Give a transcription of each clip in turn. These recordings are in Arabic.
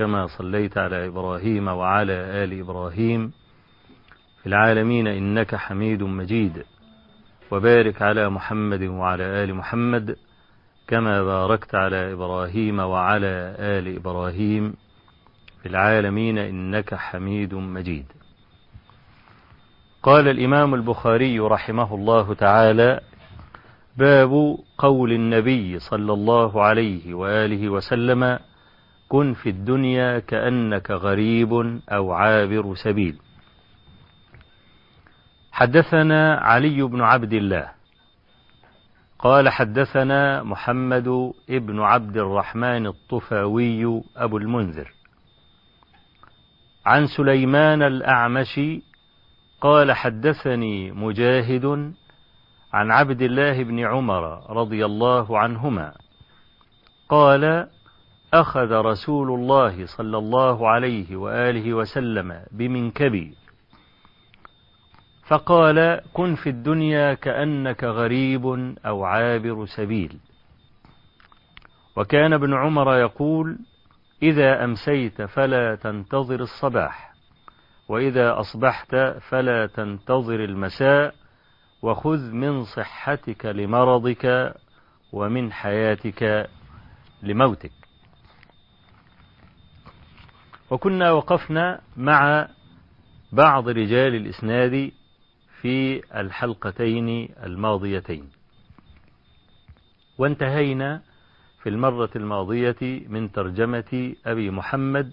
كما صليت على إبراهيم وعلى آل إبراهيم في العالمين إنك حميد مجيد وبارك على محمد وعلى آل محمد كما باركت على إبراهيم وعلى آل إبراهيم في العالمين إنك حميد مجيد. قال الإمام البخاري رحمه الله تعالى باب قول النبي صلى الله عليه وآله وسلم كن في الدنيا كأنك غريب أو عابر سبيل. حدثنا علي بن عبد الله. قال حدثنا محمد ابن عبد الرحمن الطفاوي أبو المنذر. عن سليمان الأعمش قال حدثني مجاهد عن عبد الله بن عمر رضي الله عنهما. قال أخذ رسول الله صلى الله عليه وآله وسلم بمنكبي فقال كن في الدنيا كأنك غريب أو عابر سبيل. وكان ابن عمر يقول إذا أمسيت فلا تنتظر الصباح وإذا أصبحت فلا تنتظر المساء وخذ من صحتك لمرضك ومن حياتك لموتك. وكنا وقفنا مع بعض رجال الإسناد في الحلقتين الماضيتين. وانتهينا في المرة الماضية من ترجمة أبي محمد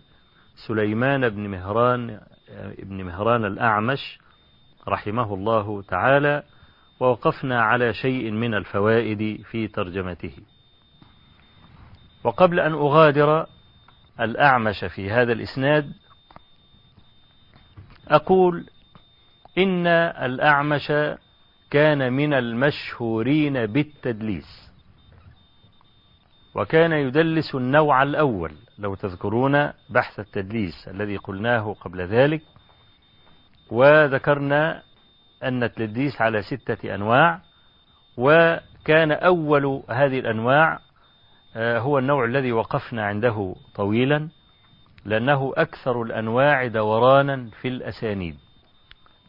سليمان بن مهران ابن مهران الأعمش رحمه الله تعالى ووقفنا على شيء من الفوائد في ترجمته. وقبل أن أغادر الأعمش في هذا الإسناد أقول إن الأعمش كان من المشهورين بالتدليس وكان يدلس النوع الأول لو تذكرون بحث التدليس الذي قلناه قبل ذلك وذكرنا أن التدليس على ستة أنواع وكان أول هذه الأنواع هو النوع الذي وقفنا عنده طويلا لأنه أكثر الأنواع دورانا في الأسانيد.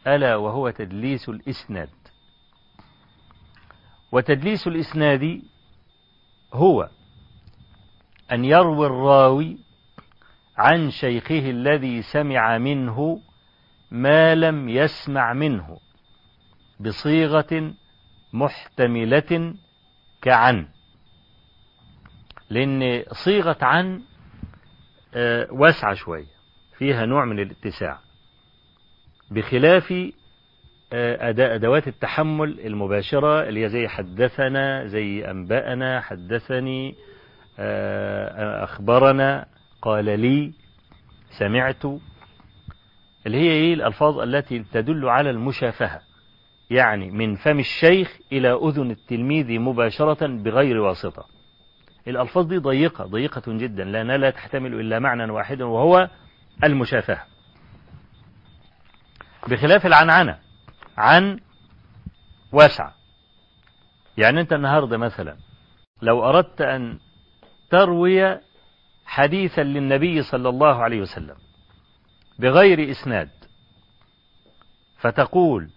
ألا وهو تدليس الإسناد. وتدليس الإسناد هو أن يروي الراوي عن شيخه الذي سمع منه ما لم يسمع منه بصيغة محتملة كعن. لأن صيغة عن واسعة شوية فيها نوع من الاتساع بخلاف أدوات التحمل المباشرة اللي هي زي حدثنا زي أنبأنا حدثني أخبرنا قال لي سمعت اللي هي إيه؟ الألفاظ التي تدل على المشافهة يعني من فم الشيخ إلى أذن التلميذ مباشرة بغير واسطة. الألفاظ دي ضيقة ضيقة جدا لأنها لا تحتمل إلا معنى واحدا وهو المشافهة. بخلاف العنعنة عن واسعة يعني أنت النهاردة مثلا لو أردت أن تروي حديثا للنبي صلى الله عليه وسلم بغير إسناد فتقول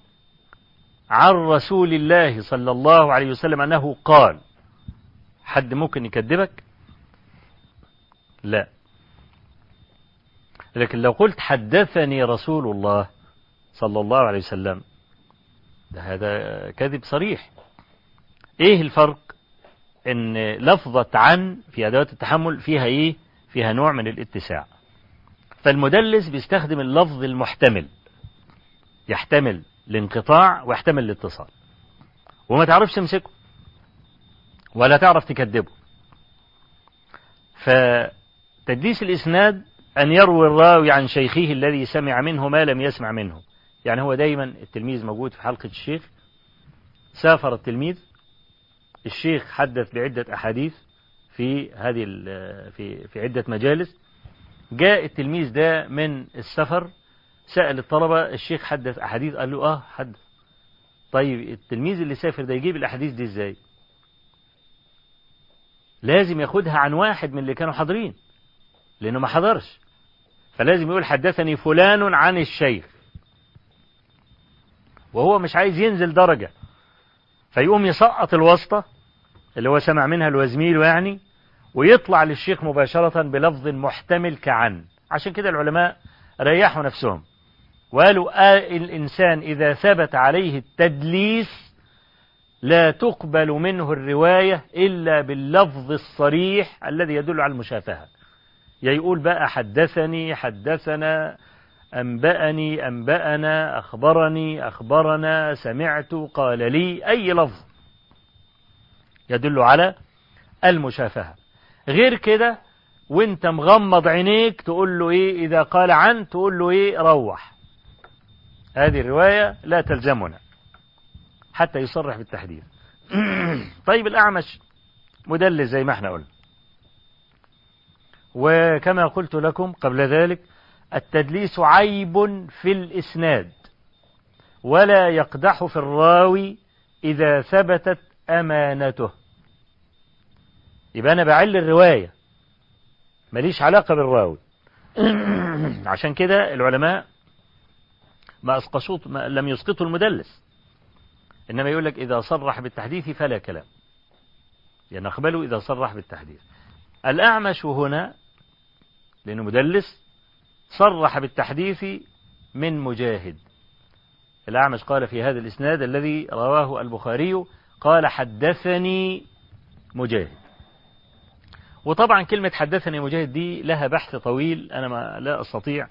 عن رسول الله صلى الله عليه وسلم أنه قال حد ممكن يكذبك؟ لا. لكن لو قلت حدثني رسول الله صلى الله عليه وسلم ده هذا كذب صريح. إيه الفرق إن لفظة عن في أدوات التحمل فيها إيه؟ فيها نوع من الاتساع. فالمدلس بيستخدم اللفظ المحتمل يحتمل الانقطاع ويحتمل الاتصال. وما تعرفش تمسكه ولا تعرف تكذبه. فتدليس الإسناد أن يروي الراوي عن شيخه الذي سمع منه ما لم يسمع منه. يعني هو دايما التلميذ موجود في حلقة الشيخ. سافر التلميذ. الشيخ حدث بعدة أحاديث في هذه في في عدة مجالس. جاء التلميذ ده من السفر. سأل الطلبة. الشيخ حدث أحاديث. قال له آه حدث. طيب التلميذ اللي سافر ده يجيب الأحاديث دي إزاي؟ لازم ياخدها عن واحد من اللي كانوا حاضرين لأنه ما حضرش. فلازم يقول حدثني فلان عن الشيخ. وهو مش عايز ينزل درجة. فيقوم يسقط الواسطة اللي هو سمع منها الوزميل يعني ويطلع للشيخ مباشرة بلفظ محتمل كعن. عشان كده العلماء ريحوا نفسهم. وقالوا آه الإنسان إذا ثبت عليه التدليس لا تقبل منه الرواية إلا باللفظ الصريح الذي يدل على المشافهة. يا يقول بقى حدثني حدثنا أنبأني أنبأنا أخبرني أخبرنا سمعت قال لي أي لفظ يدل على المشافهة. غير كده وانت مغمض عينيك تقول له إيه إذا قال عن تقول له إيه روح. هذه الرواية لا تلزمنا. حتى يصرح بالتحديث طيب الأعمش مدلس زي ما إحنا قلنا. وكما قلت لكم قبل ذلك التدليس عيب في الإسناد ولا يقدح في الراوي إذا ثبتت أمانته. يبقى أنا بعل الرواية ماليش علاقة بالراوي. عشان كده العلماء ما أسقشوط ما لم يسقطوا المدلس. إنما يقول لك إذا صرح بالتحديث فلا كلام. ينقبله إذا صرح بالتحديث. الأعمش هنا لأنه مدلس صرح بالتحديث من مجاهد. الأعمش قال في هذا الإسناد الذي رواه البخاري قال حدثني مجاهد. وطبعا كلمة حدثني مجاهد دي لها بحث طويل أنا ما لا أستطيع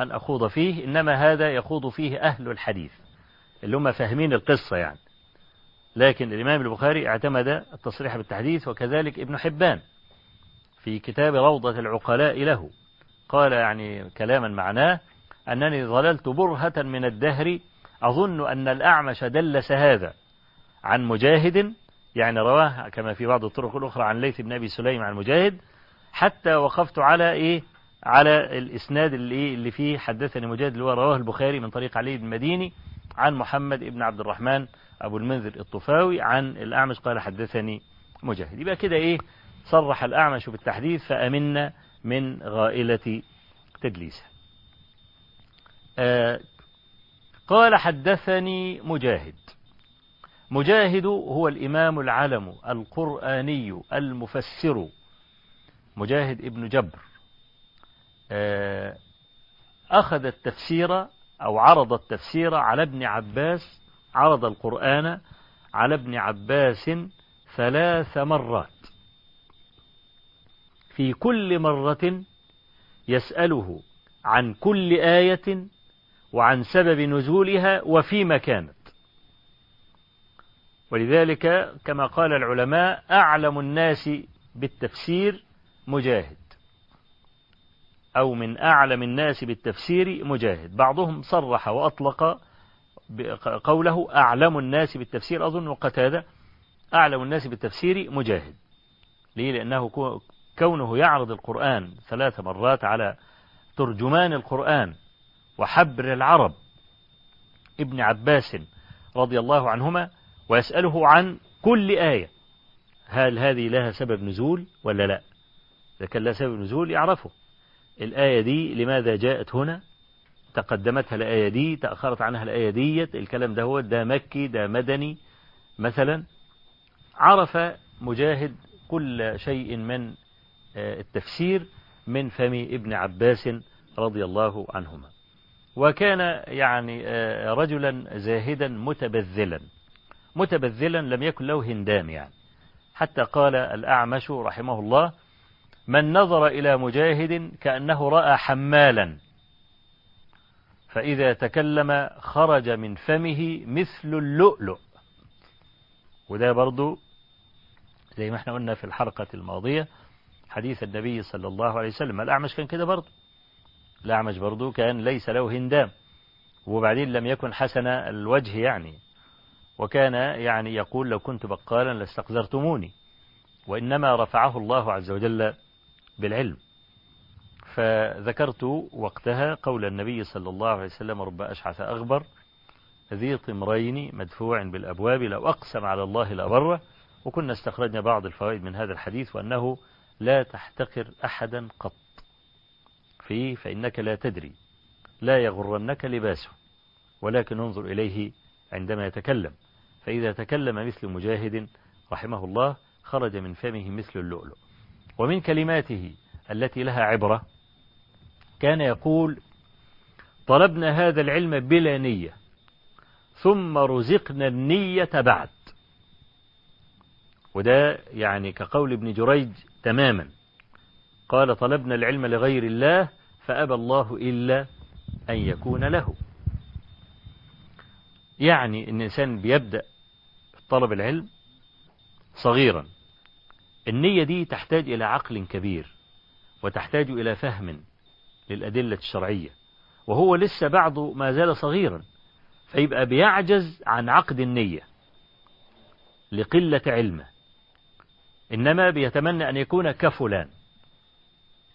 أن أخوض فيه إنما هذا يخوض فيه أهل الحديث. اللي هم فاهمين القصة يعني. لكن الإمام البخاري اعتمد التصريح بالتحديث وكذلك ابن حبان في كتاب روضة العقلاء له. قال يعني كلاما معناه أنني ظللت برهة من الدهر أظن أن الأعمش دلس هذا. عن مجاهد يعني رواه كما في بعض الطرق الأخرى عن ليث بن أبي سليم عن مجاهد حتى وقفت على إيه؟ على الإسناد اللي, اللي فيه حدثني مجاهد اللي هو رواه البخاري من طريق علي بن مديني عن محمد بن عبد الرحمن أبو المنذر الطفاوي عن الأعمش قال حدثني مجاهد. يبقى كده إيه؟ صرح الأعمش بالتحديث فأمنا من غائلة تدليسه آه قال حدثني مجاهد. مجاهد هو الإمام العلم القرآني المفسر. مجاهد ابن جبر. أخذ التفسير أو عرض التفسير على ابن عباس عرض القرآن على ابن عباس ثلاث مرات. في كل مرة يسأله عن كل آية وعن سبب نزولها وفيما كانت. ولذلك كما قال العلماء أعلم الناس بالتفسير مجاهد. أو من أعلم الناس بالتفسير مجاهد. بعضهم صرح وأطلق قوله أعلم الناس بالتفسير. أظن قتادة أعلم الناس بالتفسير مجاهد. ليه؟ لأنه كونه يعرض القرآن ثلاث مرات على ترجمان القرآن وحبر العرب. ابن عباس رضي الله عنهما ويسأله عن كل آية. هل هذه لها سبب نزول ولا لا؟ إذا كان لها سبب نزول يعرفه. الآية دي لماذا جاءت هنا؟ تقدمتها الآية دي تأخرت عنها الآية دي الكلام ده هو ده مكي ده مدني. مثلا عرف مجاهد كل شيء من التفسير من فم ابن عباس رضي الله عنهما. وكان يعني رجلا زاهدا متبذلا. متبذلا لم يكن له هندام يعني. حتى قال الأعمش رحمه الله من نظر إلى مجاهد كأنه رأى حمالا. فإذا تكلم خرج من فمه مثل اللؤلؤ. وده برضو زي ما إحنا قلنا في الحلقة الماضية حديث النبي صلى الله عليه وسلم. الأعمش كان كده برضو. الأعمش برضو كان ليس له هندام وبعدين لم يكن حسن الوجه يعني. وكان يعني يقول لو كنت بقالا لاستقذرتموني. وإنما رفعه الله عز وجل بالعلم. فذكرت وقتها قول النبي صلى الله عليه وسلم رب أشعث أغبر ذي طمرين مدفوع بالأبواب لو أقسم على الله لأبره. وكنا استخرجنا بعض الفوائد من هذا الحديث وأنه لا تحتقر أحدا قط. فيه فإنك لا تدري لا يغرنك لباسه ولكن انظر إليه عندما يتكلم. فإذا تكلم مثل مجاهد رحمه الله خرج من فمه مثل اللؤلؤ. ومن كلماته التي لها عبرة كان يقول طلبنا هذا العلم بلا نية ثم رزقنا النية بعد. وده يعني كقول ابن جريج تماما. قال طلبنا العلم لغير الله فأبى الله إلا أن يكون له. يعني أن الإنسان بيبدأ طلب العلم صغيرا النية دي تحتاج إلى عقل كبير وتحتاج إلى فهم للأدلة الشرعية وهو لسه بعضه ما زال صغيرا فيبقى بيعجز عن عقد النية لقلة علمه. إنما بيتمنى أن يكون كفلان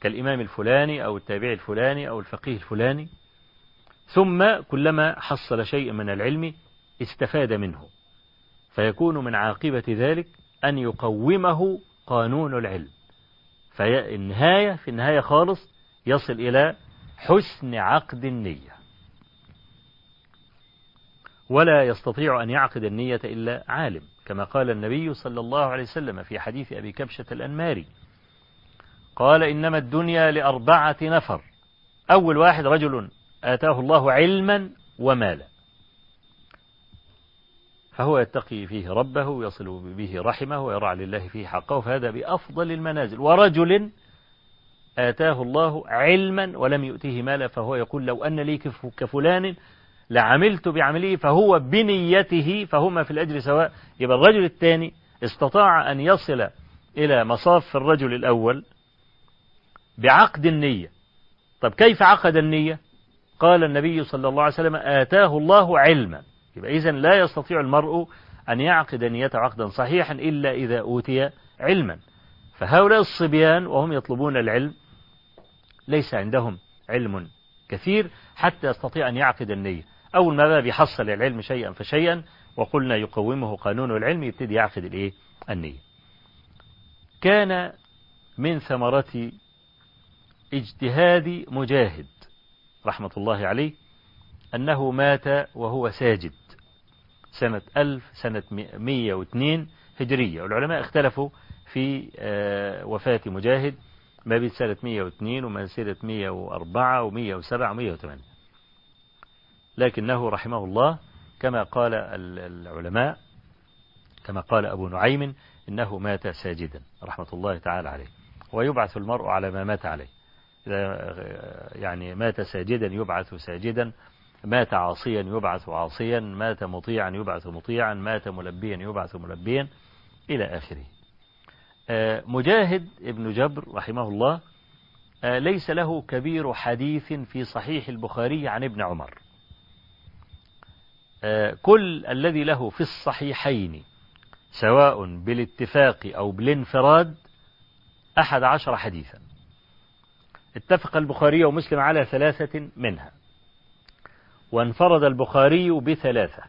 كالإمام الفلاني أو التابع الفلاني أو الفقيه الفلاني ثم كلما حصل شيء من العلم استفاد منه فيكون من عاقبة ذلك أن يقومه قانون العلم. فالنهاية في النهاية خالص يصل إلى حسن عقد النية. ولا يستطيع أن يعقد النية إلا عالم كما قال النبي صلى الله عليه وسلم في حديث أبي كبشة الأنماري. قال إنما الدنيا لأربعة نفر. أول واحد رجل آتاه الله علما ومالا. فهو يتقي فيه ربه ويصل به رحمه ويرعى لله فيه حقه فهذا بأفضل المنازل. ورجل آتاه الله علما ولم يؤته مالا فهو يقول لو أن لي كفلان لعملت بعمله فهو بنيته فهما في الأجر سواء. يبقى الرجل الثاني استطاع أن يصل إلى مصاف الرجل الأول بعقد النية. طب كيف عقد النية؟ قال النبي صلى الله عليه وسلم آتاه الله علما. يبقى إذن لا يستطيع المرء أن يعقد نيته عقدا صحيحا إلا إذا أوتي علما. فهؤلاء الصبيان وهم يطلبون العلم ليس عندهم علم كثير حتى يستطيع أن يعقد النية. أول ما بقى بيحصل العلم شيئا فشيئا وقلنا يقومه قانون العلم يبتدي يعقد الإيه؟ النية. كان من ثمرة اجتهاد مجاهد رحمة الله عليه أنه مات وهو ساجد. سنة ألف سنة مية واثنين هجرية. والعلماء اختلفوا في وفاة مجاهد ما بين سنة 102 وما سنة 104 و107 و108 لكنه رحمه الله كما قال العلماء كما قال أبو نعيم إنه مات ساجدا رحمة الله تعالى عليه. ويبعث المرء على ما مات عليه. إذا يعني مات ساجدا يبعث ساجدا مات عاصيا يبعث عاصيا مات مطيعا يبعث مطيعا مات ملبيا يبعث ملبيا إلى آخره. مجاهد ابن جبر رحمه الله ليس له كبير حديث في صحيح البخاري عن ابن عمر. كل الذي له في الصحيحين سواء بالاتفاق أو بالانفراد أحد عشر حديثا. اتفق البخاري ومسلم على ثلاثة منها. وانفرد البخاري بثلاثة.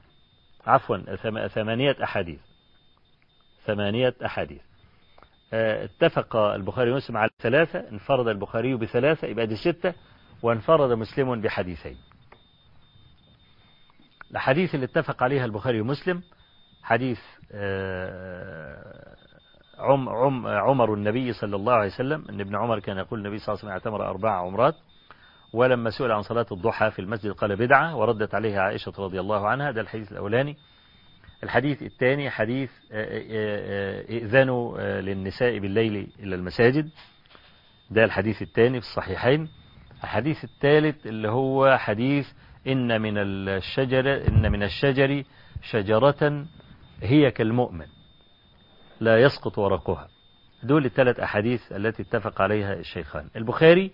عفوا ثمانية أحاديث. ثمانية أحاديث. اتفق البخاري ومسلم على ثلاثة انفرد البخاري بثلاثة يبقى دي ستة وانفرد مسلم بحديثين. الحديث اللي اتفق عليها البخاري ومسلم حديث عم عم عمر النبي صلى الله عليه وسلم أن ابن عمر كان يقول النبي صلى الله عليه وسلم اعتمر أربع عمرات. ولما سئل عن صلاة الضحى في المسجد قال بدعة وردت عليه عائشة رضي الله عنها. ده الحديث الأولاني. الحديث الثاني حديث إذنوا للنساء بالليل إلى المساجد. ده الحديث الثاني في الصحيحين. الحديث الثالث اللي هو حديث إن من الشجر إن من الشجر شجرة هي كالمؤمن لا يسقط ورقها. دول الثلاث أحاديث التي اتفق عليها الشيخان. البخاري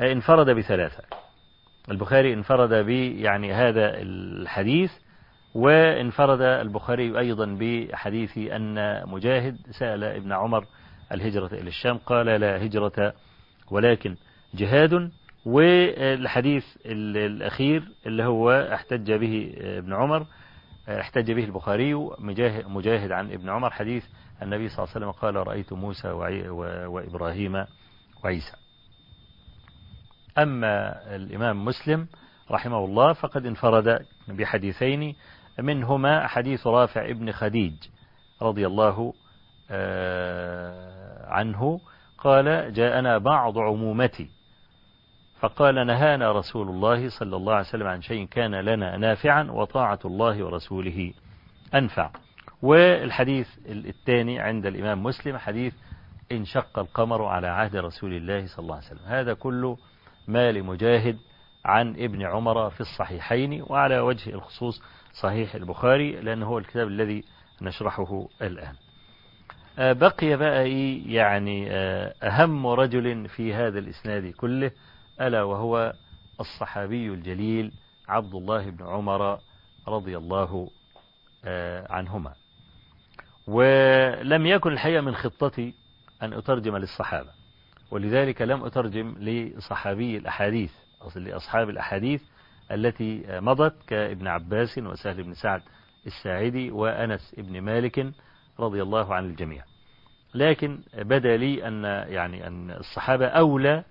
انفرد بثلاثة. البخاري انفرد ب يعني هذا الحديث وانفرد البخاري أيضا بحديث أن مجاهد سأل ابن عمر الهجرة إلى الشام قال لا هجرة ولكن جهاد. والحديث الأخير اللي هو احتج به ابن عمر احتج به البخاري مجاهد عن ابن عمر حديث النبي صلى الله عليه وسلم قال رأيت موسى وإبراهيم وعيسى. أما الإمام مسلم رحمه الله فقد انفرد بحديثين منهما حديث رافع ابن خديج رضي الله عنه قال جاءنا بعض عمومتي فقال نهانا رسول الله صلى الله عليه وسلم عن شيء كان لنا نافعا وطاعة الله ورسوله أنفع. والحديث الثاني عند الإمام مسلم حديث انشق القمر على عهد رسول الله صلى الله عليه وسلم. هذا كله ما لمجاهد عن ابن عمر في الصحيحين وعلى وجه الخصوص صحيح البخاري لأنه هو الكتاب الذي نشرحه الآن. بقي بقى إيه يعني أهم رجل في هذا الإسناد كله ألا وهو الصحابي الجليل عبد الله بن عمر رضي الله عنهما. ولم يكن الحقيقة من خطتي أن أترجم للصحابة. ولذلك لم أترجم لصحابي الأحاديث لأصحاب الأحاديث التي مضت كابن عباس وسهل بن سعد الساعدي وأنس بن مالك رضي الله عن الجميع. لكن بدا لي أن يعني أن الصحابة أولى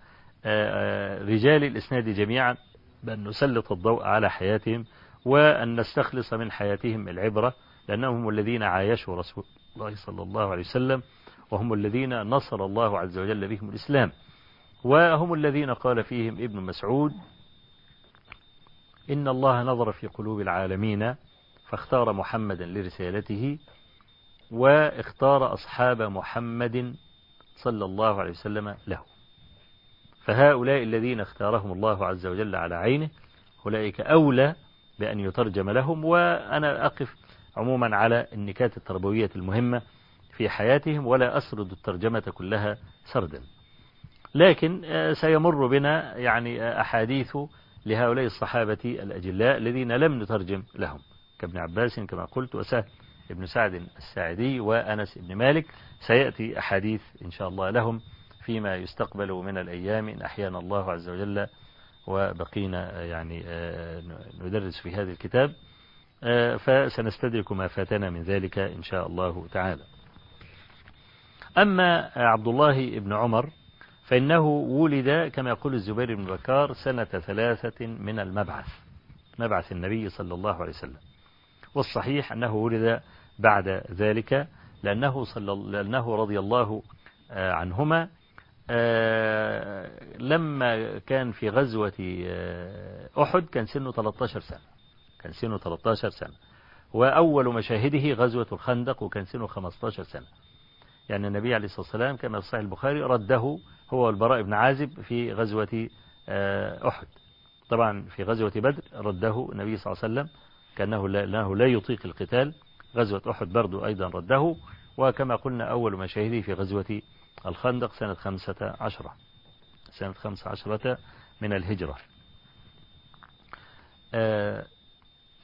رجال الإسناد جميعا بأن نسلط الضوء على حياتهم وأن نستخلص من حياتهم العبرة لأنهم هم الذين عايشوا رسول الله صلى الله عليه وسلم وهم الذين نصر الله عز وجل بهم الإسلام. وهم الذين قال فيهم ابن مسعود إن الله نظر في قلوب العالمين فاختار محمدا لرسالته واختار أصحاب محمد صلى الله عليه وسلم له. فهؤلاء الذين اختارهم الله عز وجل على عينه أولئك أولى بأن يترجم لهم. وأنا أقف عموما على النكات التربوية المهمة. في حياتهم ولا أسرد الترجمة كلها سردا. لكن سيمر بنا يعني أحاديث لهؤلاء الصحابة الأجلاء الذين لم نترجم لهم. كابن عباس كما قلت وسهل ابن سعد الساعدي وأنس بن مالك. سيأتي أحاديث إن شاء الله لهم فيما يستقبل من الأيام إن أحيانا الله عز وجل وبقينا يعني ندرس في هذا الكتاب. فسنستدرك ما فاتنا من ذلك إن شاء الله تعالى. أما عبد الله بن عمر فإنه ولد كما يقول الزبير بن بكار سنة ثلاثة من المبعث مبعث النبي صلى الله عليه وسلم. والصحيح أنه ولد بعد ذلك لأنه, صلى لأنه رضي الله عنهما لما كان في غزوة أحد كان سنه 13 سنة. كان سنه 13 سنة. وأول مشاهده غزوة الخندق وكان سنه 15 سنة. يعني النبي عليه الصلاة والسلام كما في صحيح البخاري رده هو والبراء بن عازب في غزوة أحد. طبعا في غزوة بدر رده النبي صلى الله عليه وسلم كأنه لا, لا يطيق القتال. غزوة أحد برضو أيضا رده وكما قلنا أول مشاهده في غزوة الخندق سنة خمسة عشرة. سنة خمسة عشرة من الهجرة.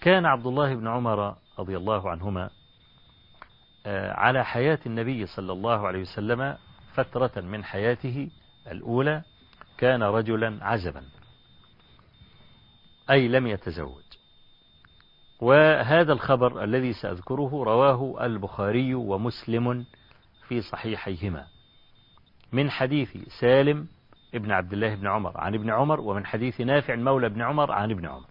كان عبد الله بن عمر رضي الله عنهما على حياة النبي صلى الله عليه وسلم فترة من حياته الأولى كان رجلا عزبا أي لم يتزوج. وهذا الخبر الذي سأذكره رواه البخاري ومسلم في صحيحيهما. من حديث سالم ابن عبد الله بن عمر عن ابن عمر ومن حديث نافع مولى ابن عمر عن ابن عمر.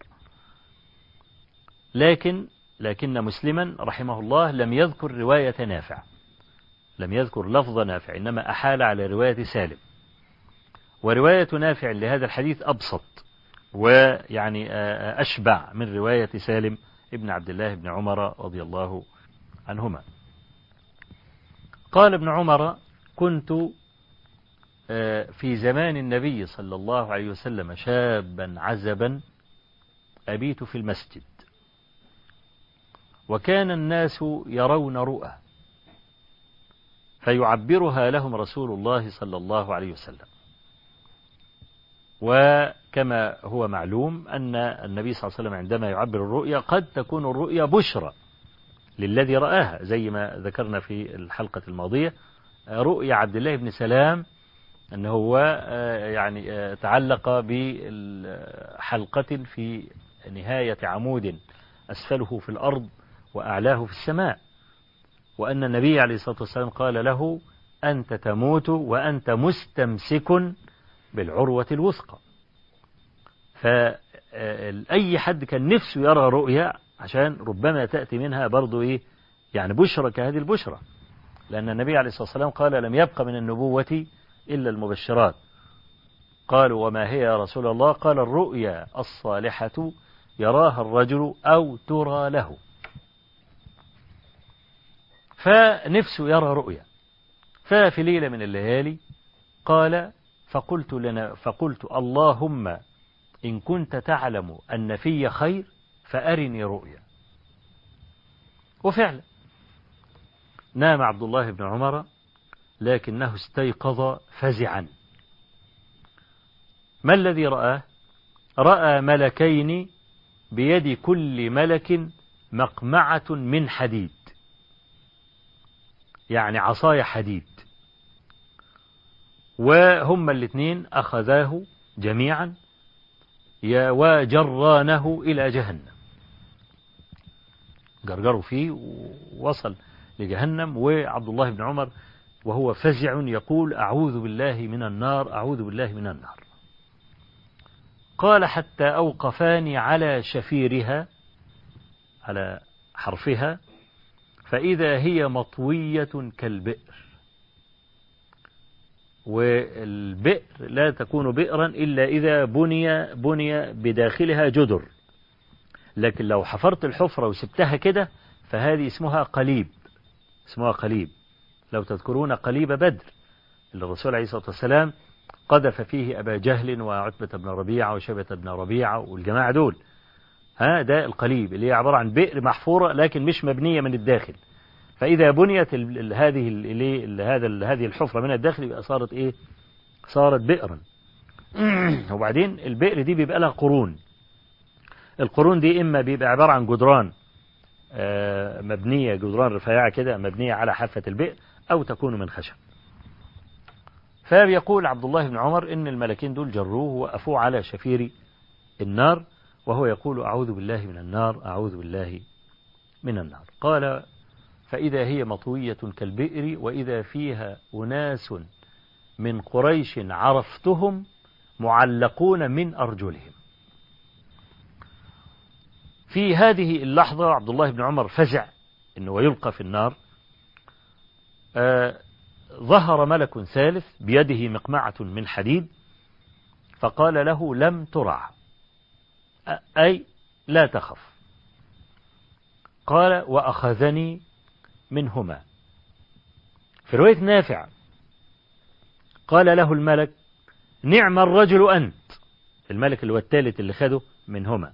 لكن لكن مسلما رحمه الله لم يذكر رواية نافع. لم يذكر لفظ نافع إنما أحال على رواية سالم. ورواية نافع لهذا الحديث أبسط ويعني أشبع من رواية سالم ابن عبد الله بن عمر رضي الله عنهما. قال ابن عمر كنت في زمان النبي صلى الله عليه وسلم شابا عزبا أبيت في المسجد. وكان الناس يرون رؤى فيعبرها لهم رسول الله صلى الله عليه وسلم. وكما هو معلوم أن النبي صلى الله عليه وسلم عندما يعبر الرؤيا قد تكون الرؤيا بشرى للذي رآها زي ما ذكرنا في الحلقة الماضية رؤيا عبد الله بن سلام أنه هو يعني تعلق بحلقة في نهاية عمود أسفله في الأرض وأعلاه في السماء. وأن النبي عليه الصلاة والسلام قال له أنت تموت وأنت مستمسك بالعروة الوثقى. فأي حد كان نفسه يرى رؤيا عشان ربما تأتي منها برضو إيه يعني بشرى كهذه البشرى. لأن النبي عليه الصلاة والسلام قال لم يبق من النبوة إلا المبشرات. قالوا وما هي يا رسول الله؟ قال الرؤيا الصالحة يراها الرجل أو ترى له. فنفسه يرى رؤيا. ففي ليلة من الليالي قال فقلت لنا فقلت اللهم إن كنت تعلم أن في خير فأرني رؤيا. وفعلا نام عبد الله بن عمر لكنه استيقظ فزعا. ما الذي رآه؟ رأى ملكين بيد كل ملك مقمعة من حديد. يعني عصايا حديد. وهما الاثنين أخذاه جميعا وجرانه إلى جهنم. جرجروا فيه ووصل لجهنم وعبد الله بن عمر وهو فزع يقول أعوذ بالله من النار أعوذ بالله من النار. قال حتى أوقفاني على شفيرها على حرفها فإذا هي مطوية كالبئر. والبئر لا تكون بئرا إلا إذا بني بني بداخلها جدر. لكن لو حفرت الحفرة وسبتها كده فهذه اسمها قليب اسمها قليب. لو تذكرون قليب بدر اللي الرسول عليه الصلاة والسلام قذف فيه أبا جهل وعتبة بن ربيعة وشبة بن ربيعة والجماعة دول. ها ده القليب اللي هي عبارة عن بئر محفورة لكن مش مبنية من الداخل. فإذا بنيت هذه هذا هذه الحفرة من الداخل يبقى صارت إيه؟ صارت بئرا. وبعدين البئر دي بيبقى لها قرون. القرون دي إما بيبقى عبارة عن جدران مبنية جدران رفيعة كده مبنية على حافة البئر أو تكون من خشب. فبيقول عبد الله بن عمر إن الملكين دول جروه وقفوه على شفير النار وهو يقول أعوذ بالله من النار أعوذ بالله من النار. قال فإذا هي مطوية كالبئر وإذا فيها أناس من قريش عرفتهم معلقون من أرجلهم. في هذه اللحظة عبد الله بن عمر فزع أنه يلقى في النار. آه ظهر ملك ثالث بيده مقمعة من حديد فقال له لم ترع أي لا تخف. قال وأخذني منهما. في رواية نافع. قال له الملك نعم الرجل أنت. الملك اللي هو الثالث اللي خده منهما.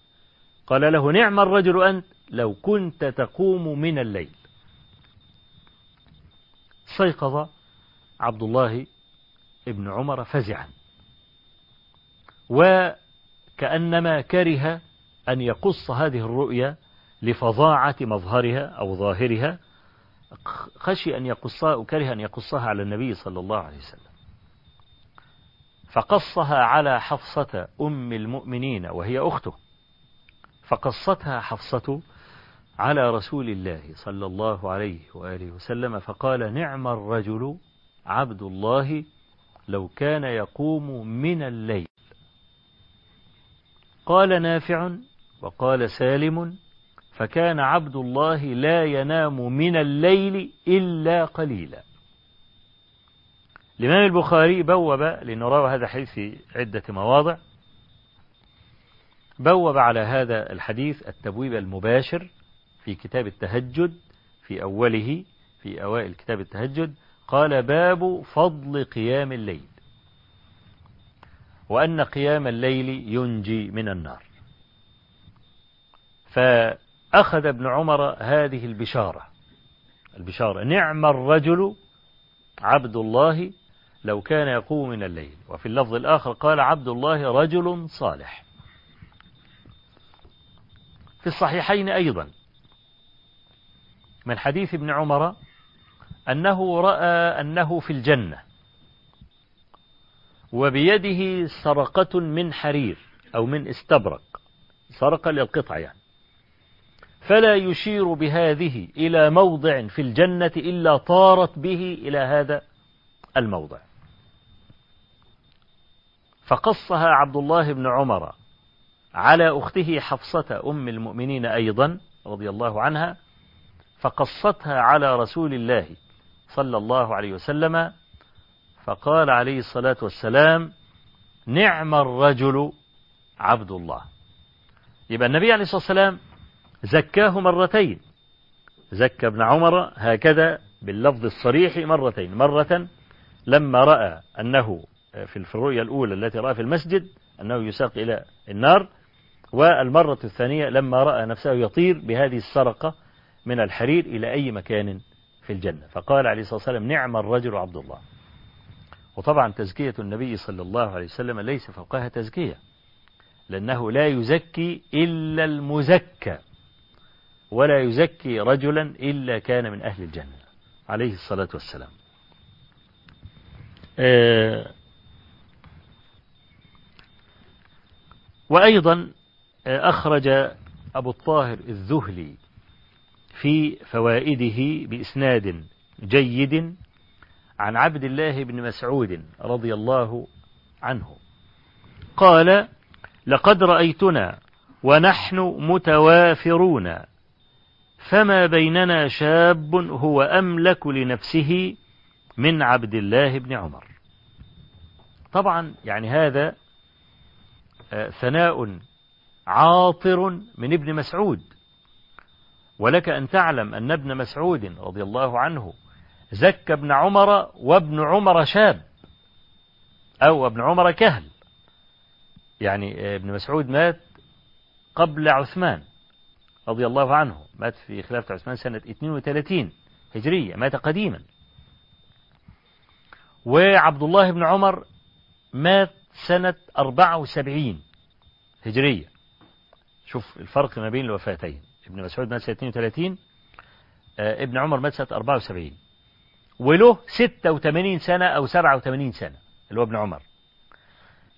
قال له نعم الرجل أنت. لو كنت تقوم من الليل. استيقظ عبد الله ابن عمر فزعا. وكأنما كره أن يقص هذه الرؤيا لفظاعة مظهرها أو ظاهرها خشي أن يقصها وكره أن يقصها على النبي صلى الله عليه وسلم. فقصها على حفصة أم المؤمنين وهي أخته. فقصتها حفصة على رسول الله صلى الله عليه وآله وسلم فقال نعم الرجل عبد الله لو كان يقوم من الليل. قال نافع وقال سالم فكان عبد الله لا ينام من الليل إلا قليلا. الإمام البخاري بوب لأنه روى هذا الحديث في عدة مواضع بوب على هذا الحديث التبويب المباشر في كتاب التهجد في أوله في أوائل كتاب التهجد قال باب فضل قيام الليل. وأن قيام الليل ينجي من النار. فأخذ ابن عمر هذه البشارة. البشارة نعم الرجل عبد الله لو كان يقوم من الليل. وفي اللفظ الآخر قال عبد الله رجل صالح. في الصحيحين أيضا من حديث ابن عمر أنه رأى أنه في الجنة. وبيده سرقة من حرير أو من استبرق. سرقة للقطع يعني. فلا يشير بهذه إلى موضع في الجنة إلا طارت به إلى هذا الموضع. فقصها عبد الله بن عمر على أخته حفصة أم المؤمنين أيضا رضي الله عنها فقصتها على رسول الله صلى الله عليه وسلم فقال عليه الصلاة والسلام نعم الرجل عبد الله. يبقى النبي عليه الصلاة والسلام زكاه مرتين. زكى ابن عمر هكذا باللفظ الصريح مرتين. مرة لما رأى أنه في الرؤيا الأولى التي رأى في المسجد أنه يساق إلى النار والمرة الثانية لما رأى نفسه يطير بهذه السرقة من الحرير إلى أي مكان في الجنة. فقال عليه الصلاة والسلام نعم الرجل عبد الله. وطبعا تزكية النبي صلى الله عليه وسلم ليس فوقها تزكية لأنه لا يزكي إلا المزكى ولا يزكي رجلا إلا كان من أهل الجنة عليه الصلاة والسلام. وأيضا أخرج أبو الطاهر الذهلي في فوائده بإسناد جيد عن عبد الله بن مسعود رضي الله عنه. قال لقد رأيتنا ونحن متوافرون فما بيننا شاب هو أملك لنفسه من عبد الله بن عمر. طبعا يعني هذا ثناء عاطر من ابن مسعود. ولك أن تعلم أن ابن مسعود رضي الله عنه زكى ابن عمر وابن عمر شاب أو ابن عمر كهل. يعني ابن مسعود مات قبل عثمان رضي الله عنه مات في خلافة عثمان سنة 32 هجرية مات قديما. وعبد الله بن عمر مات سنة 74 هجرية. شوف الفرق ما بين الوفاتين. ابن مسعود مات سنة 32 آه ابن عمر مات سنة 74 وله 86 سنة أو 87 سنة اللي هو ابن عمر.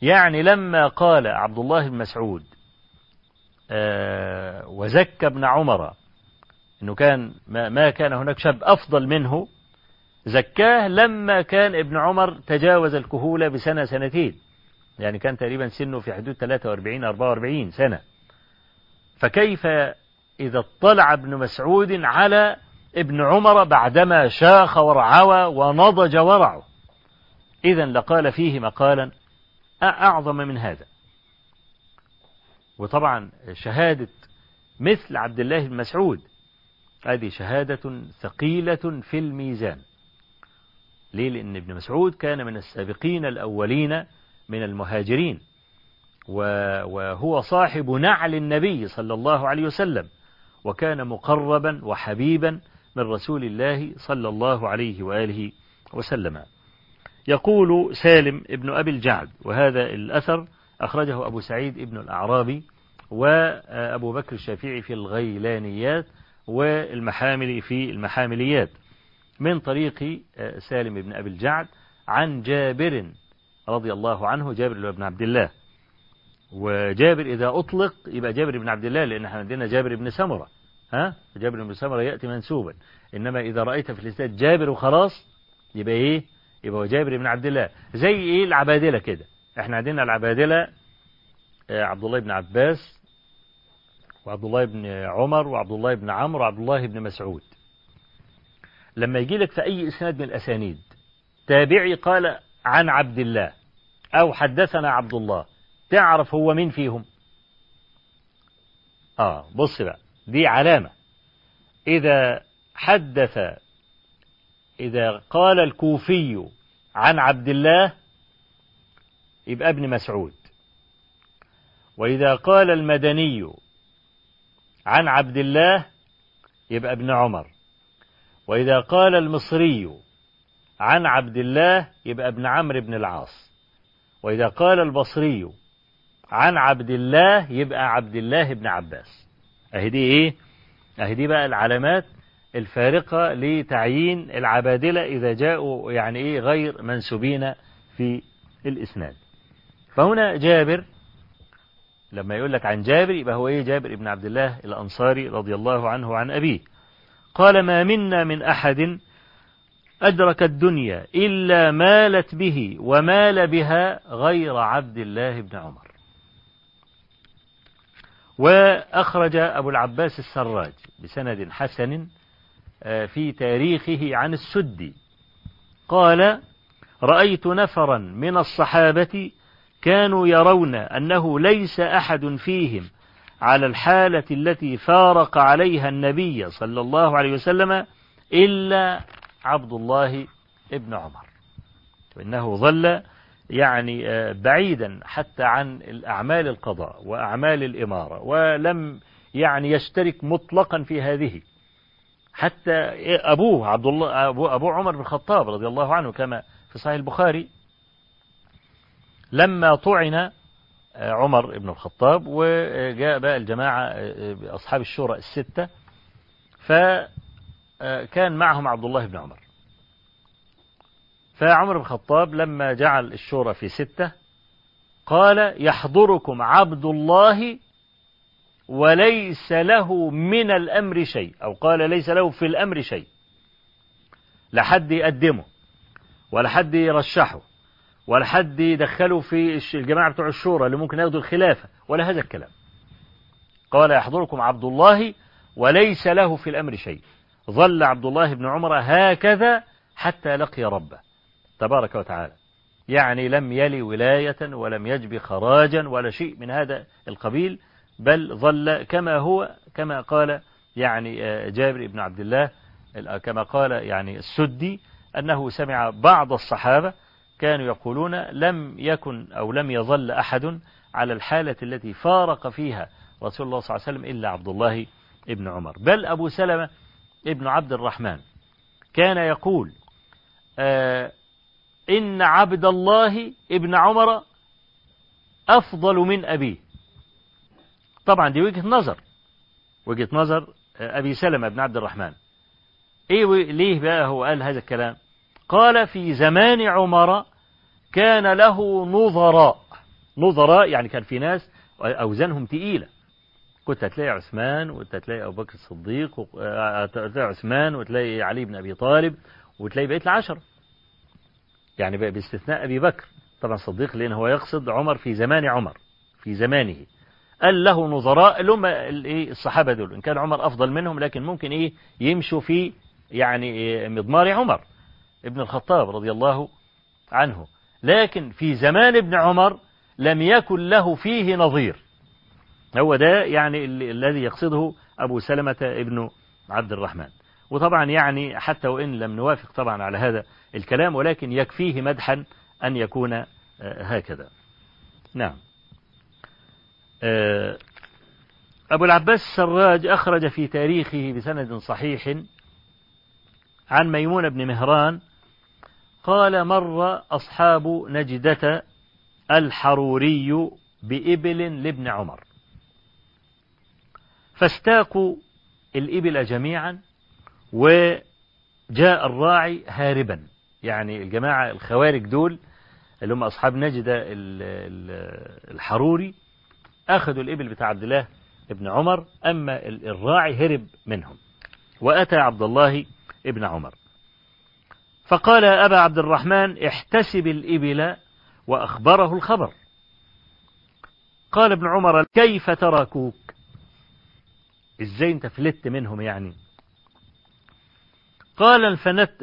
يعني لما قال عبد الله بن مسعود آه وزكى ابن عمر إنه كان ما, ما كان هناك شاب أفضل منه زكاه لما كان ابن عمر تجاوز الكهولة بسنة سنتين. يعني كان تقريبا سنه في حدود 43 44 سنة. فكيف إذا اطلع ابن مسعود على ابن عمر بعدما شاخ ورعوى ونضج ورعه. إذا لقال فيه مقالا أعظم من هذا. وطبعا شهادة مثل عبد الله بن مسعود هذه شهادة ثقيلة في الميزان. ليه؟ لأن ابن مسعود كان من السابقين الأولين من المهاجرين وهو صاحب نعل النبي صلى الله عليه وسلم وكان مقربا وحبيبا من رسول الله صلى الله عليه وآله وسلم. يقول سالم ابن أبي الجعد وهذا الأثر أخرجه أبو سعيد ابن الأعرابي وأبو بكر الشافعي في الغيلانيات والمحامل في المحامليات. من طريق سالم بن أبي الجعد عن جابر رضي الله عنه جابر بن عبد الله. وجابر إذا أطلق يبقى جابر بن عبد الله لأن إحنا عندنا جابر بن سمرة. ها؟ جابر بن سمرة يأتي منسوبا. إنما إذا رأيت في الإسناد جابر وخلاص يبقى إيه؟ يبقى هو جابر بن عبد الله. زي إيه؟ العبادلة كده. إحنا عندنا العبادلة عبد الله بن عباس وعبد الله بن عمر وعبد الله بن عمرو وعبد الله بن مسعود. لما يجي لك في أي إسناد من الأسانيد تابعي قال عن عبد الله أو حدثنا عبد الله تعرف هو مين فيهم؟ آه بص بقى. دي علامة. إذا حدث إذا قال الكوفي عن عبد الله يبقى ابن مسعود. وإذا قال المدني عن عبد الله يبقى ابن عمر. وإذا قال المصري عن عبد الله يبقى ابن عمرو بن العاص. وإذا قال البصري عن عبد الله يبقى عبد الله بن عباس. أهي دي إيه؟ أهي دي بقى العلامات الفارقة لتعيين العبادلة إذا جاءوا يعني إيه غير منسوبين في الإسناد. فهنا جابر لما يقول لك عن جابر يبقى هو إيه؟ جابر ابن عبد الله الأنصاري رضي الله عنه وعن أبيه. قال ما منا من أحد أدرك الدنيا إلا مالت به ومال بها غير عبد الله بن عمر. وأخرج أبو العباس السراج بسند حسن في تاريخه عن السدي قال رأيت نفرا من الصحابة كانوا يرون أنه ليس أحد فيهم على الحالة التي فارق عليها النبي صلى الله عليه وسلم إلا عبد الله ابن عمر. وإنه ظل يعني بعيدا حتى عن الأعمال القضاء وأعمال الإمارة ولم يعني يشترك مطلقا في هذه. حتى أبوه عبد الله أبو, أبو عمر بن الخطاب رضي الله عنه كما في صحيح البخاري لما طعن عمر بن الخطاب وجاء بقى الجماعة أصحاب الشورى الستة فكان معهم عبد الله بن عمر. فعمر بن الخطاب لما جعل الشورى في ستة قال يحضركم عبد الله وليس له من الأمر شيء أو قال ليس له في الأمر شيء. لا حد يقدمه ولا حد يرشحه ولا حد يدخله في الجماعة بتوع الشورى اللي ممكن ياخدوا الخلافة ولا هذا الكلام. قال يحضركم عبد الله وليس له في الأمر شيء. ظل عبد الله بن عمر هكذا حتى لقي ربه. تبارك وتعالى. يعني لم يلي ولاية ولم يجب خراجا ولا شيء من هذا القبيل بل ظل كما هو كما قال يعني جابر بن عبد الله كما قال يعني السدي أنه سمع بعض الصحابة كانوا يقولون لم يكن أو لم يظل أحد على الحالة التي فارق فيها رسول الله صلى الله عليه وسلم إلا عبد الله ابن عمر. بل أبو سلمة ابن عبد الرحمن كان يقول آه إن عبد الله ابن عمر أفضل من أبيه. طبعا دي وجهة نظر. وجهة نظر أبي سلمة بن عبد الرحمن. إيه ليه بقى هو قال هذا الكلام؟ قال في زمان عمر كان له نظراء. نظراء يعني كان في ناس أوزانهم تقيلة. كنت هتلاقي عثمان وتلاقي أبو بكر الصديق وتلاقي عثمان وتلاقي علي بن أبي طالب وتلاقي بقية العشرة. يعني باستثناء أبي بكر طبعا الصديق لأن هو يقصد عمر في زمان عمر في زمانه. قال له نظراء اللي هم الصحابة دول إن كان عمر أفضل منهم لكن ممكن إيه يمشوا في يعني مضمار عمر. ابن الخطاب رضي الله عنه. لكن في زمان ابن عمر لم يكن له فيه نظير. هو ده يعني الذي يقصده أبو سلمة ابن عبد الرحمن. وطبعا يعني حتى وإن لم نوافق طبعا على هذا الكلام ولكن يكفيه مدحا أن يكون هكذا. نعم. أبو العباس السراج أخرج في تاريخه بسند صحيح عن ميمون بن مهران قال مر أصحاب نجدة الحروري بإبل لابن عمر فاستاقوا الإبل جميعا وجاء الراعي هاربا. يعني الجماعة الخوارج دول اللي هم أصحاب نجدة الحروري أخذوا الإبل بتاع عبد الله ابن عمر أما الراعي هرب منهم. وأتى عبد الله ابن عمر. فقال أبا عبد الرحمن احتسب الإبل وأخبره الخبر. قال ابن عمر كيف تركوك؟ إزاي أنت فلت منهم يعني؟ قال انفلت,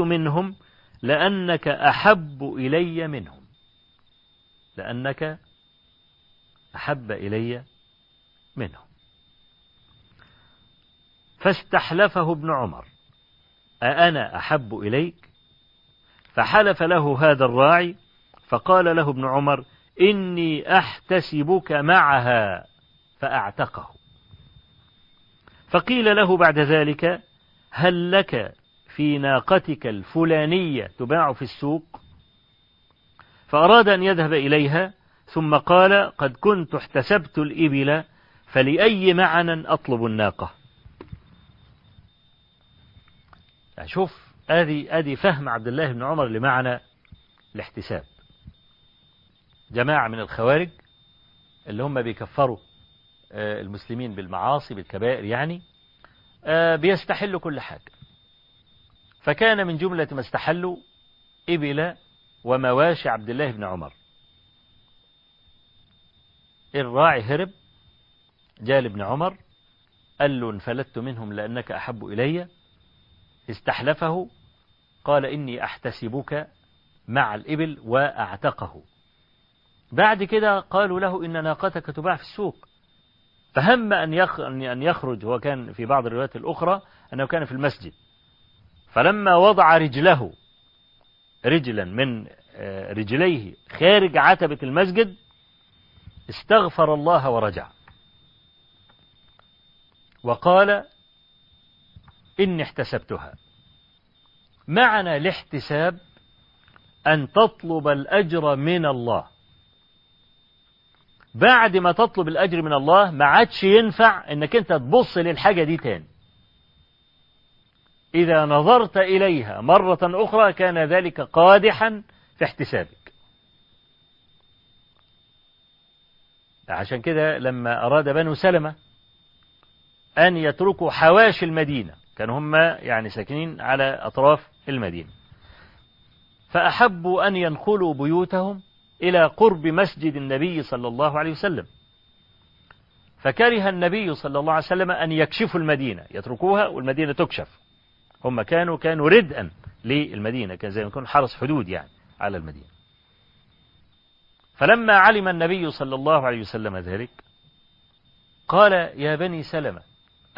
منهم لأنك أحب إلي منهم. لأنك أحب إلي منهم. فاستحلفه ابن عمر. أأنا أحب إليك؟ فحلف له هذا الراعي فقال له ابن عمر إني أحتسبك معها فأعتقه. فقيل له بعد ذلك هل لك في ناقتك الفلانية تباع في السوق؟ فأراد أن يذهب إليها ثم قال قد كنت احتسبت الإبل فلأي معنى أطلب الناقة؟ يعني شوف ادي ادي فهم عبد الله بن عمر لمعنى الاحتساب. جماعة من الخوارج اللي هم بيكفروا المسلمين بالمعاصي بالكبائر يعني بيستحلوا كل حاجة. فكان من جملة ما استحلوا إبل ومواشي عبد الله بن عمر. الراعي هرب جاء لابن عمر قال له انفلت منهم لأنك أحب إلي. استحلفه قال إني أحتسبك مع الإبل وأعتقه. بعد كده قالوا له إن ناقتك تباع في السوق. فهم أن يخرج هو كان في بعض الروايات الأخرى أنه كان في المسجد. فلما وضع رجله رجلا من رجليه خارج عتبة المسجد استغفر الله ورجع. وقال إني احتسبتها. معنى الاحتساب أن تطلب الأجر من الله. بعد ما تطلب الأجر من الله ما عادش ينفع أنك أنت تبص للحاجة دي تاني. إذا نظرت إليها مرة أخرى كان ذلك قادحا في احتسابك. عشان كده لما أراد بنو سلمة أن يتركوا حواشي المدينة كانوا هم يعني ساكنين على أطراف المدينة. فأحبوا أن ينقلوا بيوتهم إلى قرب مسجد النبي صلى الله عليه وسلم. فكره النبي صلى الله عليه وسلم أن يكشفوا المدينة. يتركوها والمدينة تكشف. هم كانوا كانوا ردءا للمدينة. كان زي ما يكون حرس حدود يعني على المدينة. فلما علم النبي صلى الله عليه وسلم ذلك قال يا بني سلمة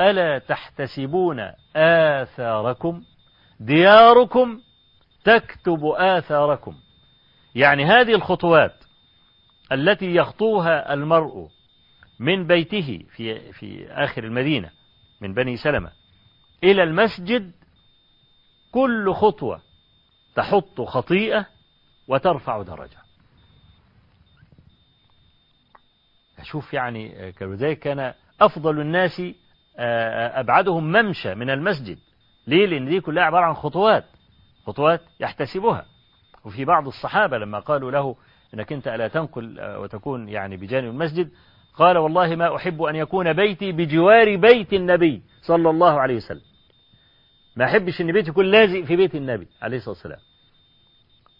ألا تحتسبون آثاركم؟ دياركم تكتب آثاركم. يعني هذه الخطوات التي يخطوها المرء من بيته في في آخر المدينة من بني سلمة إلى المسجد كل خطوة تحط خطيئة وترفع درجة. شوف يعني كذلك كان أفضل الناس أبعدهم ممشى من المسجد. ليه؟ لأن دي كلها عبارة عن خطوات خطوات يحتسبها. وفي بعض الصحابة لما قالوا له أنك أنت ألا تنقل وتكون يعني بجانب المسجد قال والله ما أحب أن يكون بيتي بجوار بيت النبي صلى الله عليه وسلم. ما أحبش أن بيتي يكون لازق في بيت النبي عليه الصلاة والسلام.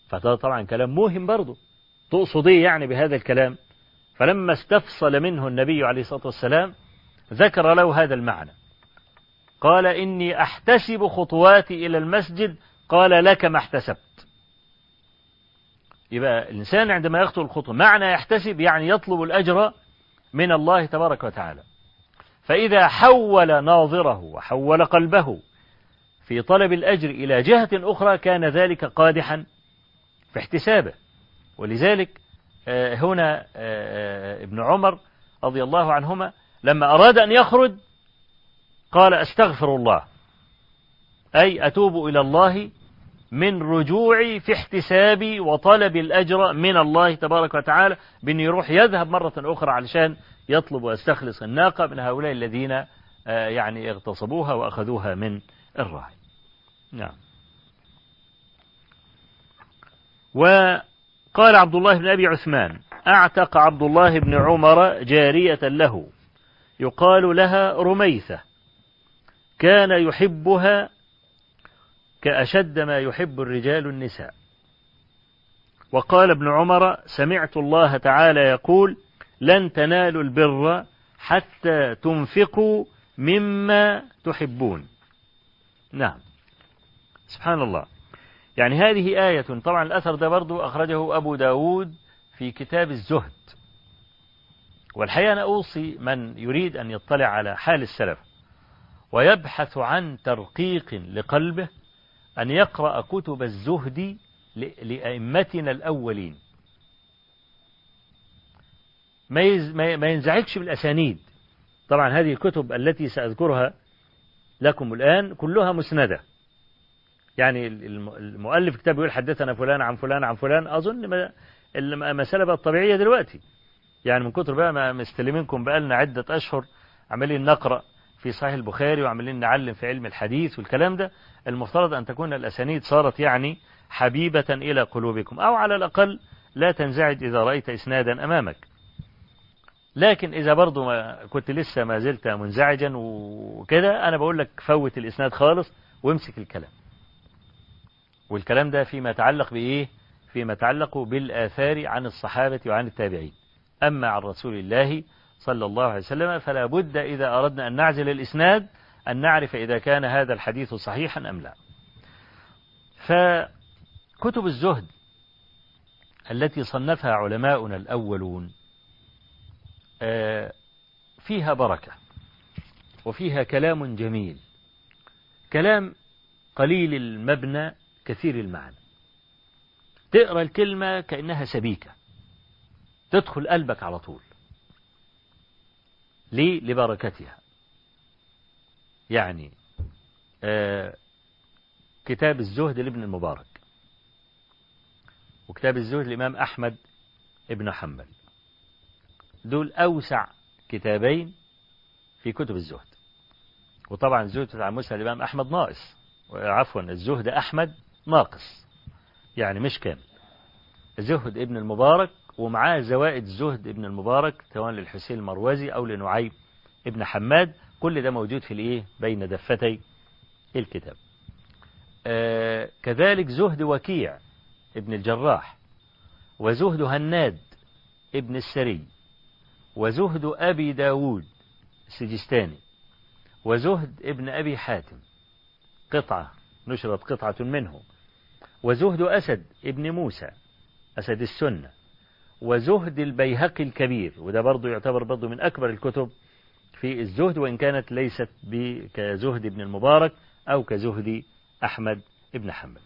فهذا طبعا كلام موهم برضه تقصد إيه يعني بهذا الكلام. فلما استفصل منه النبي عليه الصلاة والسلام ذكر له هذا المعنى. قال إني أحتسب خطواتي إلى المسجد قال لك ما احتسبت. يبقى الإنسان عندما يخطو الخطوة معنى يحتسب يعني يطلب الأجر من الله تبارك وتعالى. فإذا حول ناظره وحول قلبه في طلب الأجر إلى جهة أخرى كان ذلك قادحا في احتسابه. ولذلك هنا ابن عمر رضي الله عنهما لما أراد أن يخرج قال أستغفر الله أي أتوب إلى الله من رجوعي في احتسابي وطلب الأجر من الله تبارك وتعالى بأن يروح يذهب مرة أخرى علشان يطلب ويستخلص الناقة من هؤلاء الذين يعني اغتصبوها وأخذوها من الراعي. نعم. وقال عبد الله بن أبي عثمان أعتق عبد الله بن عمر جارية له. يقال لها رميثة. كان يحبها كأشد ما يحب الرجال النساء. وقال ابن عمر سمعت الله تعالى يقول لن تنالوا البر حتى تنفقوا مما تحبون. نعم. سبحان الله. يعني هذه آية طبعا الأثر ده برضو أخرجه أبو داود في كتاب الزهد. والحقيقة أنا أوصي من يريد أن يطلع على حال السلف ويبحث عن ترقيق لقلبه أن يقرأ كتب الزهد لأئمتنا الأولين. ما ينزعجش بالأسانيد طبعا هذه الكتب التي سأذكرها لكم الآن كلها مسندة. يعني المؤلف كتاب يقول حدثنا فلان عن فلان عن فلان. أظن المسألة بقت طبيعية دلوقتي. يعني من كتر بقى ما مستلمينكم بقى لنا عدة أشهر عمالين نقرأ. في صحيح البخاري وعمالين نعلم في علم الحديث والكلام ده المفترض أن تكون الأسانيد صارت يعني حبيبة إلى قلوبكم أو على الأقل لا تنزعج إذا رأيت إسنادا أمامك. لكن إذا برضو ما كنت لسه ما زلت منزعجا وكده أنا بقول لك فوت الإسناد خالص وامسك الكلام. والكلام ده فيما يتعلق بإيه؟ فيما يتعلق بالآثار عن الصحابة وعن التابعين. أما عن رسول الله صلى الله عليه وسلم فلا بد إذا أردنا أن نعزل الإسناد أن نعرف إذا كان هذا الحديث صحيحا أم لا. فكتب الزهد التي صنفها علماؤنا الأولون فيها بركة وفيها كلام جميل كلام قليل المبنى كثير المعنى. تقرأ الكلمة كأنها سبيكة تدخل قلبك على طول. ليه لبركتها. يعني آه كتاب الزهد لابن المبارك. وكتاب الزهد الإمام أحمد ابن حنبل. دول أوسع كتابين في كتب الزهد. وطبعا الزهد بتاع موسى الإمام أحمد ناقص. عفوا الزهد أحمد ناقص. يعني مش كامل. زهد ابن المبارك ومعاه زوائد زهد ابن المبارك سواء للحسين المروزي أو لنعيم ابن حماد. كل ده موجود في الإيه؟ بين دفتي الكتاب. آه كذلك زهد وكيع ابن الجراح وزهد هناد ابن السري وزهد أبي داود السجستاني وزهد ابن أبي حاتم قطعة نشرت قطعة منه وزهد أسد ابن موسى أسد السنة. وزهد البيهقي الكبير وده برضه يعتبر برضه من أكبر الكتب في الزهد وإن كانت ليست كزهد ابن المبارك أو كزهد أحمد ابن حنبل.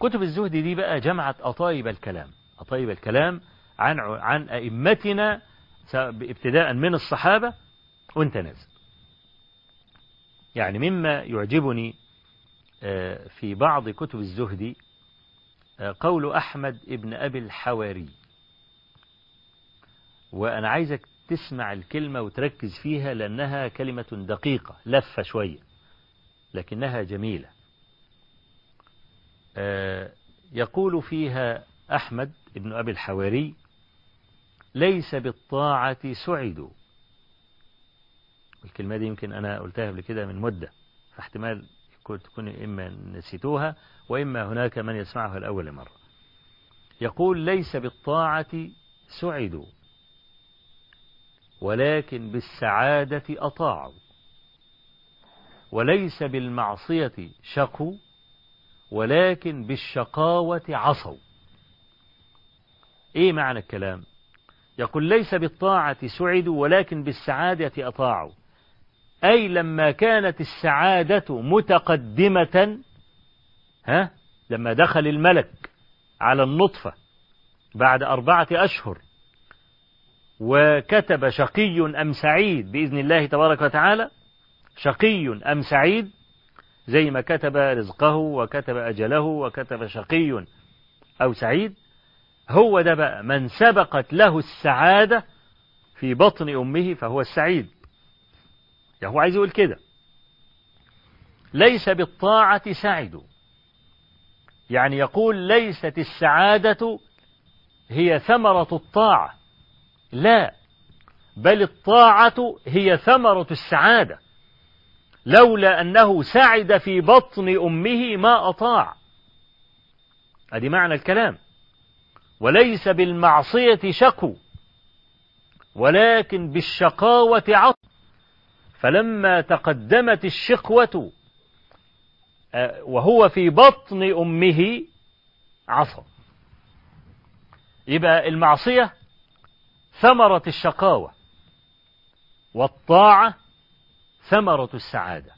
كتب الزهد دي بقى جمعت أطايب الكلام أطايب الكلام عن عن أئمتنا ابتداء من الصحابة وانت نازل. يعني مما يعجبني في بعض كتب الزهد قول أحمد ابن أبي الحواري. وأنا عايزك تسمع الكلمة وتركز فيها لأنها كلمة دقيقة لفة شوية لكنها جميلة. يقول فيها أحمد ابن أبي الحواري ليس بالطاعة سعدوا الكلمة دي يمكن أنا قلتها قبل كده من مدة فاحتمال تكون إما نسيتوها وإما هناك من يسمعها الأول مرة. يقول ليس بالطاعة سعدوا ولكن بالسعادة أطاعوا. وليس بالمعصية شقوا ولكن بالشقاوة عصوا. إيه معنى الكلام؟ يقول ليس بالطاعة سعدوا ولكن بالسعادة أطاعوا. أي لما كانت السعادة متقدمة ها؟ لما دخل الملك على النطفة بعد أربعة أشهر وكتب شقي أم سعيد بإذن الله تبارك وتعالى. شقي أم سعيد زي ما كتب رزقه وكتب أجله وكتب شقي أو سعيد هو ده بقى من سبقت له السعادة في بطن أمه فهو السعيد. يعني هو عايز يقول كده. ليس بالطاعة سعدوا يعني يقول ليست السعادة هي ثمرة الطاعة. لا. بل الطاعة هي ثمرة السعادة. لولا أنه سعد في بطن أمه ما أطاع. أدي معنى الكلام. وليس بالمعصية شكو ولكن بالشقاوة عصر فلما تقدمت الشقوة وهو في بطن أمه عصى. يبقى المعصية ثمرة الشقاوة والطاعة ثمرة السعادة.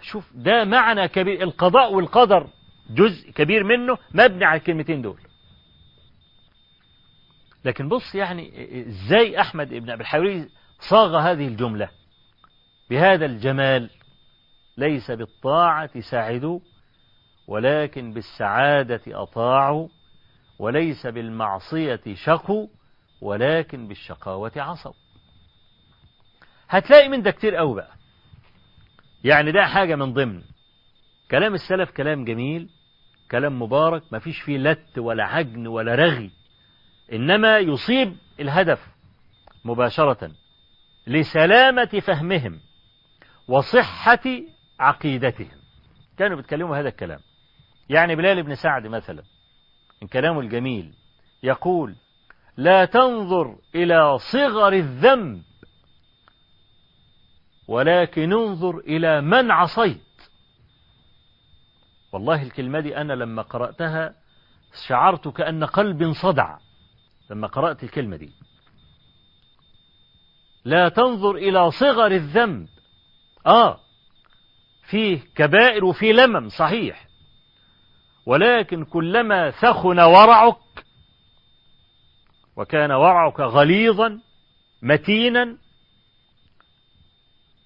شوف ده معنى كبير القضاء والقدر جزء كبير منه مبني على الكلمتين دول. لكن بص يعني إزاي أحمد ابن ابي الحواري صاغ هذه الجملة؟ بهذا الجمال ليس بالطاعة ساعدوا ولكن بالسعادة أطاعوا وليس بالمعصية شقوا ولكن بالشقاوة عصوا هتلاقي من ده كتير قوي بقى. يعني ده حاجة من ضمن كلام السلف كلام جميل كلام مبارك ما فيش فيه لت ولا عجن ولا رغي إنما يصيب الهدف مباشرة لسلامة فهمهم وصحة عقيدتهم. كانوا بيتكلموا هذا الكلام. يعني بلال بن سعد مثلا من كلامه الجميل يقول لا تنظر إلى صغر الذنب ولكن انظر إلى من عصيت. والله الكلمة دي أنا لما قرأتها شعرت كأن قلبي انصدع لما قرأت الكلمة دي. لا تنظر إلى صغر الذنب. آه فيه كبائر وفيه لمم صحيح. ولكن كلما ثخن ورعك وكان ورعك غليظا متينا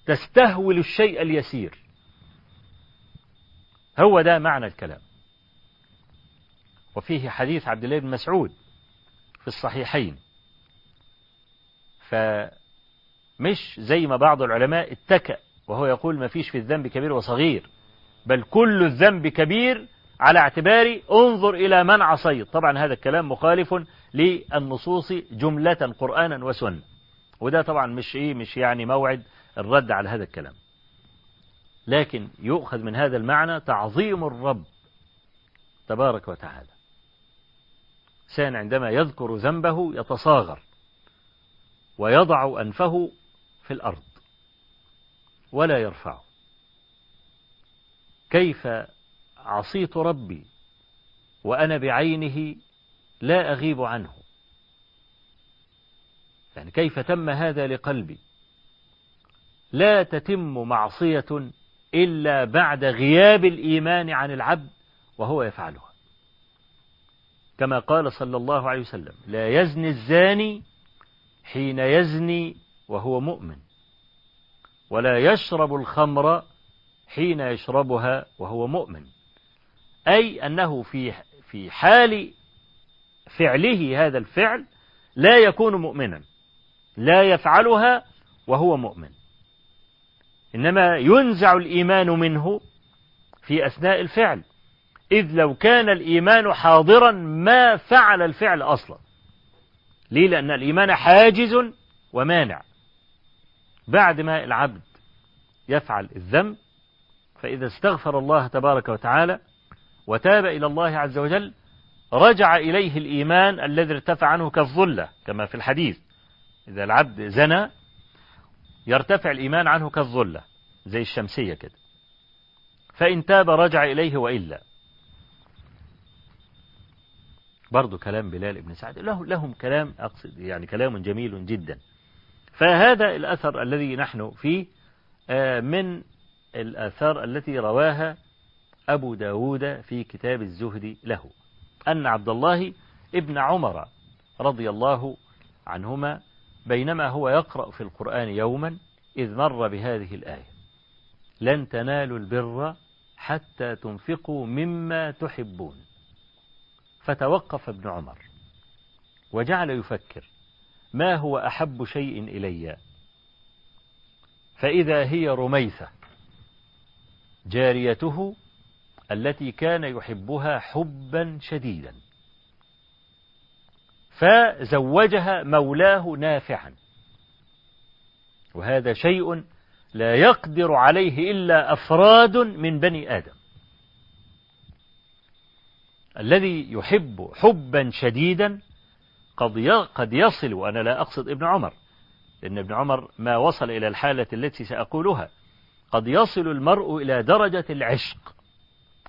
تستهول الشيء اليسير. هو ده معنى الكلام. وفيه حديث عبد الله بن مسعود في الصحيحين. فمش زي ما بعض العلماء اتكأ وهو يقول ما فيش في الذنب كبير وصغير بل كل الذنب كبير على اعتبار انظر إلى من عصيت طبعا هذا الكلام مخالف للنصوص جملة قرآنا وسنة. وده طبعا مش إيه مش يعني موعد الرد على هذا الكلام. لكن يؤخذ من هذا المعنى تعظيم الرب تبارك وتعالى. سان عندما يذكر ذنبه يتصاغر ويضع أنفه في الأرض ولا يرفعه. كيف عصيت ربي وأنا بعينه لا أغيب عنه. يعني كيف تم هذا لقلبي؟ لا تتم معصية إلا بعد غياب الإيمان عن العبد وهو يفعلها. كما قال صلى الله عليه وسلم لا يزني الزاني حين يزني وهو مؤمن ولا يشرب الخمر حين يشربها وهو مؤمن. أي أنه في في حال فعله هذا الفعل لا يكون مؤمنا لا يفعلها وهو مؤمن. إنما ينزع الإيمان منه في أثناء الفعل. إذ لو كان الإيمان حاضرا ما فعل الفعل أصلا. ليه؟ لأن الإيمان حاجز ومانع. بعد ما العبد يفعل الذنب فإذا استغفر الله تبارك وتعالى وتاب إلى الله عز وجل رجع إليه الإيمان الذي ارتفع عنه كالظلة كما في الحديث. إذا العبد زنى يرتفع الإيمان عنه كالظلة زي الشمسية كده. فإن تاب رجع إليه وإلا. برضو كلام بلال ابن سعد له لهم كلام أقصد يعني كلام جميل جدا. فهذا الأثر الذي نحن فيه من الآثار التي رواها أبو داود في كتاب الزهد له. أن عبد الله ابن عمر رضي الله عنهما بينما هو يقرأ في القرآن يوما إذ مر بهذه الآية. لن تنالوا البر حتى تنفقوا مما تحبون. فتوقف ابن عمر وجعل يفكر ما هو أحب شيء إلي. فإذا هي رميثة جاريته التي كان يحبها حبا شديدا. فزوجها مولاه نافعا. وهذا شيء لا يقدر عليه إلا أفراد من بني آدم. الذي يحب حبا شديدا قد قد يصل وأنا لا أقصد ابن عمر لأن ابن عمر ما وصل إلى الحالة التي سأقولها. قد يصل المرء إلى درجة العشق.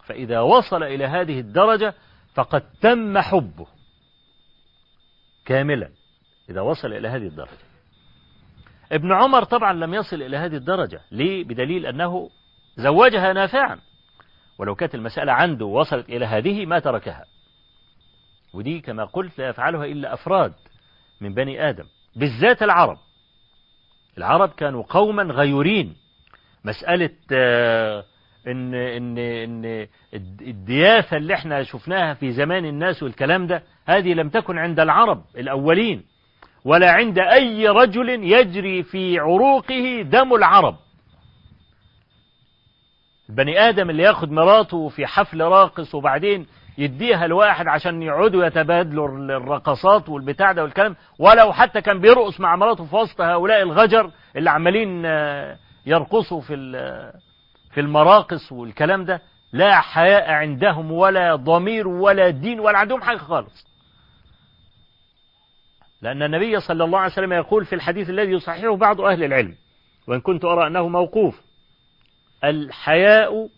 فإذا وصل إلى هذه الدرجة فقد تم حبه. كاملا. إذا وصل إلى هذه الدرجة. ابن عمر طبعا لم يصل إلى هذه الدرجة. ليه؟ بدليل أنه زوجها نافعا. ولو كانت المسألة عنده وصلت إلى هذه ما تركها. ودي كما قلت لا يفعلها إلا أفراد من بني آدم. بالذات العرب. العرب كانوا قوما غيورين. مسألة إن إن إن الدياثة اللي إحنا شفناها في زمان الناس والكلام ده هذه لم تكن عند العرب الأولين ولا عند أي رجل يجري في عروقه دم العرب. البني آدم اللي ياخد مراته في حفل راقص وبعدين يديها لواحد عشان يقعدوا يتبادلوا الرقصات والبتاع ده والكلام ولو حتى كان بيرقص مع مراته في وسط هؤلاء الغجر اللي عمالين آه، يرقصوا في في المراقص والكلام ده لا حياء عندهم ولا ضمير ولا دين ولا عندهم حاجة خالص. لأن النبي صلى الله عليه وسلم يقول في الحديث الذي يصححه بعض أهل العلم وإن كنت أرى أنه موقوف الحياء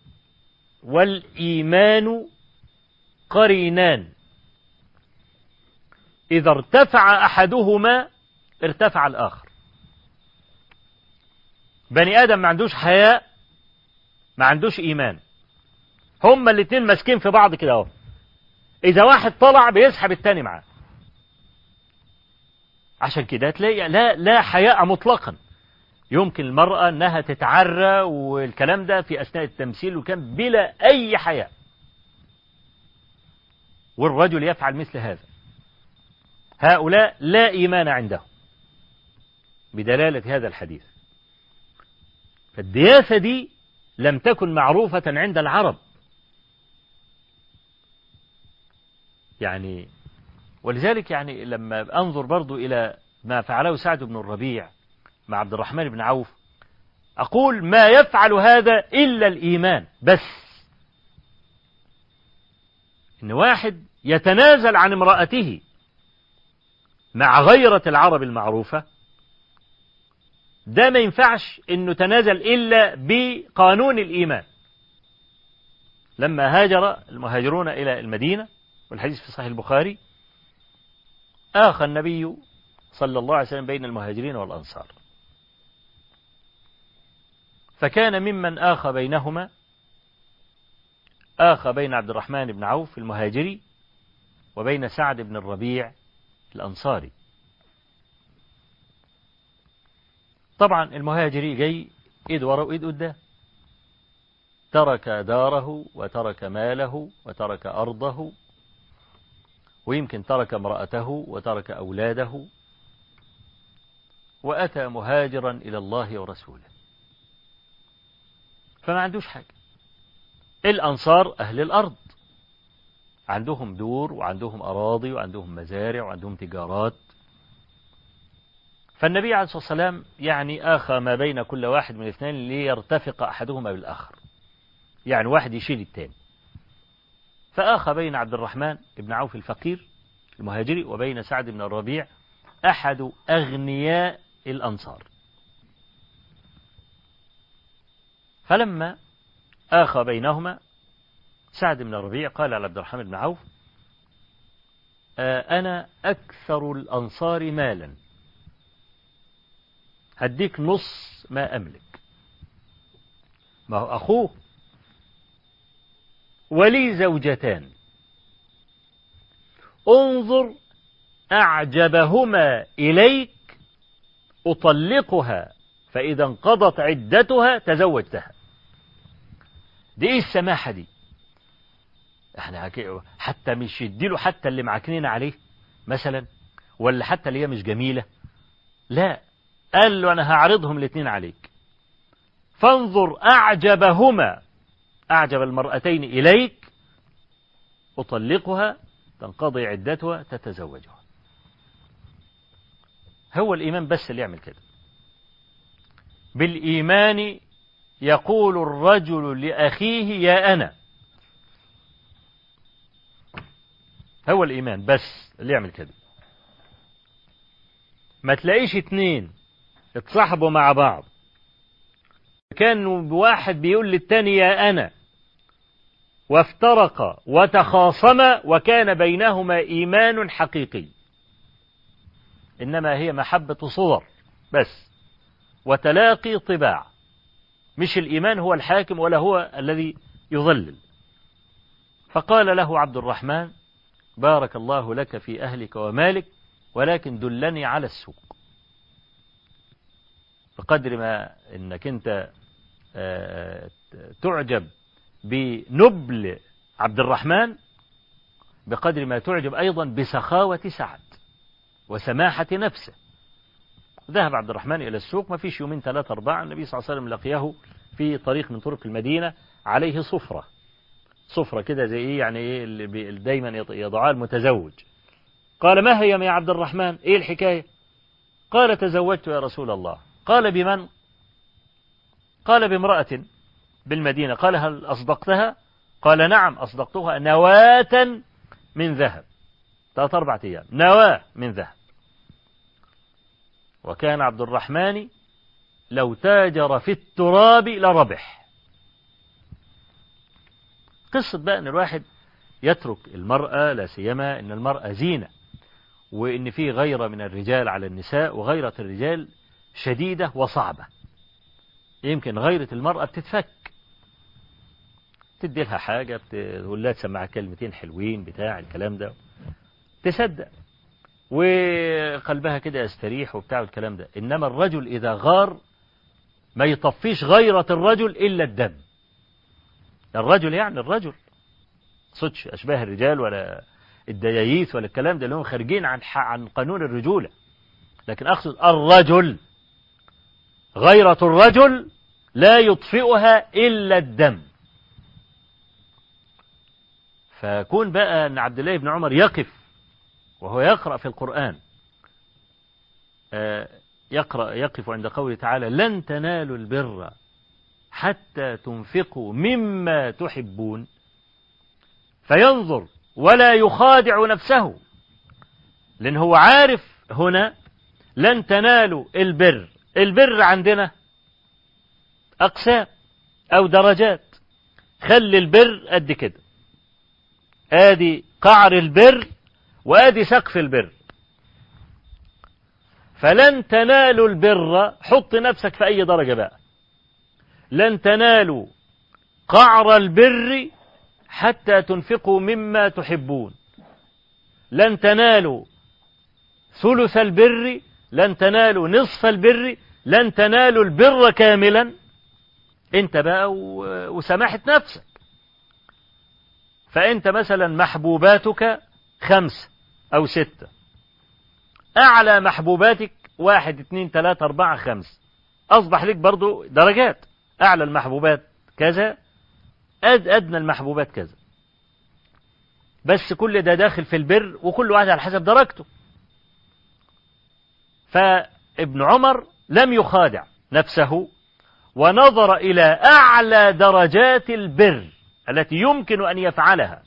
والإيمان قرينان. إذا ارتفع أحدهما ارتفع الآخر. بني آدم ما عندوش حياء ما عندوش إيمان. هما الاثنين ماسكين في بعض كده أهو. إذا واحد طلع بيسحب التاني معاه. عشان كده تلاقي لا لا حياء مطلقا. يمكن المرأة أنها تتعرى والكلام ده في أثناء التمثيل وكان بلا أي حياء. والرجل يفعل مثل هذا. هؤلاء لا إيمان عندهم. بدلالة هذا الحديث. فالدياسة دي لم تكن معروفة عند العرب. يعني ولذلك يعني لما أنظر برضو إلى ما فعله سعد بن الربيع مع عبد الرحمن بن عوف أقول ما يفعل هذا إلا الإيمان بس. إن واحد يتنازل عن امرأته مع غيرة العرب المعروفة ده ما ينفعش إنه تنازل إلا بقانون الإيمان. لما هاجر المهاجرون إلى المدينة والحديث في صحيح البخاري آخى النبي صلى الله عليه وسلم بين المهاجرين والأنصار. فكان ممن آخى بينهما آخى بين عبد الرحمن بن عوف المهاجري وبين سعد بن الربيع الأنصاري. طبعا المهاجري جاي إيد ورا وإيد قدام. ترك داره وترك ماله وترك أرضه ويمكن ترك امرأته وترك أولاده وأتى مهاجرا إلى الله ورسوله. فما عندوش حاجة. الأنصار أهل الأرض. عندهم دور وعندهم أراضي وعندهم مزارع وعندهم تجارات. فالنبي عليه الصلاة والسلام يعني آخى ما بين كل واحد من الاثنين ليرتفق أحدهما بالآخر. يعني واحد يشيل التاني فآخى بين عبد الرحمن بن عوف الفقير المهاجري وبين سعد بن الربيع أحد أغنياء الأنصار. فلما آخى بينهما سعد بن الربيع قال على عبد الرحمن بن عوف آه، أنا أكثر الأنصار مالا. هديك نص ما أملك. ما هو أخوه ولي زوجتان. انظر أعجبهما إليك أطلقها فإذا انقضت عدتها تزوجتها. دي إيه السماحة دي؟ إحنا حتى مش يديله حتى اللي معكنين عليه مثلا ولا حتى اللي هي مش جميلة. لا قال له أنا هعرضهم الاثنين عليك. فانظر أعجبهما. أعجب المرأتين إليك. أطلقها. تنقضي عدتها. تتزوجها. هو الإيمان بس اللي يعمل كده. بالإيمان يقول الرجل لأخيه يا أنا. هو الإيمان بس اللي يعمل كده. ما تلاقيش اتنين اتصاحبوا مع بعض. كان واحد بيقول للتاني يا أنا. وافترقا وتخاصما وكان بينهما إيمان حقيقي. إنما هي محبة صور بس وتلاقي طباع. مش الإيمان هو الحاكم ولا هو الذي يضلل. فقال له عبد الرحمن بارك الله لك في أهلك ومالك ولكن دلني على السوق بقدر ما إنك أنت تعجب بنبل عبد الرحمن بقدر ما تعجب أيضا بسخاوة سعد وسماحة نفسه. ذهب عبد الرحمن إلى السوق ما فيش يومين ثلاثة أربعة النبي صلى الله عليه وسلم لقيه في طريق من طرق المدينة عليه صفرة. صفرة كده زي إيه؟ يعني إيه؟ اللي دايما يضعها المتزوج. قال ما هي يا عبد الرحمن؟ إيه الحكاية؟ قال تزوجت يا رسول الله. قال بمن؟ قال بامرأة بالمدينة. قال هل أصدقتها؟ قال نعم أصدقتها نواة من ذهب. ثلاث أربعة أيام. نواة من ذهب. وكان عبد الرحمن لو تاجر في التراب لربح. قصة بقى أن الواحد يترك المرأة لا سيما أن المرأة زينة وأن في غيرة من الرجال على النساء وغيرة الرجال شديدة وصعبة. يمكن غيرة المرأة بتتفك. تدي لها حاجة تقول لها تسمعها كلمتين حلوين بتاع الكلام ده. تصدق. وقلبها كده يستريح وبتاع الكلام ده. إنما الرجل إذا غار ما يطفيش غيرة الرجل إلا الدم. الرجل يعني الرجل. صدش أشباه الرجال ولا الدياييث ولا الكلام ده اللي هم خارجين عن عن قانون الرجولة. لكن أقصد الرجل. غيرة الرجل لا يطفئها إلا الدم. فكون بقى أن عبد الله بن عمر يقف وهو يقرأ في القرآن يقرأ يقف عند قوله تعالى لن تنالوا البر حتى تنفقوا مما تحبون فينظر ولا يخادع نفسه لأن هو عارف هنا لن تنالوا البر البر عندنا أقسام أو درجات. خلي البر قد كده. آدي قعر البر وآدي سقف البر. فلن تنالوا البر حط نفسك في أي درجة بقى. لن تنالوا قعر البر حتى تنفقوا مما تحبون. لن تنالوا ثلث البر لن تنالوا نصف البر لن تنالوا البر كاملا. انت بقى وسماحة نفسك. فأنت مثلا محبوباتك خمسة أو ستة. أعلى محبوباتك واحد اتنين تلاتة أربعة خمسة أصبح لك برضو درجات. أعلى المحبوبات كذا أد أدنى المحبوبات كذا. بس كل ده داخل في البر وكل واحد على حسب درجته. فابن عمر لم يخادع نفسه ونظر إلى أعلى درجات البر التي يمكن أن يفعلها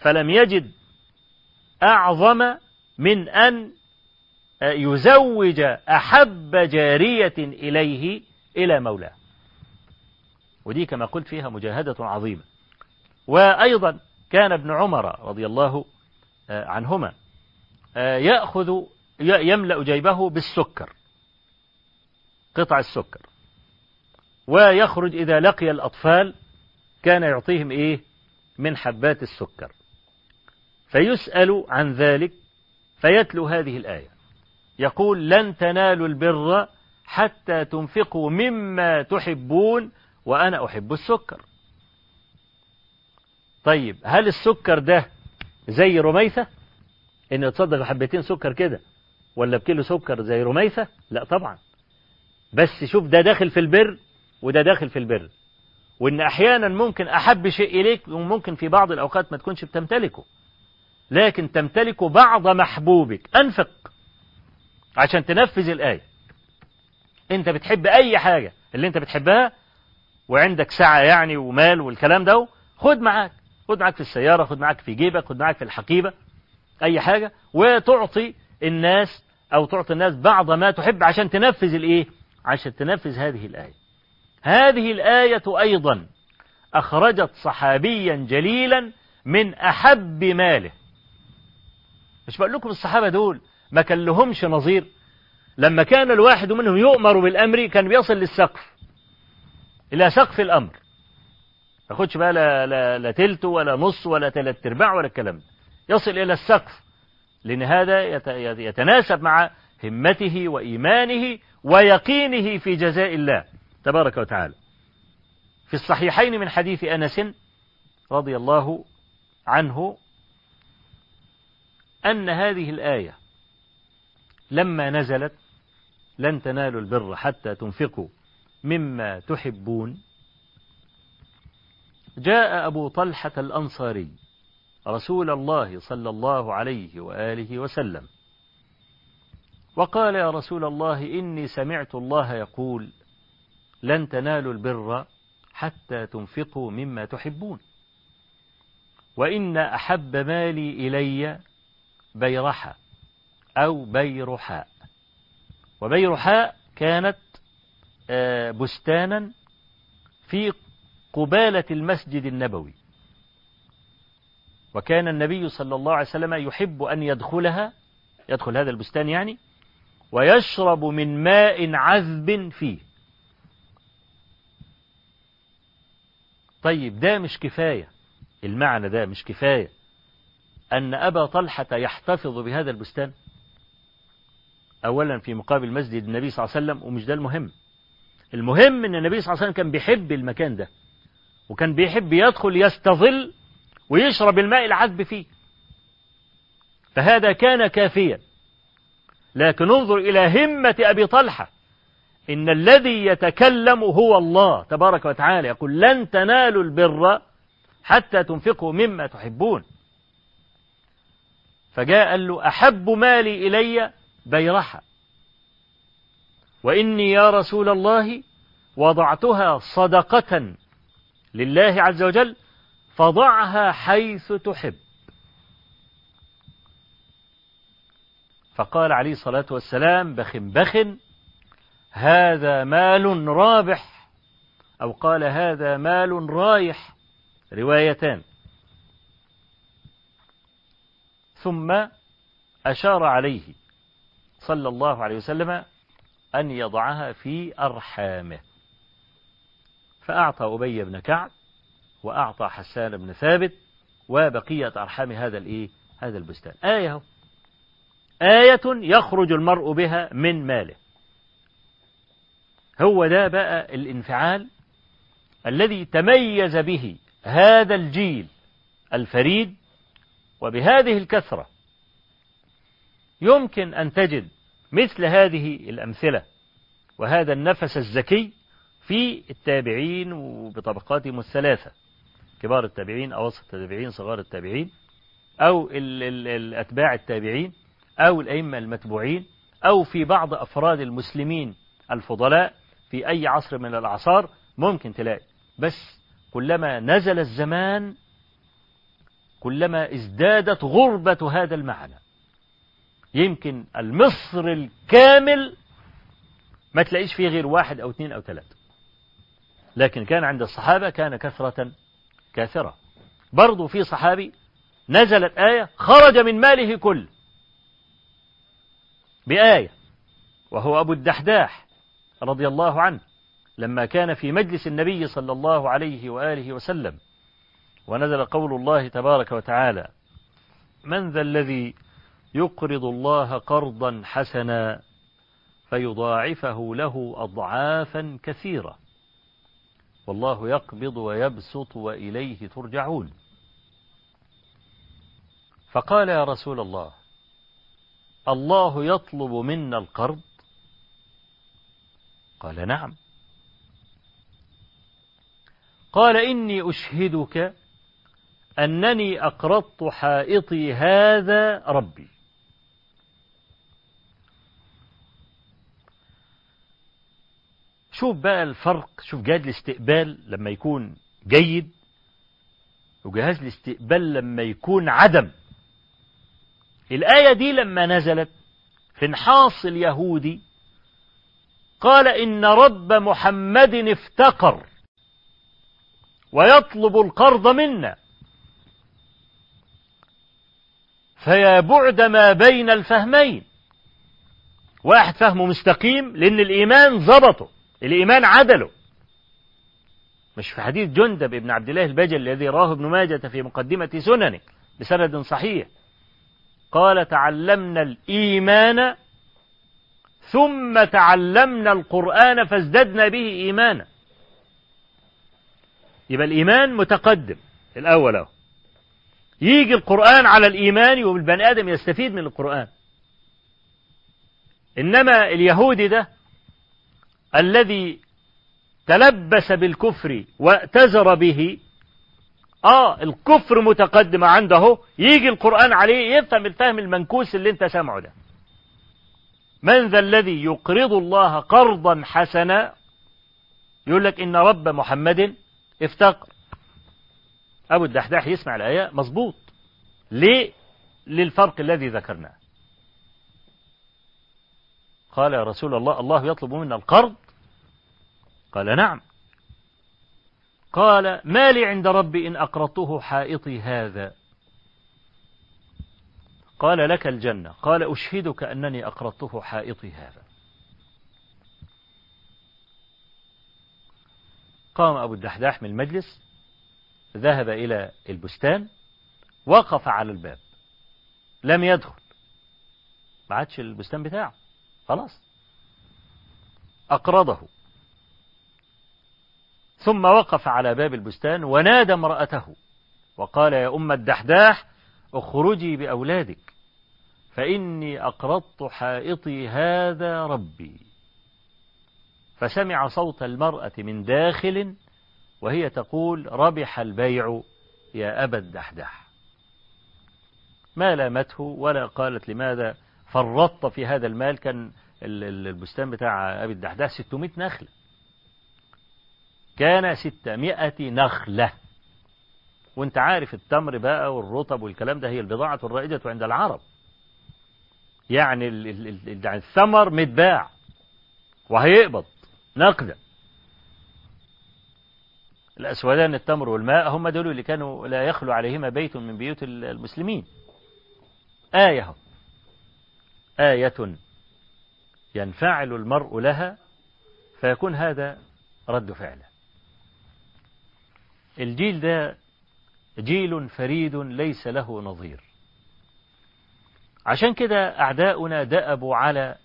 فلم يجد أعظم من أن يزوج أحب جارية إليه إلى مولاه. ودي كما قلت فيها مجاهدة عظيمة. وأيضا كان ابن عمر رضي الله عنهما يأخذ يملأ جيبه بالسكر قطع السكر. ويخرج إذا لقي الأطفال كان يعطيهم إيه؟ من حبات السكر. فيسأل عن ذلك فيتلو هذه الآية. يقول لن تنالوا البر حتى تنفقوا مما تحبون وأنا أحب السكر. طيب هل السكر ده زي رميثة؟ إن تصدق بحبتين سكر كده. ولا بكيلو سكر زي رميثة؟ لا طبعا. بس شوف ده داخل في البر وده داخل في البر. وإن أحيانا ممكن أحب شيء إليك وممكن في بعض الأوقات ما تكونش بتمتلكه. لكن تمتلك بعض محبوبك. أنفق. عشان تنفذ الآية. أنت بتحب أي حاجة. اللي أنت بتحبها وعندك سعة يعني ومال والكلام ده خد معاك. خد معاك في السيارة خد معاك في جيبك خد معاك في الحقيبة. أي حاجة. وتعطي الناس أو تعطي الناس بعض ما تحب عشان تنفذ الإيه؟ عشان تنفذ هذه الآية. هذه الآية أيضا أخرجت صحابيا جليلا من أحب ماله. مش بقول لكم الصحابة دول ما كان لهمش نظير؟ لما كان الواحد منهم يؤمر بالأمر كان بيصل للسقف. إلى سقف الأمر. ما بقى لا, لا, لا تلت ولا نص ولا تلت أرباع ولا الكلام يصل إلى السقف. لأن هذا يتناسب مع همته وإيمانه ويقينه في جزاء الله تبارك وتعالى. في الصحيحين من حديث أنس رضي الله عنه أن هذه الآية لما نزلت لن تنالوا البر حتى تنفقوا مما تحبون. جاء أبو طلحة الأنصاري رسول الله صلى الله عليه وآله وسلم. وقال يا رسول الله إني سمعت الله يقول لن تنالوا البر حتى تنفقوا مما تحبون. وإن أحب مالي إلي بيرحة أو بيرحاء وبيرحاء كانت بستانا في قبالة المسجد النبوي. وكان النبي صلى الله عليه وسلم يحب أن يدخلها يدخل هذا البستان يعني ويشرب من ماء عذب فيه. طيب ده مش كفاية. المعنى ده مش كفاية. أن أبا طلحة يحتفظ بهذا البستان. أولا في مقابل مسجد النبي صلى الله عليه وسلم ومش ده المهم. المهم أن النبي صلى الله عليه وسلم كان بيحب المكان ده وكان بيحب يدخل يستظل ويشرب الماء العذب فيه. فهذا كان كافيا. لكن انظر إلى همة أبي طلحة. إن الذي يتكلم هو الله تبارك وتعالى. يقول لن تنالوا البر حتى تنفقوا مما تحبون. فجاء قال له أحب مالي إلي بيرحة وإني يا رسول الله وضعتها صدقة لله عز وجل فضعها حيث تحب. فقال عليه الصلاة والسلام بخ بخ هذا مال رابح أو قال هذا مال رايح. روايتان. ثم أشار عليه صلى الله عليه وسلم أن يضعها في أرحامه. فأعطى أبي بن كعب وأعطى حسان بن ثابت وبقية أرحام هذا الإيه؟ هذا البستان. آية آية يخرج المرء بها من ماله. هو ده بقى الانفعال الذي تميز به هذا الجيل الفريد وبهذه الكثرة. يمكن أن تجد مثل هذه الأمثلة وهذا النفس الزكي في التابعين وبطبقاتهم الثلاثة. كبار التابعين أوسط التابعين صغار التابعين أو ال ال الأتباع التابعين أو الأئمة المتبوعين أو في بعض أفراد المسلمين الفضلاء في أي عصر من الأعصار ممكن تلاقي. بس كلما نزل الزمان كلما ازدادت غربة هذا المعنى. يمكن المصر الكامل ما تلاقيش فيه غير واحد أو اثنين أو ثلاثة. لكن كان عند الصحابة كان كثرة كاثرة برضو في صحابي نزلت آية خرج من ماله كل بآية وهو أبو الدحداح رضي الله عنه لما كان في مجلس النبي صلى الله عليه وآله وسلم ونزل قول الله تبارك وتعالى من ذا الذي يقرض الله قرضا حسنا فيضاعفه له أضعافا كثيرة والله يقبض ويبسط وإليه ترجعون. فقال يا رسول الله الله يطلب منا القرض؟ قال نعم. قال إني أشهدك أنني أقرضت حائطي هذا ربي. شوف بقى الفرق شوف جهاز الاستقبال لما يكون جيد وجهاز الاستقبال لما يكون عدم. الآية دي لما نزلت في انحاص اليهودي قال إن رب محمد افتقر ويطلب القرض منا. فيا بعد ما بين الفهمين. واحد فهمه مستقيم لأن الإيمان ظبطه الإيمان عدله. مش في حديث جندب ابن عبد الله البجل الذي راه ابن ماجة في مقدمة سننه بسند صحيح. قال تعلمنا الإيمان ثم تعلمنا القرآن فازددنا به إيمانا. يبقى الإيمان متقدم. الأول أهو. يجي القرآن على الإيمان والبني آدم يستفيد من القرآن. إنما اليهودي ده الذي تلبس بالكفر واعتذر به آه الكفر متقدم عنده يجي القرآن عليه يفهم الفهم المنكوس اللي انت سامعه ده. من ذا الذي يقرض الله قرضا حسنا؟ يقول لك إن رب محمد افتقر. أبو الدحداح يسمع الآية مظبوط. ليه؟ للفرق الذي ذكرناه. قال يا رسول الله الله يطلب منا القرض؟ قال نعم. قال ما لي عند ربي إن أقرضته حائطي هذا؟ قال لك الجنة. قال أشهدك أنني أقرضته حائطي هذا. قام أبو الدحداح من المجلس ذهب إلى البستان وقف على الباب. لم يدخل. ما عادش البستان بتاعه. خلاص. أقرضه. ثم وقف على باب البستان ونادى امرأته وقال يا أم الدحداح اخرجي بأولادك فإني أقرضت حائطي هذا ربي. فسمع صوت المرأة من داخل وهي تقول ربح البيع يا أبا الدحدح ما لامته ولا قالت لماذا فرطت في هذا المال كان البستان بتاع أبي الدحدح 600 نخلة. كان 600 نخلة. وانت عارف التمر بقى والرطب والكلام ده هي البضاعة الرائجة عند العرب. يعني الثمر متباع وهيقبض نقدا. الأسودان التمر والماء هم دول اللي كانوا لا يخلو عليهما بيت من بيوت المسلمين. آية. آية. ينفعل المرء لها فيكون هذا رد فعله. الجيل ده جيل فريد ليس له نظير. عشان كده أعداؤنا دأبوا على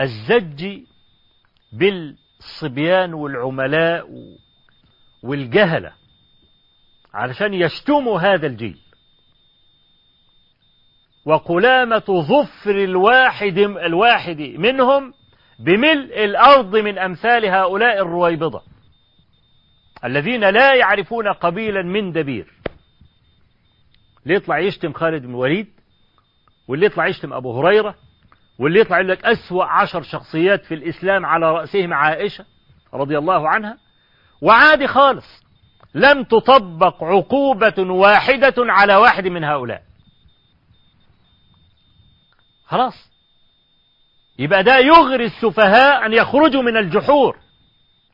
الزج بالصبيان والعملاء والجهلة علشان يشتموا هذا الجيل. وقلامة ظفر الواحد الواحد منهم بملء الأرض من أمثال هؤلاء الرويبضة الذين لا يعرفون قبيلا من دبير. اللي يطلع يشتم خالد بن الوليد واللي يطلع يشتم أبو هريرة واللي يطلع يقول لك أسوأ عشر شخصيات في الإسلام على رأسهم عائشة رضي الله عنها. وعادي خالص لم تطبق عقوبة واحدة على واحد من هؤلاء. خلاص. يبقى ده يغري السفهاء أن يخرجوا من الجحور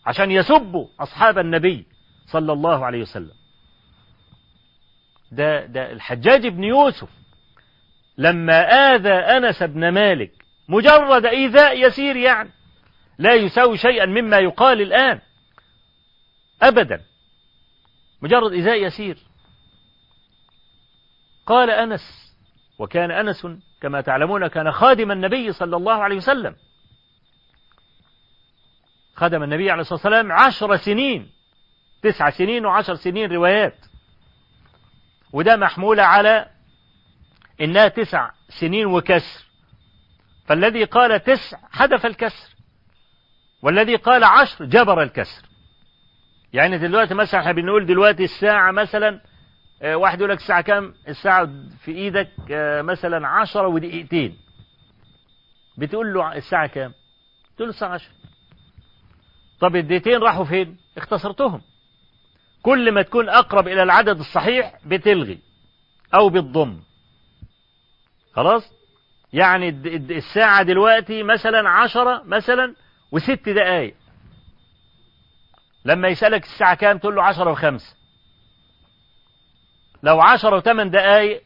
عشان يسبوا أصحاب النبي صلى الله عليه وسلم. ده, ده الحجاج بن يوسف لما آذى أنس بن مالك مجرد إيذاء يسير يعني لا يساوي شيئا مما يقال الآن أبدا. مجرد إيذاء يسير. قال أنس وكان أنس كما تعلمون كان خادم النبي صلى الله عليه وسلم. خدم النبي عليه الصلاة والسلام عشر سنين تسع سنين وعشر سنين روايات. وده محمولة على إنها تسع سنين وكسر. فالذي قال تسع حدث الكسر والذي قال عشر جبر الكسر. يعني دلوقتي مثلا إحنا بنقول دلوقتي الساعة مثلا واحد يقول لك الساعة كام الساعة في إيدك مثلا عشرة ودقيقتين. بتقول له الساعة كام تقول له الساعة عشرة. طب الدقيقتين راحوا فين؟ اختصرتهم. كل ما تكون أقرب إلى العدد الصحيح بتلغي أو بتضم. خلاص؟ يعني الساعة دلوقتي مثلا عشرة مثلا وست دقايق. لما يسألك الساعة كام تقول له عشرة وخمسة. لو عشرة وثمان دقايق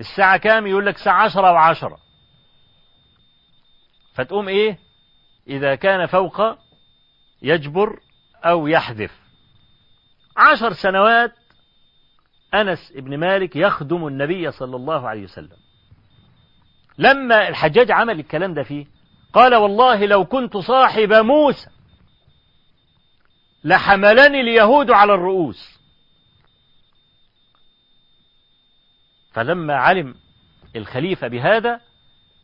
الساعة كام؟ يقول لك الساعة عشرة وعشرة. فتقوم إيه؟ إذا كان فوق يجبر أو يحذف. عشر سنوات أنس بن مالك يخدم النبي صلى الله عليه وسلم. لما الحجاج عمل الكلام ده فيه قال والله لو كنت صاحب موسى لحملني اليهود على الرؤوس. فلما علم الخليفة بهذا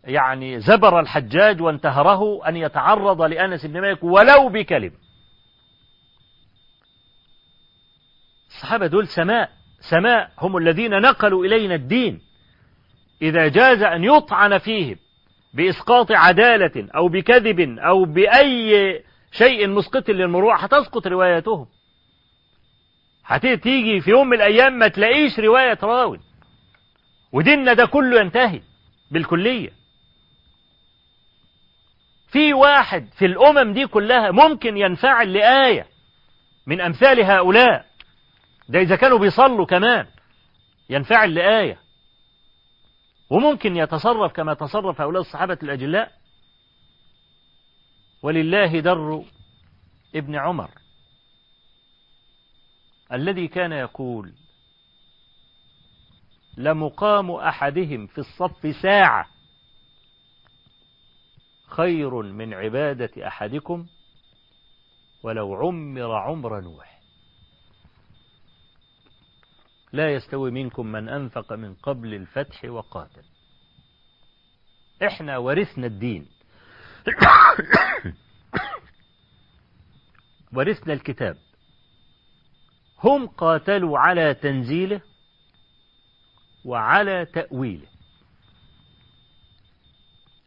يعني زبر الحجاج وانتهره أن يتعرض لأنس بن مالك ولو بكلمة الصحابة دول سماء سماء هم الذين نقلوا إلينا الدين. إذا جاز أن يطعن فيهم بإسقاط عدالة أو بكذب أو بأي شيء مسقط للمروءة هتسقط رواياتهم. هتيجي في يوم من الأيام ما تلاقيش رواية راوي. وديننا ده كله ينتهي بالكلية. في واحد في الأمم دي كلها ممكن ينفعل لآية من أمثال هؤلاء. ده إذا كانوا بيصلوا كمان ينفعل لآية. وممكن يتصرف كما تصرف هؤلاء الصحابة الأجلاء. ولله در ابن عمر الذي كان يقول لمقام أحدهم في الصف ساعة. خير من عبادة أحدكم ولو عمر عمر نوح. لا يستوي منكم من أنفق من قبل الفتح وقاتل. إحنا ورثنا الدين. ورثنا الكتاب. هم قاتلوا على تنزيله وعلى تأويله.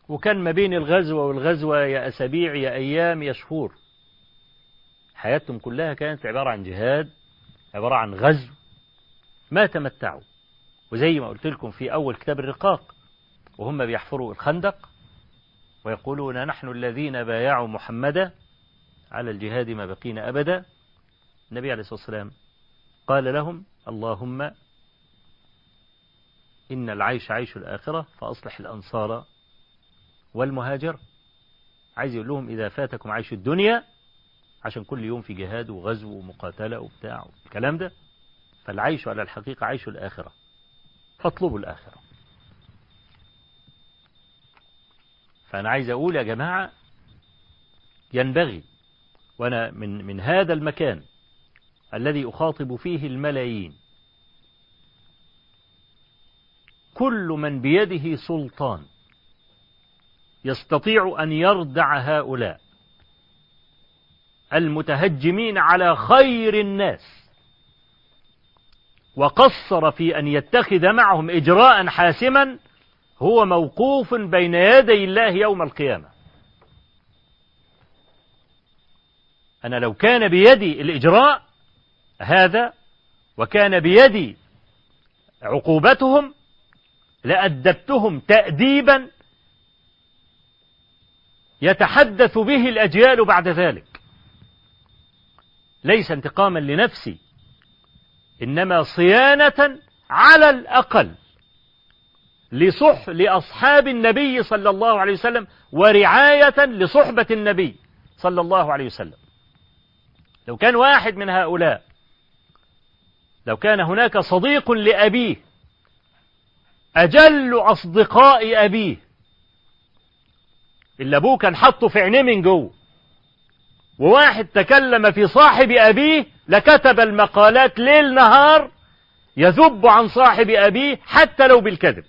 وكان ما بين الغزوة والغزوة يا أسابيع يا أيام يا شهور. حياتهم كلها كانت عبارة عن جهاد عبارة عن غزو ما تمتعوا. وزي ما قلت لكم في أول كتاب الرقاق وهم بيحفروا الخندق ويقولون نحن الذين بايعوا محمدا على الجهاد ما بقينا أبدا. النبي عليه الصلاة والسلام قال لهم اللهم إن العيش عيش الآخرة فأصلح الأنصار والمهاجر. عايز يقول لهم إذا فاتكم عيش الدنيا عشان كل يوم في جهاد وغزو ومقاتلة وبتاع الكلام ده فالعيش على الحقيقة عيش الآخرة. فاطلبوا الآخرة. فأنا عايز أقول يا جماعة ينبغي وأنا من, من هذا المكان الذي أخاطب فيه الملايين كل من بيده سلطان. يستطيع أن يردع هؤلاء المتهجمين على خير الناس. وقصر في أن يتخذ معهم إجراء حاسما هو موقوف بين يدي الله يوم القيامة. أنا لو كان بيدي الإجراء هذا وكان بيدي عقوبتهم لأدبتهم تأديبا يتحدث به الأجيال بعد ذلك. ليس انتقاما لنفسي إنما صيانة على الأقل لصح لأصحاب النبي صلى الله عليه وسلم ورعاية لصحبة النبي صلى الله عليه وسلم. لو كان واحد من هؤلاء لو كان هناك صديق لأبيه أجل أصدقاء أبيه. إلا أبوه كان حطه في عينيه من جوه وواحد تكلم في صاحب أبيه لكتب المقالات ليل نهار يذب عن صاحب أبيه حتى لو بالكذب.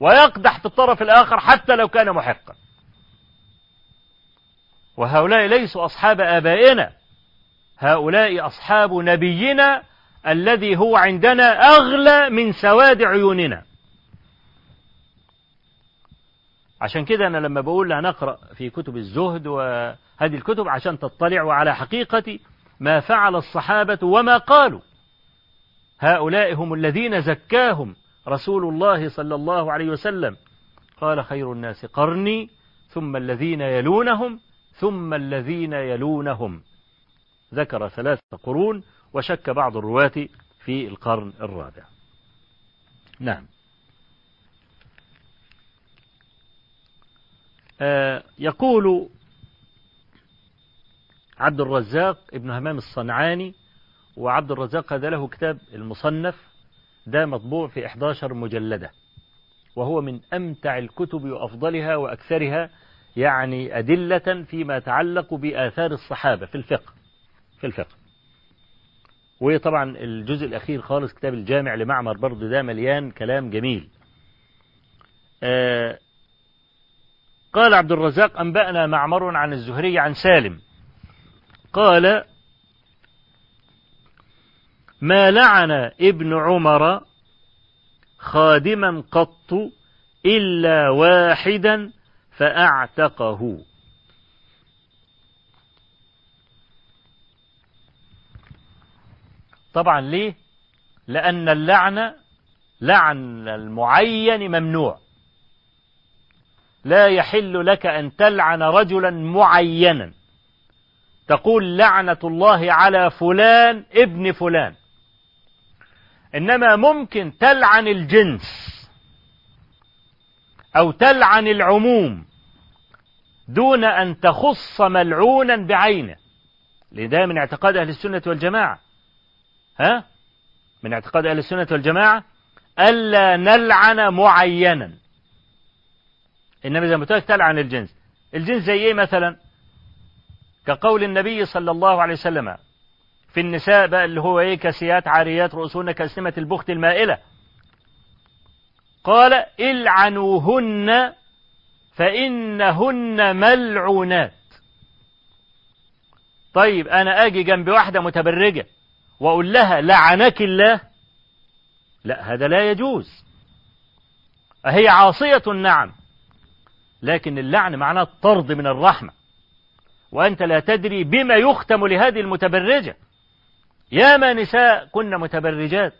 ويقدح في الطرف الآخر حتى لو كان محقا. وهؤلاء ليسوا أصحاب آبائنا. هؤلاء أصحاب نبينا الذي هو عندنا أغلى من سواد عيوننا. عشان كده أنا لما بقول هنقرأ في كتب الزهد وهذه الكتب عشان تطلعوا على حقيقة ما فعل الصحابة وما قالوا. هؤلاء هم الذين زكاهم رسول الله صلى الله عليه وسلم. قال خير الناس قرني ثم الذين يلونهم ثم الذين يلونهم. ذكر ثلاثة قرون وشك بعض الرواة في القرن الرابع. نعم. آه يقول عبد الرزاق ابن همام الصنعاني وعبد الرزاق هذا له كتاب المصنف ده مطبوع في 11 مجلدة وهو من أمتع الكتب وأفضلها وأكثرها يعني أدلة فيما يتعلق بآثار الصحابة في الفقه في الفقه. وطبعا الجزء الأخير خالص كتاب الجامع لمعمر برضه ده مليان كلام جميل. آه قال عبد الرزاق أنبأنا معمر عن الزهري عن سالم. قال ما لعن ابن عمر خادما قط إلا واحدا فأعتقه. طبعا ليه؟ لأن اللعنة لعن المعين ممنوع. لا يحل لك أن تلعن رجلا معينا. تقول لعنة الله على فلان ابن فلان. إنما ممكن تلعن الجنس أو تلعن العموم دون أن تخص ملعونا بعينه. لده من اعتقاد أهل السنة والجماعة ها؟ من اعتقاد أهل السنة والجماعة ألا نلعن معينا. إنما زي ما قلت تلعن الجنس. الجنس زي إيه مثلا؟ كقول النبي صلى الله عليه وسلم في النساء بقى اللي هو إيه؟ كسيات عاريات رؤوسهن كأسنمة البخت المائلة. قال العنوهن فإنهن ملعونات. طيب أنا أجي جنب واحدة متبرجة. وأقول لها لعنك الله. لا هذا لا يجوز. هي عاصية نعم. لكن اللعن معناه الطرد من الرحمة. وأنت لا تدري بما يختم لهذه المتبرجة. ياما نساء كن متبرجات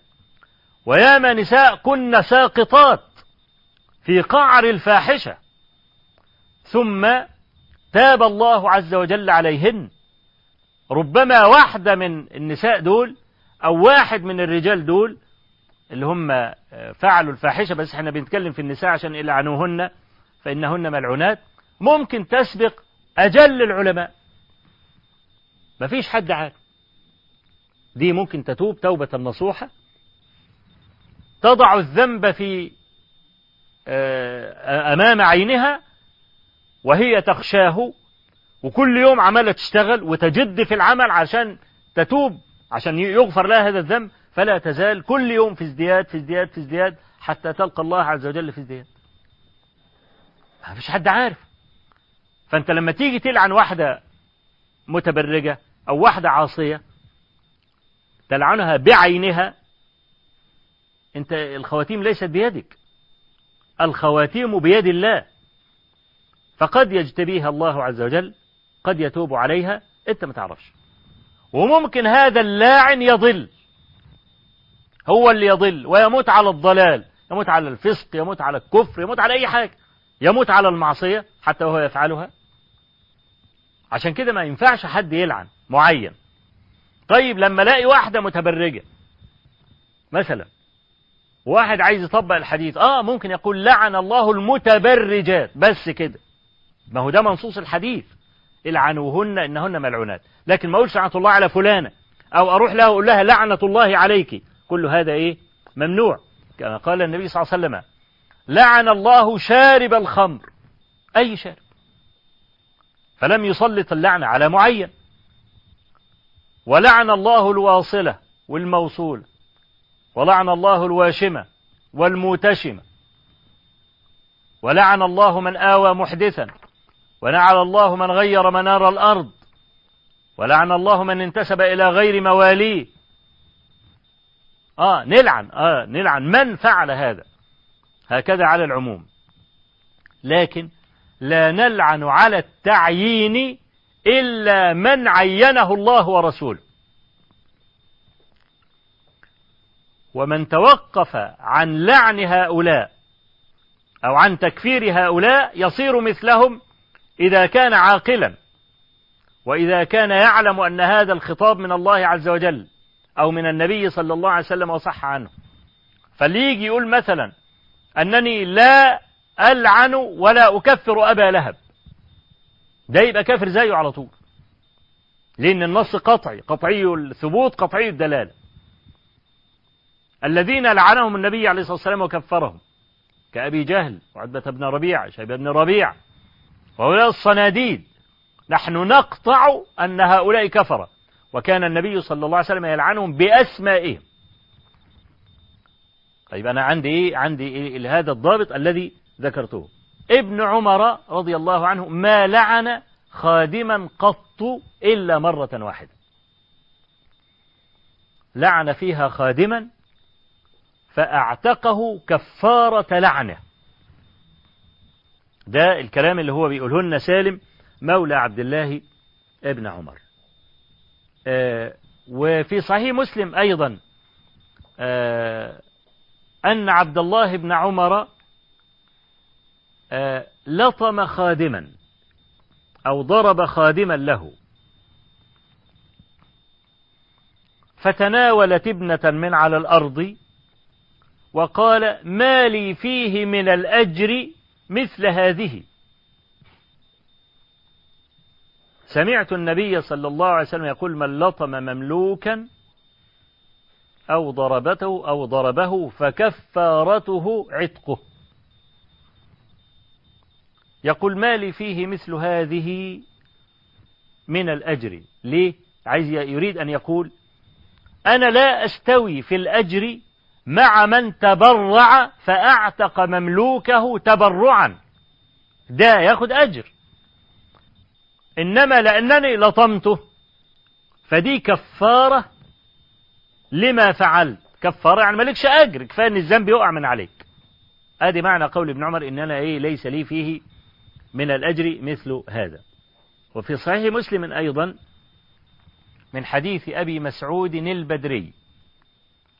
وياما نساء كن ساقطات في قعر الفاحشة. ثم تاب الله عز وجل عليهن. ربما واحدة من النساء دول أو واحد من الرجال دول اللي هم فعلوا الفاحشة بس إحنا بنتكلم في النساء عشان يلعنوهن فإنهن ملعونات. ممكن تسبق أجل العلماء. مفيش حد عارف. دي ممكن تتوب توبة نصوحة. تضع الذنب في أمام عينها وهي تخشاه. وكل يوم عمالة تشتغل وتجد في العمل عشان تتوب عشان يغفر لها هذا الذنب فلا تزال كل يوم في ازدياد في ازدياد في ازدياد حتى تلقى الله عز وجل في ازدياد. ما فيش حد عارف. فانت لما تيجي تلعن واحدة متبرجة أو واحدة عاصية تلعنها بعينها انت الخواتيم ليست بيدك. الخواتيم بيد الله. فقد يجتبيها الله عز وجل قد يتوب عليها أنت ما تعرفش. وممكن هذا اللاعن يضل. هو اللي يضل ويموت على الضلال يموت على الفسق يموت على الكفر يموت على أي حاجة. يموت على المعصية حتى وهو يفعلها. عشان كده ما ينفعش حد يلعن معين. طيب لما ألاقي واحدة متبرجة مثلا واحد عايز يطبق الحديث آه ممكن يقول لعن الله المتبرجات بس كده. ما هو ده منصوص الحديث. إلعنوهن إنهن ملعونات. لكن ما أقولش لعنة الله على فلانة. أو أروح لها واقول لها لعنة الله عليك. كل هذا إيه؟ ممنوع. كما قال النبي صلى الله عليه وسلم لعن الله شارب الخمر. أي شارب؟ فلم يسلط اللعنة على معين. ولعن الله الواصلة والموصولة ولعن الله الواشمة والموتشمة. ولعن الله من آوى محدثا. ولعن الله من غير منار الأرض ولعن الله من انتسب إلى غير مواليه. آه نلعن آه نلعن. من فعل هذا؟ هكذا على العموم. لكن لا نلعن على التعيين إلا من عينه الله ورسوله. ومن توقف عن لعن هؤلاء أو عن تكفير هؤلاء يصير مثلهم إذا كان عاقلا وإذا كان يعلم أن هذا الخطاب من الله عز وجل أو من النبي صلى الله عليه وسلم وصح عنه. فليجي يقول مثلا أنني لا ألعن ولا أكفر أبا لهب. ده يبقى كافر زيه على طول. لأن النص قطعي قطعي الثبوت قطعي الدلالة الذين لعنهم النبي عليه الصلاة والسلام وكفرهم كأبي جهل وعتبة بن ربيع شيبة بن ربيع وهؤلاء الصناديد. نحن نقطع أن هؤلاء كفر وكان النبي صلى الله عليه وسلم يلعنهم بأسمائهم. طيب أنا عندي إيه عندي إيه هذا الضابط الذي ذكرته. ابن عمر رضي الله عنه ما لعن خادما قط إلا مرة واحدة. لعن فيها خادما فأعتقه كفارة لعنه. ده الكلام اللي هو بيقوله لنا سالم مولى عبد الله ابن عمر. آه وفي صحيح مسلم أيضا آه أن عبد الله بن عمر آه لطم خادما أو ضرب خادما له. فتناولت ابنة من على الأرض وقال ما لي فيه من الأجر مثل هذه. سمعت النبي صلى الله عليه وسلم يقول من لطم مملوكا أو ضربته أو ضربه فكفارته عتقه. يقول ما لي فيه مثل هذه من الأجر؟ ليه؟ عايز يريد أن يقول أنا لا أستوي في الأجر مع من تبرع فأعتق مملوكه تبرعا. ده ياخد أجر. إنما لأنني لطمته فدي كفارة لما فعلت. كفارة يعني مالكش أجر كفاية أن الذنب يقع من عليك. آدي معنى قول ابن عمر إن أنا إيه ليس لي فيه من الأجر مثل هذا. وفي صحيح مسلم أيضا من حديث أبي مسعود البدري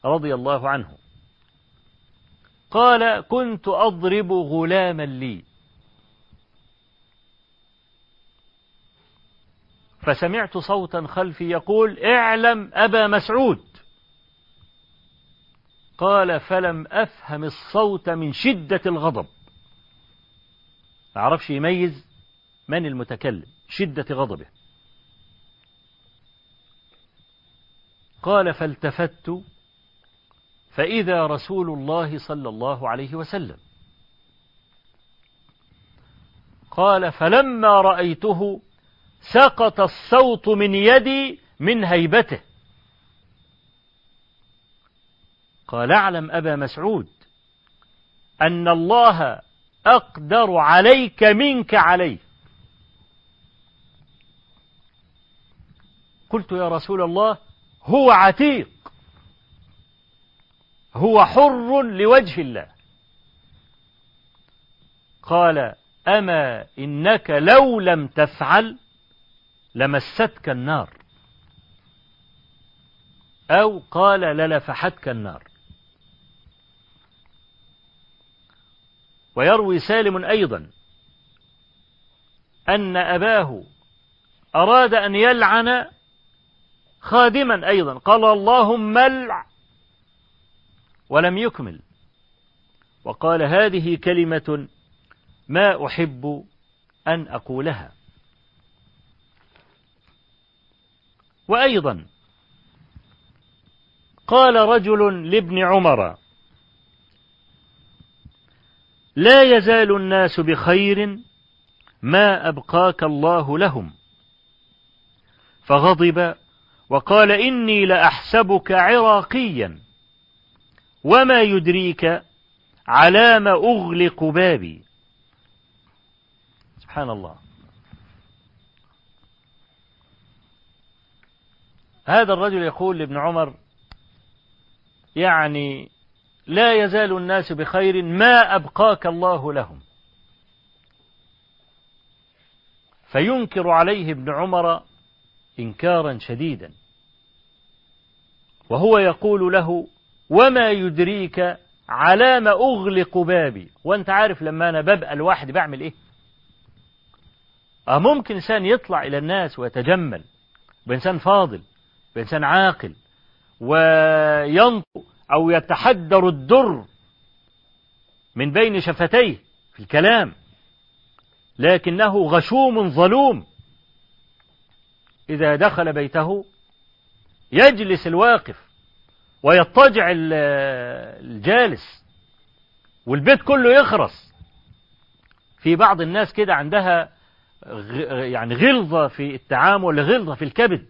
رضي الله عنه. قال كنت أضرب غلاما لي. فسمعت صوتا خلفي يقول اعلم أبا مسعود. قال فلم أفهم الصوت من شدة الغضب. ما عرفش يميز من المتكلم شدة غضبه. قال فالتفت فإذا رسول الله صلى الله عليه وسلم قال فلما رأيته سقط الصوت من يدي من هيبته. قال أعلم أبا مسعود أن الله أقدر عليك منك عليه. قلت يا رسول الله هو عتيق. هو حر لوجه الله. قال أما إنك لو لم تفعل لمستك النار. أو قال للفحتك النار. ويروي سالم أيضا أن أباه أراد أن يلعن خادما أيضا. قال اللهم ملع ولم يكمل. وقال هذه كلمة ما أحب أن أقولها. وأيضا قال رجل لابن عمر لا يزال الناس بخير ما أبقاك الله لهم. فغضب وقال إني لأحسبك عراقيا. وما يدريك على ما أغلق بابي. سبحان الله هذا الرجل يقول لابن عمر يعني لا يزال الناس بخير ما أبقاك الله لهم. فينكر عليه ابن عمر إنكارا شديدا. وهو يقول له وما يدريك على ما أغلق بابي. وأنت عارف لما أنا ببقى لوحدي بعمل إيه؟ أه ممكن إنسان يطلع إلى الناس ويتجمل. بإنسان فاضل بإنسان عاقل وينطق أو يتحدر الدر من بين شفتيه في الكلام. لكنه غشوم ظلوم. إذا دخل بيته يجلس الواقف. ويضطجع الجالس والبيت كله يخرس. في بعض الناس كده عندها يعني غلظة في التعامل غلظة في الكبد.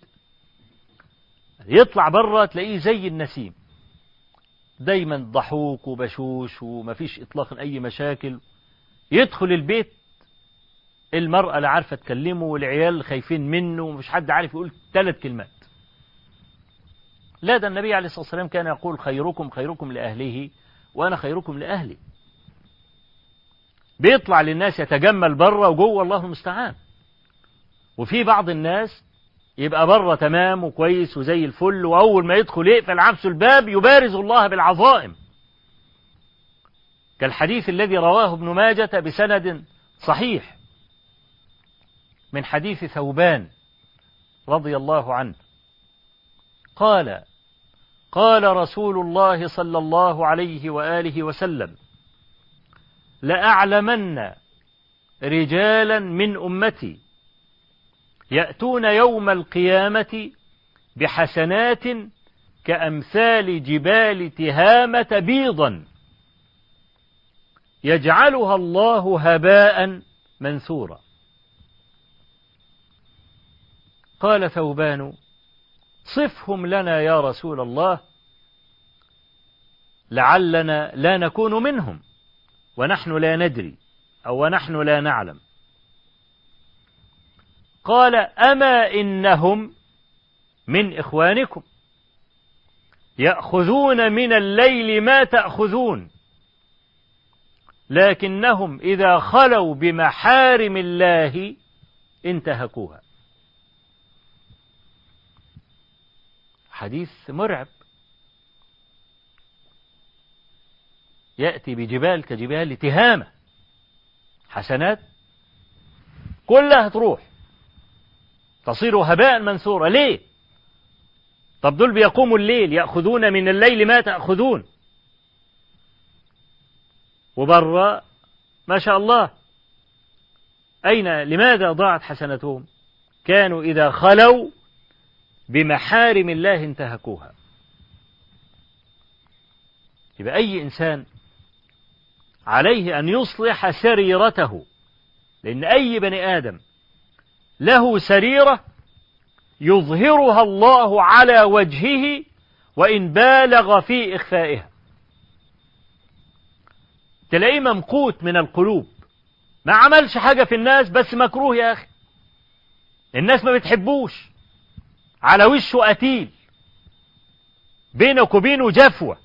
يطلع بره تلاقيه زي النسيم. دايما ضحوك وبشوش ومفيش إطلاقا أي مشاكل. يدخل البيت المرأة لا عارفة تكلمه والعيال خايفين منه ومش حد عارف يقول ثلاث كلمات. لا ده النبي عليه الصلاة والسلام كان يقول خيركم خيركم لأهله وأنا خيركم لأهلي. بيطلع للناس يتجمل بره وجوه الله المستعان. وفي بعض الناس يبقى بره تمام وكويس وزي الفل وأول ما يدخل يقفل عبس الباب يبارز الله بالعظائم. كالحديث الذي رواه ابن ماجة بسند صحيح من حديث ثوبان رضي الله عنه. قال قال رسول الله صلى الله عليه وآله وسلم لأعلمن رجالا من أمتي يأتون يوم القيامة بحسنات كأمثال جبال تهامة بيضا يجعلها الله هباء منثورا. قال ثوبان صفهم لنا يا رسول الله لعلنا لا نكون منهم ونحن لا ندري أو ونحن لا نعلم. قال أما إنهم من إخوانكم يأخذون من الليل ما تأخذون لكنهم إذا خلوا بمحارم الله انتهكوها. حديث مرعب. يأتي بجبال كجبال تهامة حسنات. كلها تروح. تصير هباء منثورا ليه؟ طب دول بيقوموا الليل يأخذون من الليل ما تأخذون. وبرا ما شاء الله. أين؟ لماذا ضاعت حسنتهم كانوا إذا خلوا بمحارم الله انتهكوها. يبقى أي إنسان عليه أن يصلح سريرته لأن أي بني آدم له سريرة يظهرها الله على وجهه وإن بالغ في إخفائها. تلاقيه ممقوت من القلوب. ما عملش حاجة في الناس بس مكروه يا أخي. الناس ما بتحبوش. على وشه قتيل بينك وبينه جفوة.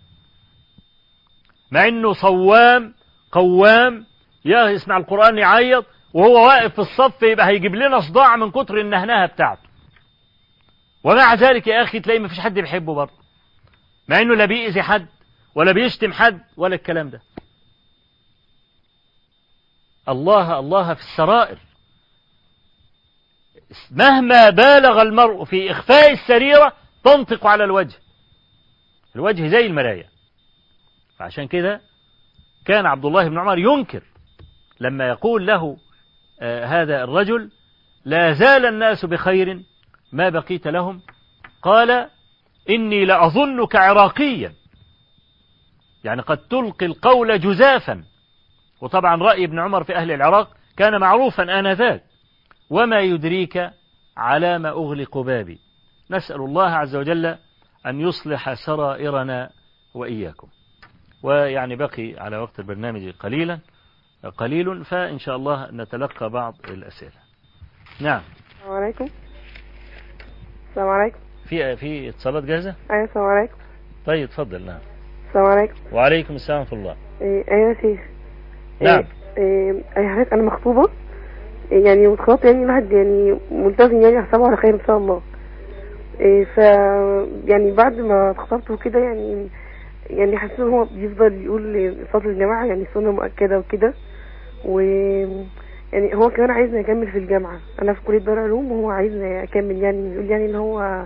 مع إنه صوام قوام يا يسمع القرآن يعيط وهو واقف في الصف يبقى هيجيب لنا صداع من كتر النهنهة بتاعته. ومع ذلك يا أخي تلاقي ما فيش حد بيحبه برضه. مع إنه لا بيأذي حد ولا بيشتم حد ولا الكلام ده. الله الله في السرائر. مهما بالغ المرء في إخفاء السريرة تنطق على الوجه. الوجه زي المراية فعشان كده كان عبد الله بن عمر ينكر لما يقول له آه هذا الرجل لا زال الناس بخير ما بقيت لهم. قال إني لأظنك عراقيا. يعني قد تلقي القول جزافا. وطبعا رأي ابن عمر في أهل العراق كان معروفا آنذاك. وما يدريك على ما أغلق بابي. نسأل الله عز وجل أن يصلح سرائرنا وإياكم. ويعني بقي على وقت البرنامج قليلا قليل فإن شاء الله نتلقى بعض الأسئلة. نعم. السلام عليكم. السلام عليكم. في في اتصالات جاهزة؟ أيوه السلام عليكم. طيب اتفضل نعم. السلام عليكم. وعليكم السلام ورحمة الله. إيه أيوه يا شيخ. نعم. إيه إيه حضرتك أنا مخطوبة؟ إيه يعني واتخطبت يعني الواحد يعني ملتزم يعني حسابه على خير إن شاء الله. إيه ف يعني بعد ما اتخطبت وكده يعني يعني حسيت إن هو بيفضل يقول صلاه الجماعة يعني سنة مؤكدة وكده. و يعني هو كمان عايزني اكمل في الجامعة. أنا في كلية دار علوم وهو عايزني اكمل يعني يقول يعني إن هو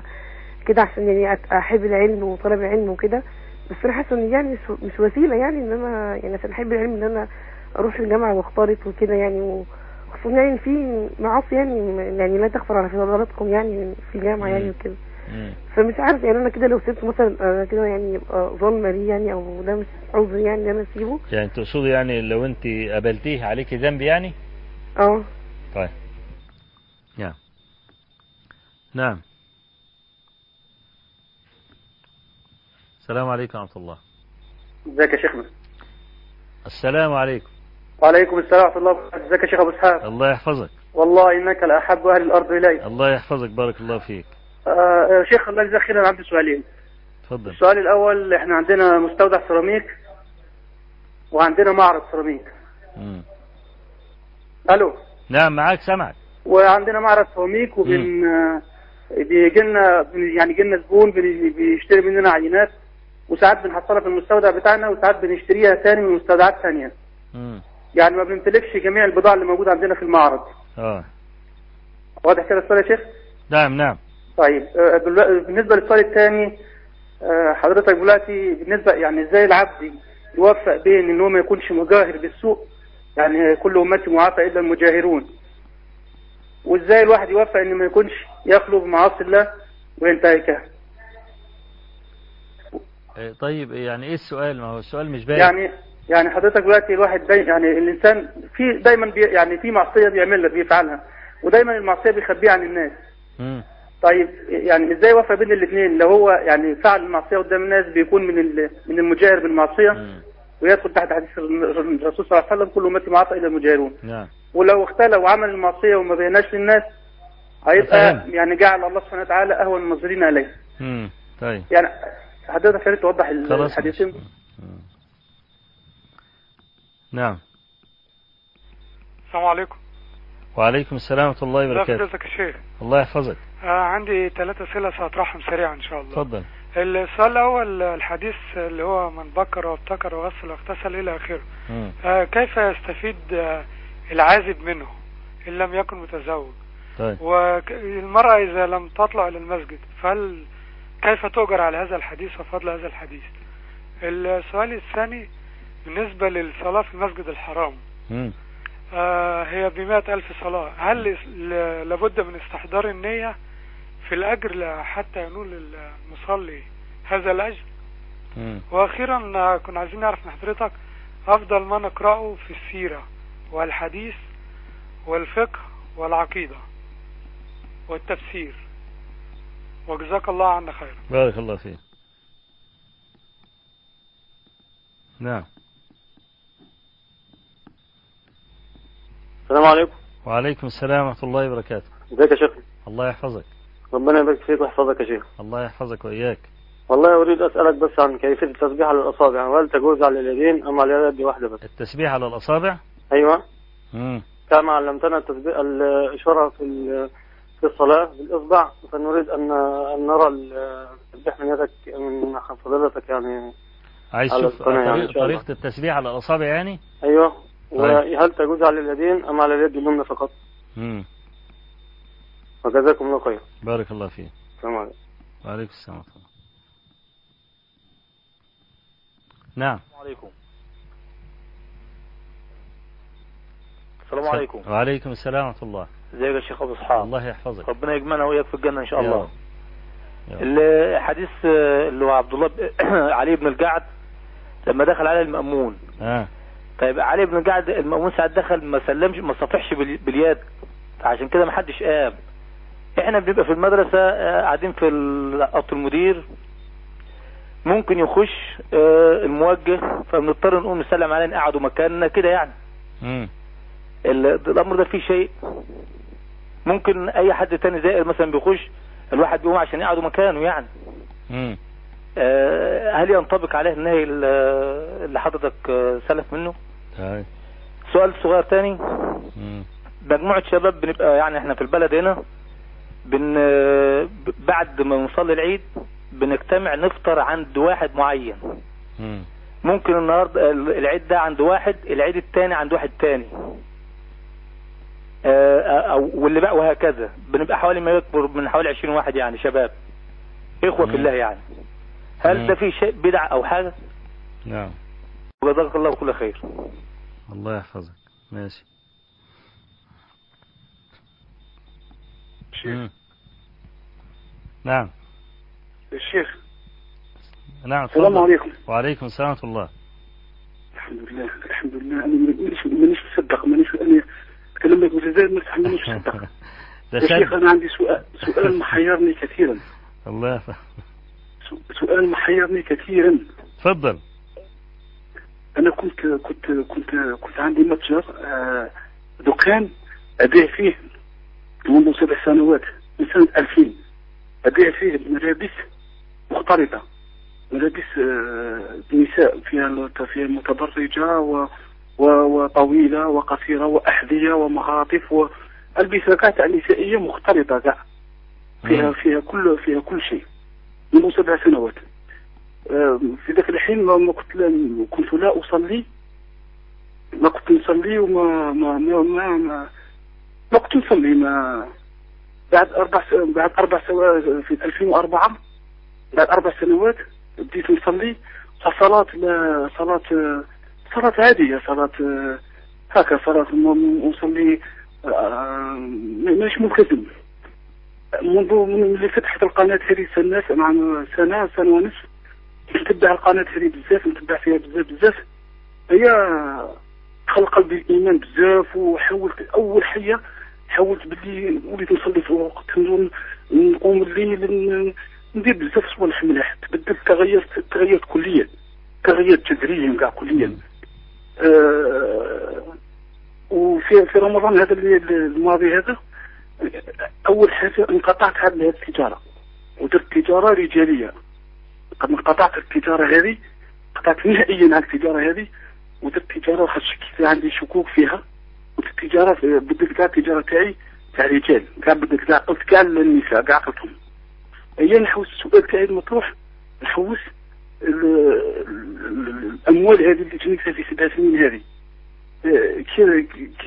كده عشان يعني أحب العلم وطلب العلم وكده. بس أنا حاسة إن يعني مش وسيلة يعني إن أنا يعني عشان أحب العلم إن أنا أروح الجامعة وأختلط وكده يعني اقصد يعني في معاصي يعني يعني لا تخفر على حضراتكم يعني في الجامعة يعني. وكده. فمش عارف يعني أنا كده لو سبت مثلا كده يعني يبقى ظلمه ليه يعني أو ده مش عذر يعني إن أنا أسيبه. يعني تقصدي يعني لو أنت قابلتيه عليك ذنب يعني؟ آه. طيب. نعم نعم. السلام عليكم ورحمة الله. إزيك يا شيخنا؟ السلام عليكم. وعليكم السلام ورحمة الله وبركاته. ازيك يا شيخ أبو إسحاق. الله يحفظك. والله إنك لاحب أهل الأرض الي الله يحفظك. بارك الله فيك. آه يا شيخ الله يجزاك خير أنا عندي سؤالين. تفضل. السؤال الأول إحنا عندنا مستودع سيراميك وعندنا معرض سيراميك. مم. ألو؟ نعم معاك سمعك وعندنا معرض سيراميك وبن آه، بيجي لنا يعني يجي لنا زبون بي- بيشتري مننا عينات وساعات بنحصلها في المستودع بتاعنا وساعات بنشتريها تاني من مستودعات تانية. مم. يعني ما بنمتلكش جميع البضاعة اللي موجودة عندنا في المعرض. آه. واضح كده السؤال يا شيخ؟ نعم نعم. طيب آه، بالنسبة للسؤال الثاني آه، حضرتك دلوقتي بالنسبة يعني إزاي العبد يوفق بين إن هو ما يكونش مجاهر بالسوء؟ يعني كل أمتي معافى إلا المجاهرون. وإزاي الواحد يوفق إن ما يكونش يخلو بمعاصي الله وينتهكها؟ إيه، طيب يعني إيه السؤال؟ ما هو السؤال مش باين. يعني يعني حضرتك دلوقتي الواحد داي يعني الإنسان في دايما بي يعني في معصية بيعملها بيفعلها ودايما المعصية بيخبيها عن الناس مم. طيب يعني إزاي يوفق بين الاثنين لو هو يعني فعل المعصية قدام الناس بيكون من ال- من المجاهر بالمعصية. ويدخل تحت حديث الرسول صلى الله عليه وسلم كل أمتي معافى الا المجاهرون نعم ولو اختلى وعمل المعصية وما بيناش للناس هيبقى. يعني جعل الله سبحانه وتعالى اهون الناظرين عليه مم. طيب يعني حضرتك يا ريت توضح الحديثين. نعم. السلام عليكم. وعليكم السلام ورحمة الله وبركاته. فضيلتك يا شيخ. الله يحفظك. آه عندي ثلاث أسئلة سأطرحهم سريعا إن شاء الله. تفضل. السؤال الأول الحديث اللي هو من بكر وابتكر وغسل واغتسل إلى آخره. آه كيف يستفيد آه العازب منه إن لم يكن متزوج؟ طيب. والمرأة إذا لم تطلع إلى المسجد فهل كيف تؤجر على هذا الحديث وفضل هذا الحديث؟ السؤال الثاني بالنسبة للصلاة في المسجد الحرام. مم. آه هي بمئة ألف صلاة. هل لابد من استحضار النية في الأجر حتى ينول المصلي هذا الأجر؟ مم. وأخيرا كنا عايزين نعرف من حضرتك أفضل ما نقرأه في السيرة والحديث والفقه والعقيدة والتفسير. وجزاك الله عنا خيرا. بارك الله فيك. نعم. السلام عليكم. وعليكم السلام ورحمة الله وبركاته. ازيك يا شيخ؟ الله يحفظك. ربنا يبارك فيك ويحفظك يا شيخ. الله يحفظك وإياك. والله أريد أسألك بس عن كيفية التسبيح على الأصابع. وهل تجوز على اليدين أم على اليد واحدة بس؟ التسبيح على الأصابع؟ أيوه. مم. كما علمتنا التسبيح الإشارة في في الصلاة بالإصبع فنريد ان أن نرى التسبيح من يدك من فضيلتك يعني. عايز تشوف يعني. طريقة التسبيح على الأصابع يعني؟ طيب. وهل تجوز على اليدين أم على اليد اليمنى فقط؟ مم. وجزاكم الله خير بارك الله فيك. السلام عليكم. وعليكم السلام ورحمة الله. نعم. عليكم. السلام عليكم. وعليكم السلام ورحمة الله. ازيك يا شيخ أبو إسحاق؟ الله يحفظك. ربنا يجمعنا وياك في الجنة إن شاء الله. الحديث آه، اللي هو عبد الله علي بن الجعد لما دخل على المأمون. آه. طيب علي بن الجعد المأمون ساعات دخل ما سلمش ما صفحش بال- باليد. عشان كده ما حدش قام. إحنا بنبقى في المدرسة آه، قاعدين في اوضه المدير. ممكن يخش آه، الموجه فبنضطر نقوم نسلم عليه نقعدوا مكاننا كده يعني. مم. ال- الأمر ده فيه شيء. ممكن أي حد تاني زائر مثلا بيخش الواحد بيقوم عشان يقعدوا مكانه يعني. مم. آه، هل ينطبق عليه النهي ال- اللي حضرتك آه، سلف منه طيب. سؤال صغير تاني مم. مجموعة شباب بنبقى يعني إحنا في البلد هنا بن آه، بعد ما نصلي العيد بنجتمع نفطر عند واحد معين مم. ممكن النهارده ال- العيد ده عند واحد العيد التاني عند واحد تاني أو واللي بقى وهكذا بنبقى حوالي ما يكبر من حوالي 20 واحد يعني شباب إخوة في. الله يعني هل. ده في شيء بدع أو حاجة؟ نعم. وجزاك الله كل خير. الله يحفظك. ماشي. الشيخ مم. نعم. الشيخ. نعم السلام. عليكم. وعليكم السلام ورحمة الله. الحمد لله الحمد لله. أنا مانيش مانيش مصدق مانيش أنا أتكلم لك بالجزائر مرتاح مانيش مصدق. يا شيخ أنا عندي سؤال سؤال محيرني كثيرا. الله ف... سؤال محيرني كثيرا. تفضل. أنا كنت كنت كنت كنت عندي متجر آه، دكان أبيع فيه منذ سبع سنوات من سنة 2000 أبيع فيه ملابس مختلطة ملابس آه، نساء فيها فيها متبرجة و و- وطويلة وقصيرة وأحذية ومعاطف وألبسة كاع تاع نسائية مختلطة كاع. فيها. فيها كل فيها كل شيء. منذ سبع سنوات آه، في ذاك الحين ما كنت لا كنت لا أصلي. ما كنت نصلي وما ما ما ما, ما, ما كنت نصلي. ما بعد أربع بعد أربع سنوات في 2004 بعد أربع سنوات بديت نصلي. صلاة لا صلاة صلاة عادية صلاة آه، هكا صلاة نصلي آه، مش ملتزم. منذ من اللي فتحت القناة هذه سنة مع سنة سنة ونصف نتبع القناة هذه بزاف نتبع فيها بزاف بزاف. هي خلق قلبي الإيمان بزاف وحاولت أول حاجة حاولت باللي وليت نصلي في الوقت نقوم الليل ندير بزاف صوالح ملاح تبدلت تغيرت تغيرت كليا تغيرت جذريا كاع كليا. آه وفي في رمضان هذا الماضي هذا أول حاجة انقطعت هذه التجارة ودرت تجارة رجالية. قد انقطعت التجارة هذه قطعت نهائيا عن التجارة هذه ودرت تجارة واحد عندي شكوك فيها. ودرت تجاره كاع التجارة تاعي تاع رجال كاع كاع قلت كاع للنساء كاع قلتهم هي نحوس السؤال تاعي المطروح نحوس ال- ال- الأموال هذه اللي جنيتها في سبع سنين هذه. آه،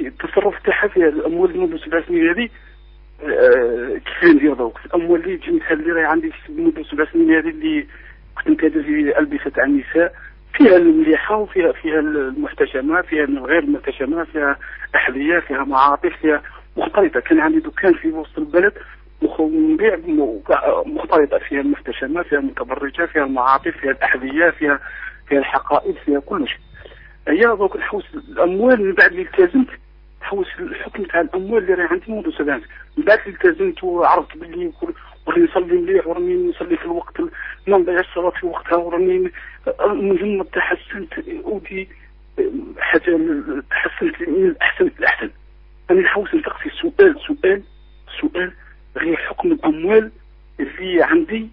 التصرف تاعها في الأموال منذ سبع سنين هذه آه، كيف ندير دوك الاموال اللي جنيتها اللي راهي عندي منذ سبع سنين هذه اللي كنت نتاجر في ألبسة تاع النساء فيها المليحة وفيها فيها المحتشمة فيها غير المحتشمة فيها أحذية فيها معاطف فيها مختلطة. كان عندي دكان في وسط البلد مخ- نبيع م- مختلطة. فيها المحتشمة فيها المتبرجة فيها المعاطف فيها الأحذية فيها فيها الحقائب فيها كل شيء. هي دوك نحوس الأموال من بعد اللي التزمت نحوس الحكم تاع الاموال اللي راهي عندي منذ سبع سنين من بعد التزمت وعرفت باللي وراني نصلي مليح وراني نصلي في الوقت ما نضيع الصلاه في وقتها وراني المهم تحسنت ودي حاجة تحسنت من الأحسن الأحسن. أنا نحوس نسقسي سؤال سؤال سؤال غير حكم الأموال اللي عندي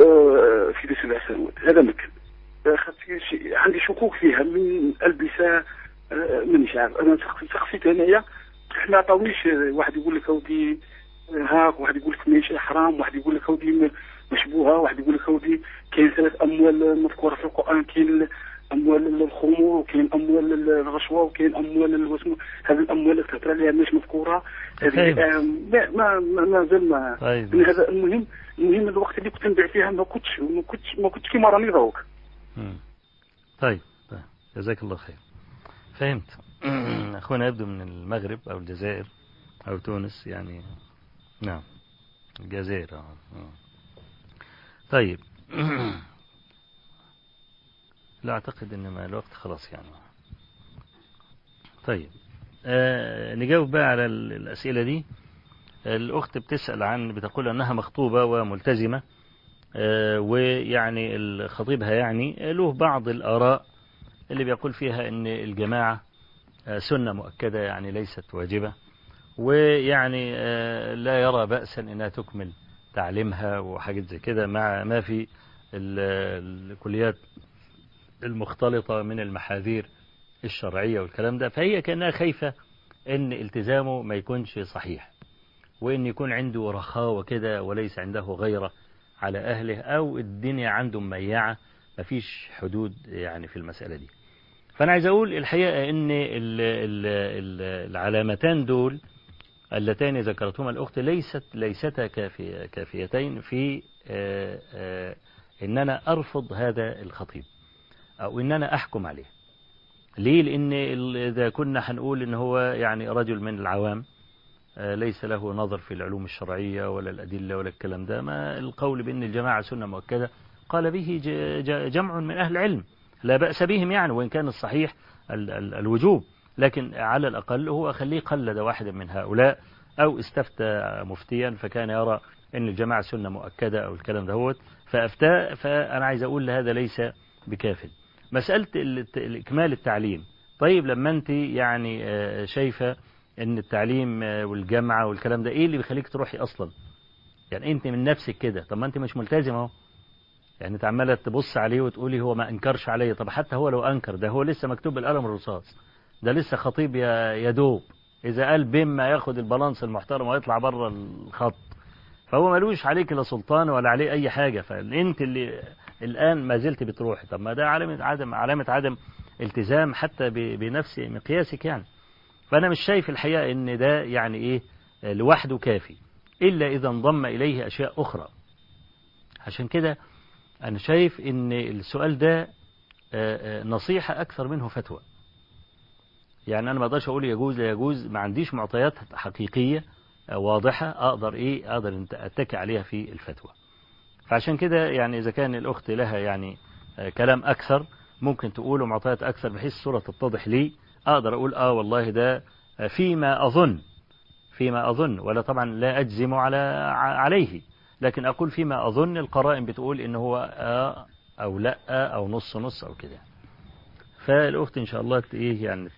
آه، في سبع سنوات. هذا مكان آه، عندي شكوك فيها من ألبسة مانيش عارف أنا سقسيت انايا إحنا عطاونيش واحد يقول لك أودي هاك واحد يقول لك ماشي حرام واحد يقول لك أودي مشبوهة واحد يقول لك أودي كاين ثلاث أموال مذكورة في القرآن كاين اموال الخمور وكاين أموال الرشوة وكاين أموال هذه الأموال اللي تهضر عليها مش مذكورة. هذه فهمت. آه، ما ما ما ما زال ما طيب. من هذا المهم المهم الوقت اللي كنت نبيع فيها ما كنتش ما كنتش ما كنتش كيما راني مم. طيب طيب. جزاك الله خير. فهمت أخونا يبدو من المغرب أو الجزائر أو تونس يعني نعم الجزائر آه. آه. طيب لا أعتقد ما الوقت خلاص يعني طيب آه نجاوب بقى على ال- الأسئلة دي الأخت بتسأل عن بتقول أنها مخطوبة وملتزمة آه، ويعني خطيبها يعني له بعض الآراء اللي بيقول فيها أن الجماعة آه، سنة مؤكدة يعني ليست واجبة ويعني آه، لا يرى بأسا أنها تكمل تعليمها وحاجات زي كده مع ما في ال- الكليات المختلطة من المحاذير الشرعية والكلام ده فهي كأنها خايفة أن التزامه ما يكونش صحيح وأن يكون عنده رخاوة كده وليس عنده غيرة على أهله أو الدنيا عنده مميعة مفيش حدود يعني في المسألة دي. فأنا عايز أقول الحقيقة أن ال- ال- ال- العلامتان دول اللتان ذكرتهما الأخت ليست ليستا كافية كافيتين في آه، آه، أن أنا أرفض هذا الخطيب أو أن أنا أحكم عليه. ليه؟ لأن إذا كنا هنقول أن هو يعني رجل من العوام آه، ليس له نظر في العلوم الشرعية ولا الأدلة ولا الكلام ده. ما القول بأن الجماعة سنة مؤكدة؟ قال به جمع من أهل العلم. لا بأس بهم يعني وإن كان الصحيح ال- ال- الوجوب. لكن على الأقل هو خليه قلد واحدا من هؤلاء أو استفتى مفتيا فكان يرى أن الجماعة سنة مؤكدة أو الكلام دهوت فأفتى فأنا عايز أقول هذا ليس بكاف. مسألة ال- الإكمال التعليم. طيب لما أنت يعني آه، شايفة أن التعليم آه، والجامعة والكلام ده إيه اللي بيخليك تروحي أصلا؟ يعني أنت من نفسك كده. طب ما أنت مش ملتزمة أهو. يعني انت عماله تبص عليه وتقولي هو ما أنكرش عليا طب حتى هو لو أنكر ده هو لسه مكتوب بالقلم الرصاص. ده لسه خطيب يا دوب. إذا قال بما ياخد البالانس المحترم ويطلع بره الخط. فهو ملوش عليك لا سلطان ولا عليه أي حاجة. فانت اللي الآن ما زلت بتروحي. طب ما ده علامة عدم علامة عدم التزام حتى بنفس مقياسك يعني. فأنا مش شايف الحقيقة إن ده يعني إيه لوحده كافي. إلا إذا انضم إليه أشياء أخرى. عشان كده أنا شايف إن السؤال ده آه، آه، نصيحة أكثر منه فتوى. يعني أنا ما أقدرش أقول يجوز لا يجوز ما عنديش معطيات حقيقية آه، واضحة أقدر إيه أقدر أتكي عليها في الفتوى. فعشان كده يعني إذا كان الأخت لها يعني كلام أكثر ممكن تقوله معطيات أكثر بحيث الصورة تتضح لي. أقدر أقول آه والله ده فيما أظن فيما أظن ولا طبعا لا أجزم على عليه. لكن أقول فيما أظن القرائن بتقول إن هو آه أو لا أو نص نص أو كده. فالأخت إن شاء الله إيه يعني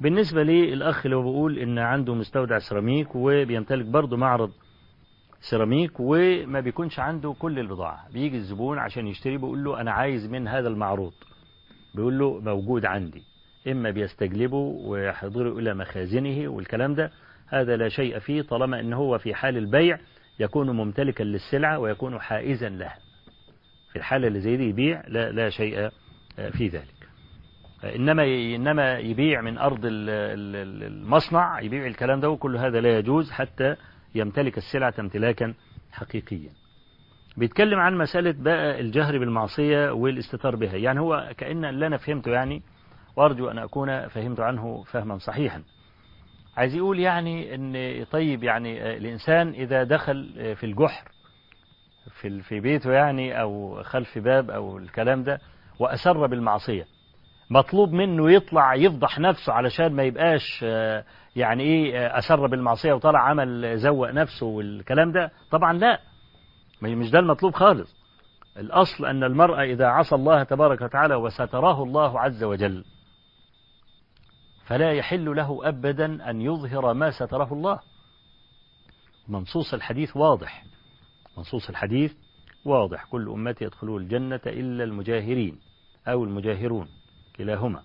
بالنسبة لي الأخ اللي هو بيقول إن عنده مستودع سيراميك وبيمتلك برضه معرض سيراميك وما بيكونش عنده كل البضاعة. بيجي الزبون عشان يشتري بيقول له أنا عايز من هذا المعروض. بيقول له موجود عندي. إما بيستجلبه ويحضره إلى مخازنه والكلام ده هذا لا شيء فيه طالما أن هو في حال البيع يكون ممتلكا للسلعة ويكون حائزا لها. في الحالة اللي زي دي يبيع لا, لا شيء في ذلك. إنما إنما يبيع من أرض ال- ال- ال- المصنع يبيع الكلام ده وكل هذا لا يجوز حتى يمتلك السلعة امتلاكا حقيقيا. بيتكلم عن مسألة بقى الجهر بالمعصية والاستتار بها. يعني هو كأن اللي أنا فهمته يعني وأرجو أن أكون فهمت عنه فهما صحيحا. عايز يقول يعني إن طيب يعني الإنسان إذا دخل في الجحر في في بيته يعني أو خلف باب أو الكلام ده وأسر بالمعصية مطلوب منه يطلع يفضح نفسه علشان ما يبقاش آه، يعني إيه آه، أسر بالمعصية وطلع عمل زوق نفسه والكلام ده؟ طبعا لا. مش ده المطلوب خالص. الأصل أن المرء إذا عصى الله تبارك وتعالى وستراه الله عز وجل. فلا يحل له أبدا أن يظهر ما ستره الله. منصوص الحديث واضح. منصوص الحديث واضح. كل أمتي يدخلون الجنة إلا المجاهرين أو المجاهرون كلاهما.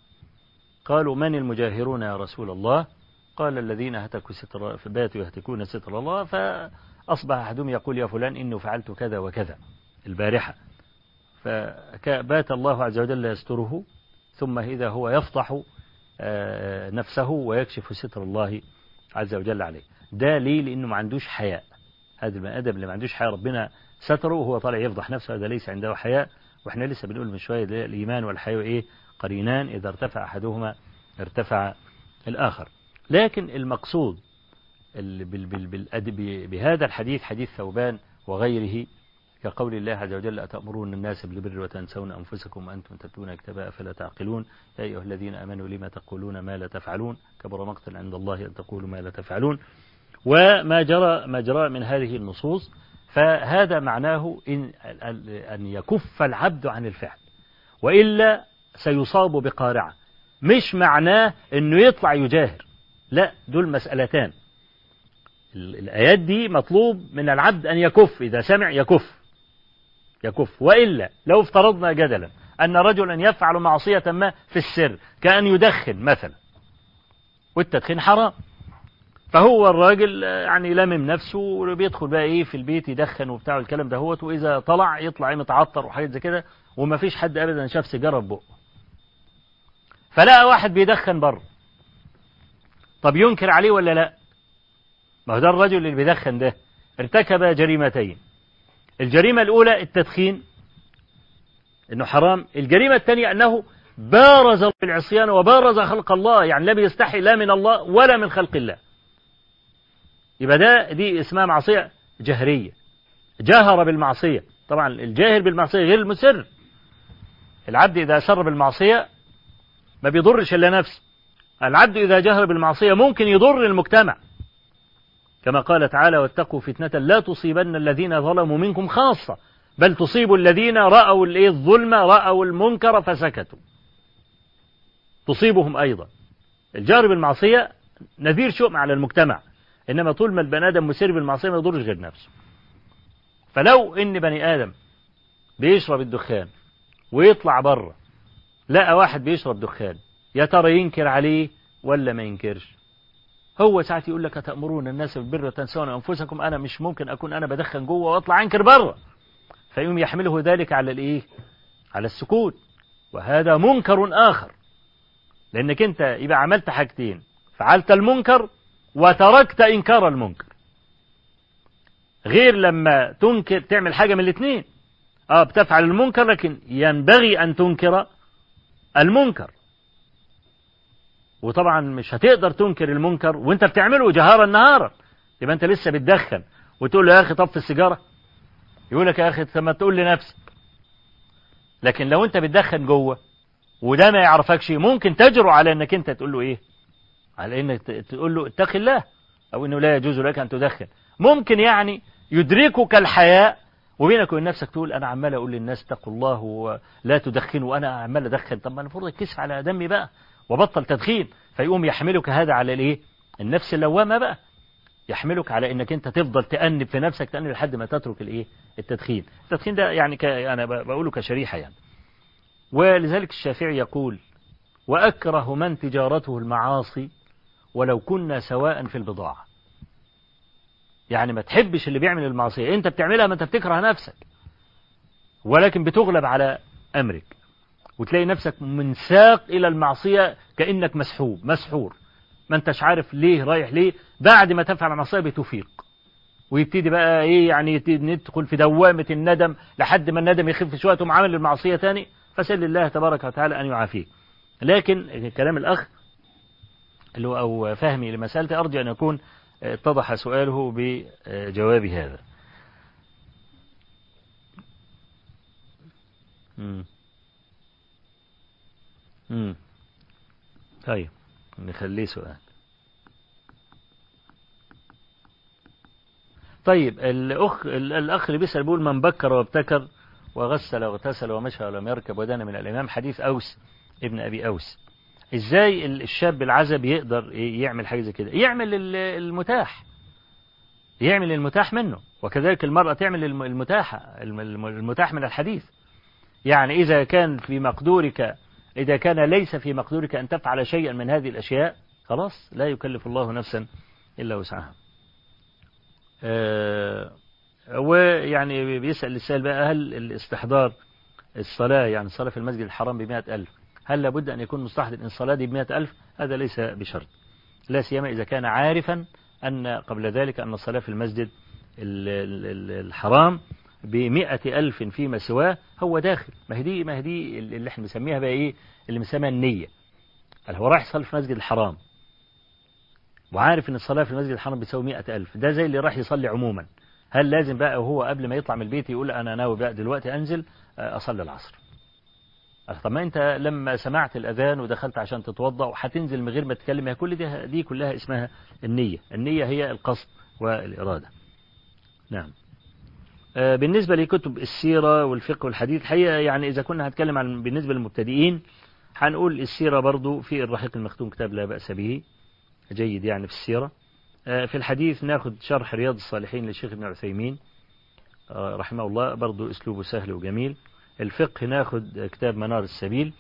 قالوا من المجاهرون يا رسول الله؟ قال الذين هتكوا ستر فباتوا يهتكون ستر الله فأصبح أحدهم يقول يا فلان إنه فعلت كذا وكذا البارحة. فبات الله عز وجل يستره ثم إذا هو يفضح نفسه ويكشف ستر الله عز وجل عليه. ده ليه؟ لأنه ما عندوش حياء. هذا البني آدم اللي ما عندوش حياء ربنا ستره وهو طالع يفضح نفسه. هذا ليس عنده حياء. وإحنا لسه بنقول من شوية الإيمان والحياء إيه؟ قرينان. إذا ارتفع أحدهما ارتفع الآخر. لكن المقصود بهذا الحديث حديث ثوبان وغيره كقول الله عز وجل أتأمرون الناس بالبر وتنسون أنفسكم وأنتم تتلون الكتاب أفلا تعقلون. يا أيها الذين آمنوا لما تقولون ما لا تفعلون؟ كبر مقتا عند الله أن تقولوا ما لا تفعلون. وما جرى ما جرى من هذه النصوص فهذا معناه إن أن يكف العبد عن الفعل وإلا سيصاب بقارعة. مش معناه أنه يطلع يجاهر. لا دول مسألتان. ال- الآيات دي مطلوب من العبد أن يكف إذا سمع يكف. يكف. وإلا لو افترضنا جدلا أن رجلا يفعل معصية ما في السر كأن يدخن مثلا والتدخين حرام. فهو الراجل يعني لامم نفسه وبيدخل بقى إيه في البيت يدخن وبتاع الكلام ده هوت وإذا طلع يطلع إيه متعطر وحاجات زي كده وما فيش حد ابدا شاف سيجارة في بقه. فلقى واحد بيدخن بره. طب ينكر عليه ولا لا؟ ما هو ده الرجل اللي بيدخن ده. ارتكب جريمتين. الجريمة الأولى التدخين إنه حرام. الجريمة الثانية أنه بارز بالعصيان وبارز خلق الله يعني لم يستحي لا من الله ولا من خلق الله. يبقى ده دي اسمها معصية جهرية. جهر بالمعصية. طبعا الجاهر بالمعصية غير المسر. العبد إذا سر بالمعصية ما بيضرش إلا نفسه. العبد إذا جهر بالمعصية ممكن يضر المجتمع. كما قال تعالى واتقوا فتنة لا تصيبن الذين ظلموا منكم خاصة بل تصيب الذين رأوا الظلم رأوا المنكر فسكتوا. تصيبهم أيضا. الجهر بالمعصية نذير شؤم على المجتمع إنما طول ما البني آدم مسير بالمعصية ما يضرش غير نفسه. فلو إن بني آدم بيشرب الدخان ويطلع بره لقى واحد بيشرب دخان يا ترى ينكر عليه ولا ما ينكرش؟ هو ساعات يقول لك أتأمرون الناس بالبر وتنسون أنفسكم أنا مش ممكن أكون أنا بدخن جوه وأطلع أنكر بره فيقوم يحمله ذلك على الإيه؟ على السكوت. وهذا منكر آخر. لأنك أنت يبقى عملت حاجتين فعلت المنكر وتركت إنكار المنكر. غير لما تنكر تعمل حاجة من الاثنين آه بتفعل المنكر لكن ينبغي أن تنكر المنكر. وطبعا مش هتقدر تنكر المنكر وانت بتعمله جهارا نهارا يبقى انت لسه بتدخن وتقول له يا أخي طفي السيجارة. يقول لك يا أخي طب ما تقول لنفسك. لكن لو انت بتدخن جوه وده ما يعرفكش ممكن تجرؤ على إنك انت تقول له إيه؟ على إنك تقول له اتق الله أو إنه لا يجوز لك أن تدخن. ممكن يعني يدركك الحياء وبينك وبين نفسك تقول أنا عمال أقول للناس اتقوا الله ولا تدخنوا وأنا عمال أدخن. طب ما المفروض الكسف على دمي بقى. وبطل تدخين فيقوم يحملك هذا على الإيه؟ النفس اللوامة بقى. يحملك على إنك أنت تفضل تأنب في نفسك تأنب لحد ما تترك الإيه؟ التدخين. التدخين ده يعني ك... أنا بقوله كشريحة يعني. ولذلك الشافعي يقول وأكره من تجارته المعاصي ولو كنا سواء في البضاعة. يعني ما تحبش اللي بيعمل المعصية. أنت بتعملها ما أنت بتكره نفسك. ولكن بتغلب على أمرك. وتلاقي نفسك منساق إلى المعصية كأنك مسحوب مسحور. ما انتش عارف ليه رايح ليه. بعد ما تفعل المعصية بتفيق ويبتدي بقى إيه يعني ندخل في دوامة الندم لحد ما الندم يخف شوية تقوم عامل المعصية تاني. فسأل الله تبارك وتعالى أن يعافيك. لكن كلام الأخ اللي هو أو فهمي لمسألتي أرجو أن يكون اتضح سؤاله بجواب هذا. امم طيب نخليه سؤال. طيب الأخ الأخ اللي بيسأل بيقول من بكر وابتكر وغسل واغتسل ومشى ولم يركب ودان من الإمام حديث أوس ابن أبي أوس. إزاي الشاب العزب يقدر يعمل حاجة زي كده؟ يعمل المتاح. يعمل المتاح منه وكذلك المرأة تعمل المتاح المتاح من الحديث. يعني إذا كان في مقدورك إذا كان ليس في مقدورك أن تفعل شيئا من هذه الأشياء خلاص لا يكلف الله نفسا إلا وسعها. أه ويعني بيسأل السائل بقى هل الاستحضار الصلاة يعني الصلاة في المسجد الحرام بمئة ألف هل لابد أن يكون مستحضر إن الصلاة دي بمئة ألف؟ هذا ليس بشرط. لا سيما إذا كان عارفا أن قبل ذلك أن الصلاة في المسجد الحرام بمئة ألف فيما سواه هو داخل. ما هي دي ما هي دي اللي إحنا بنسميها بقى إيه؟ اللي بنسميها النية. اللي هو رايح يصلي في المسجد الحرام. وعارف إن الصلاة في المسجد الحرام بتساوي مئة ألف. ده زي اللي راح يصلي عموما. هل لازم بقى وهو قبل ما يطلع من البيت يقول أنا ناوي بقى دلوقتي أنزل أصلي العصر. طب ما أنت لما سمعت الأذان ودخلت عشان تتوضأ وهتنزل من غير ما تتكلم كل دي, دي كلها اسمها النية. النية هي القصد والإرادة. نعم. بالنسبة لكتب السيرة والفقه والحديث الحقيقة يعني إذا كنا هنتكلم عن بالنسبة للمبتدئين هنقول السيرة برضو في الرحيق المختوم كتاب لا بأس به جيد يعني في السيرة. في الحديث ناخد شرح رياض الصالحين للشيخ ابن عثيمين رحمه الله برضو أسلوبه سهل وجميل. الفقه ناخد كتاب منار السبيل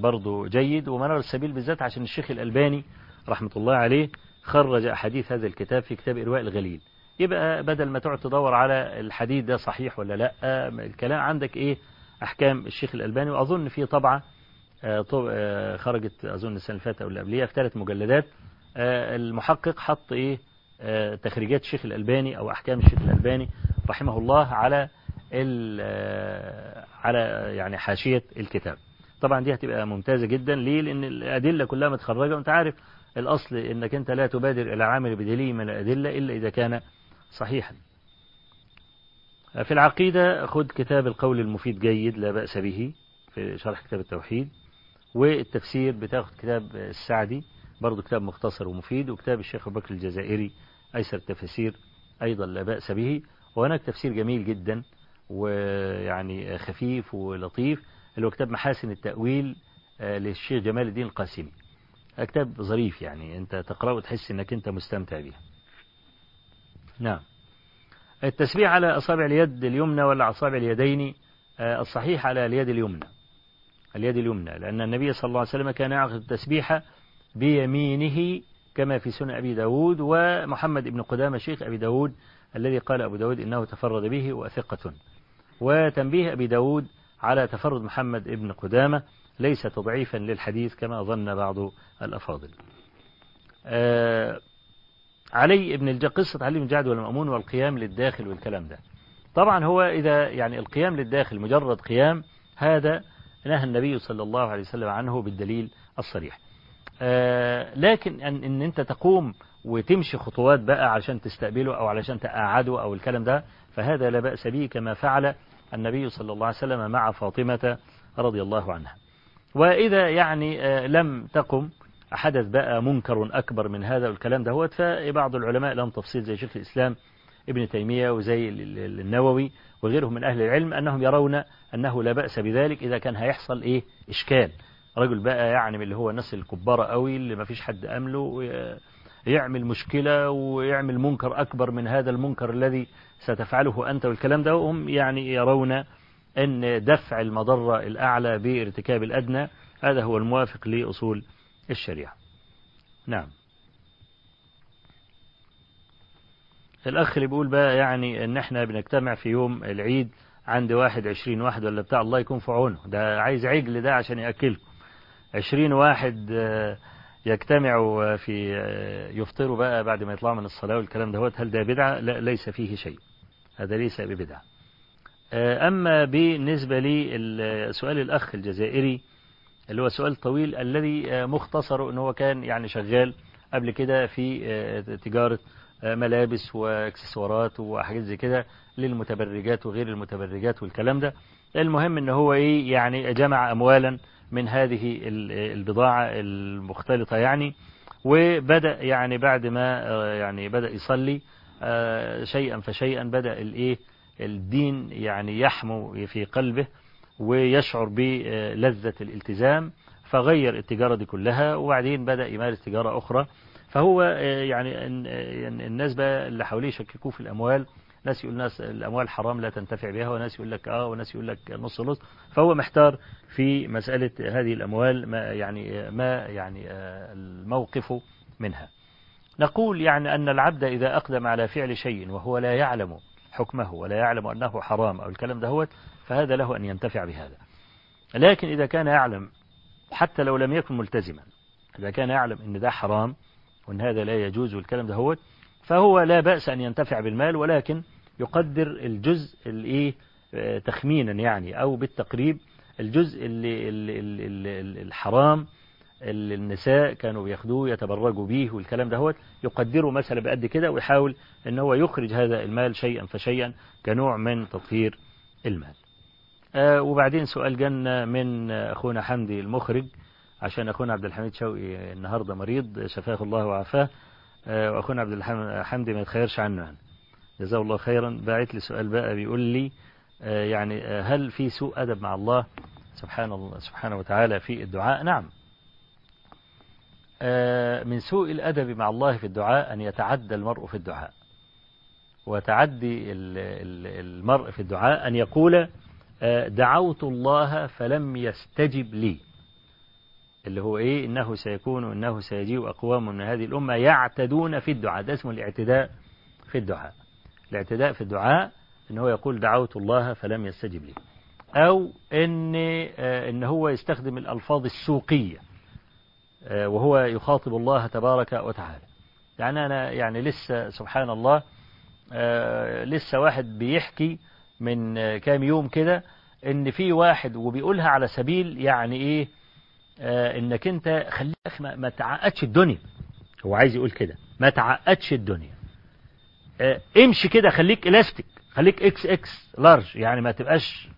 برضو جيد ومنار السبيل بالذات عشان الشيخ الألباني رحمة الله عليه خرج أحاديث هذا الكتاب في كتاب إرواء الغليل. يبقى بدل ما تقعد تدور على الحديث ده صحيح ولا لا الكلام عندك إيه؟ أحكام الشيخ الألباني وأظن في طبعة خرجت أظن السنة اللي فاتت أو اللي قبليها في ثلاث مجلدات المحقق حط إيه؟ تخريجات الشيخ الألباني أو أحكام الشيخ الألباني رحمه الله على على يعني حاشية الكتاب. طبعا دي هتبقى ممتازة جدا. ليه؟ لأن الأدلة كلها متخرجة وأنت عارف الأصل أنك أنت لا تبادر إلى عامل بدليل من الأدلة إلا إذا كان صحيحا. في العقيدة خد كتاب القول المفيد جيد لا بأس به في شرح كتاب التوحيد والتفسير بتاخد كتاب السعدي برضه كتاب مختصر ومفيد وكتاب الشيخ أبو بكر الجزائري أيسر التفاسير أيضا لا بأس به وهناك تفسير جميل جدا ويعني خفيف ولطيف اللي هو كتاب محاسن التأويل للشيخ جمال الدين القاسمي. كتاب ظريف يعني أنت تقرأه وتحس أنك أنت مستمتع به نعم. التسبيح على أصابع اليد اليمنى ولا أصابع اليدين؟ الصحيح على اليد اليمنى. اليد اليمنى لأن النبي صلى الله عليه وسلم كان يعقد التسبيح بيمينه كما في سنة أبي داود ومحمد بن قدامة شيخ أبي داود الذي قال أبو داود إنه تفرد به وثقة. وتنبيه أبي داود على تفرد محمد بن قدامة ليس تضعيفا للحديث كما ظن بعض الأفاضل. آه علي ابن الج... قصة علي بن جعد والمأمون والقيام للداخل والكلام ده. طبعا هو إذا يعني القيام للداخل مجرد قيام هذا نهى النبي صلى الله عليه وسلم عنه بالدليل الصريح. آه لكن أن, إن أنت تقوم وتمشي خطوات بقى علشان تستقبله أو علشان تقعده أو الكلام ده فهذا لا بأس به كما فعل النبي صلى الله عليه وسلم مع فاطمة رضي الله عنها. وإذا يعني آه لم تقم حدث بقى منكر أكبر من هذا والكلام ده فبعض العلماء لهم تفصيل زي شيخ الإسلام ابن تيمية وزي النووي وغيرهم من أهل العلم أنهم يرون أنه لا بأس بذلك إذا كان هيحصل إيه؟ إشكال. رجل بقى يعني من اللي هو الناس الكبارة قوي اللي ما فيش حد أمله يعمل مشكلة ويعمل منكر أكبر من هذا المنكر الذي ستفعله أنت والكلام ده وهم يعني يرون أن دفع المضرة الأعلى بارتكاب الأدنى هذا هو الموافق لأصول الشريعة. نعم. الأخ اللي بيقول بقى يعني أن إحنا بنجتمع في يوم العيد عند واحد عشرين واحد ولا بتاع الله يكون في عونه. ده عايز عجل ده عشان يأكلكم. عشرين واحد يجتمعوا في يفطروا بقى بعد ما يطلعوا من الصلاة والكلام ده هل ده بدعة؟ لا ليس فيه شيء. هذا ليس ببدعة. أما بالنسبة لي سؤال الأخ الجزائري اللي هو سؤال طويل الذي مختصر إن هو كان يعني شغال قبل كده في تجارة ملابس وإكسسوارات وحاجات زي كده للمتبرجات وغير المتبرجات والكلام ده. المهم إن هو إيه يعني جمع اموالا من هذه البضاعة المختلطة يعني وبدأ يعني بعد ما يعني بدأ يصلي شيئا فشيئا بدأ الإيه الدين يعني يحمو في قلبه. ويشعر بلذة الالتزام فغير التجارة دي كلها وبعدين بدأ يمارس تجارة أخرى. فهو يعني الناس بقى اللي حواليه يشككوه في الأموال. ناس يقول ناس الأموال حرام لا تنتفع بها وناس يقول لك آه وناس يقول لك نص نص. فهو محتار في مسألة هذه الأموال ما يعني ما يعني الموقف منها. نقول يعني أن العبد إذا أقدم على فعل شيء وهو لا يعلم حكمه ولا يعلم أنه حرام أو الكلام ده هو فهذا له أن ينتفع بهذا. لكن إذا كان يعلم حتى لو لم يكن ملتزما إذا كان يعلم أن ده حرام وأن هذا لا يجوز والكلام ده هو فهو لا بأس أن ينتفع بالمال ولكن يقدر الجزء الإيه تخمينا يعني أو بالتقريب الجزء اللي الحرام اللي النساء كانوا بياخدوه يتبرجوا به والكلام ده هو يقدره مثلا بقد كده ويحاول إن هو يخرج هذا المال شيئا فشيئا كنوع من تطهير المال. وبعدين سؤال جنة من أخونا حمدي المخرج عشان أخونا عبد الحميد شوقي النهاردة مريض شفاه الله وعافاه. آه وأخونا عبد الحميد ما يتخيرش عنه. يعني جزاه الله خيرا. باعت لي سؤال بقى بيقول لي آه يعني هل في سوء أدب مع الله سبحان الله سبحانه وتعالى في الدعاء؟ نعم. من سوء الأدب مع الله في الدعاء أن يتعدى المرء في الدعاء. وتعدي المرء في الدعاء أن يقول دعوت الله فلم يستجب لي. اللي هو إيه؟ إنه سيكون إنه سيجيء أقوام من هذه الأمة يعتدون في الدعاء. ده اسمه الاعتداء في الدعاء. الاعتداء في الدعاء إن هو يقول دعوت الله فلم يستجب لي. أو إن إن هو يستخدم الألفاظ السوقية وهو يخاطب الله تبارك وتعالى. يعني أنا يعني لسه سبحان الله لسه واحد بيحكي من كام يوم كده إن في واحد وبيقولها على سبيل يعني إيه آه إنك أنت خليك ما, ما تعقدش الدنيا. هو عايز يقول كده. ما تعقدش الدنيا. آه امشي كده خليك الاستيك خليك إكس إكس لارج يعني ما تبقاش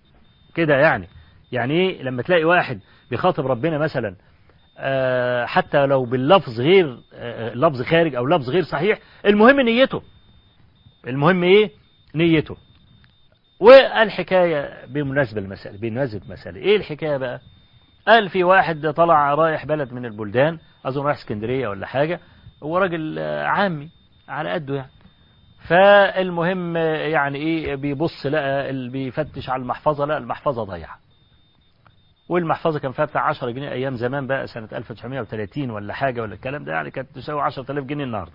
كده يعني. يعني إيه؟ لما تلاقي واحد بيخاطب ربنا مثلا آه حتى لو باللفظ غير آه لفظ خارج أو لفظ غير صحيح المهم نيته. المهم إيه؟ نيته. والحكاية بمناسبة المسألة بمناسبة المسألة إيه الحكاية بقى؟ قال في واحد طلع رايح بلد من البلدان أظن رايح اسكندرية ولا حاجة هو راجل عامي على قده يعني. فالمهم يعني إيه بيبص لقى اللي بيفتش على المحفظة لقى المحفظة ضايعة. والمحفظة كان فيها بتاع 10 جنيه أيام زمان بقى سنة 1930 ولا حاجة ولا الكلام ده يعني كانت تساوي 10000 جنيه النهارده.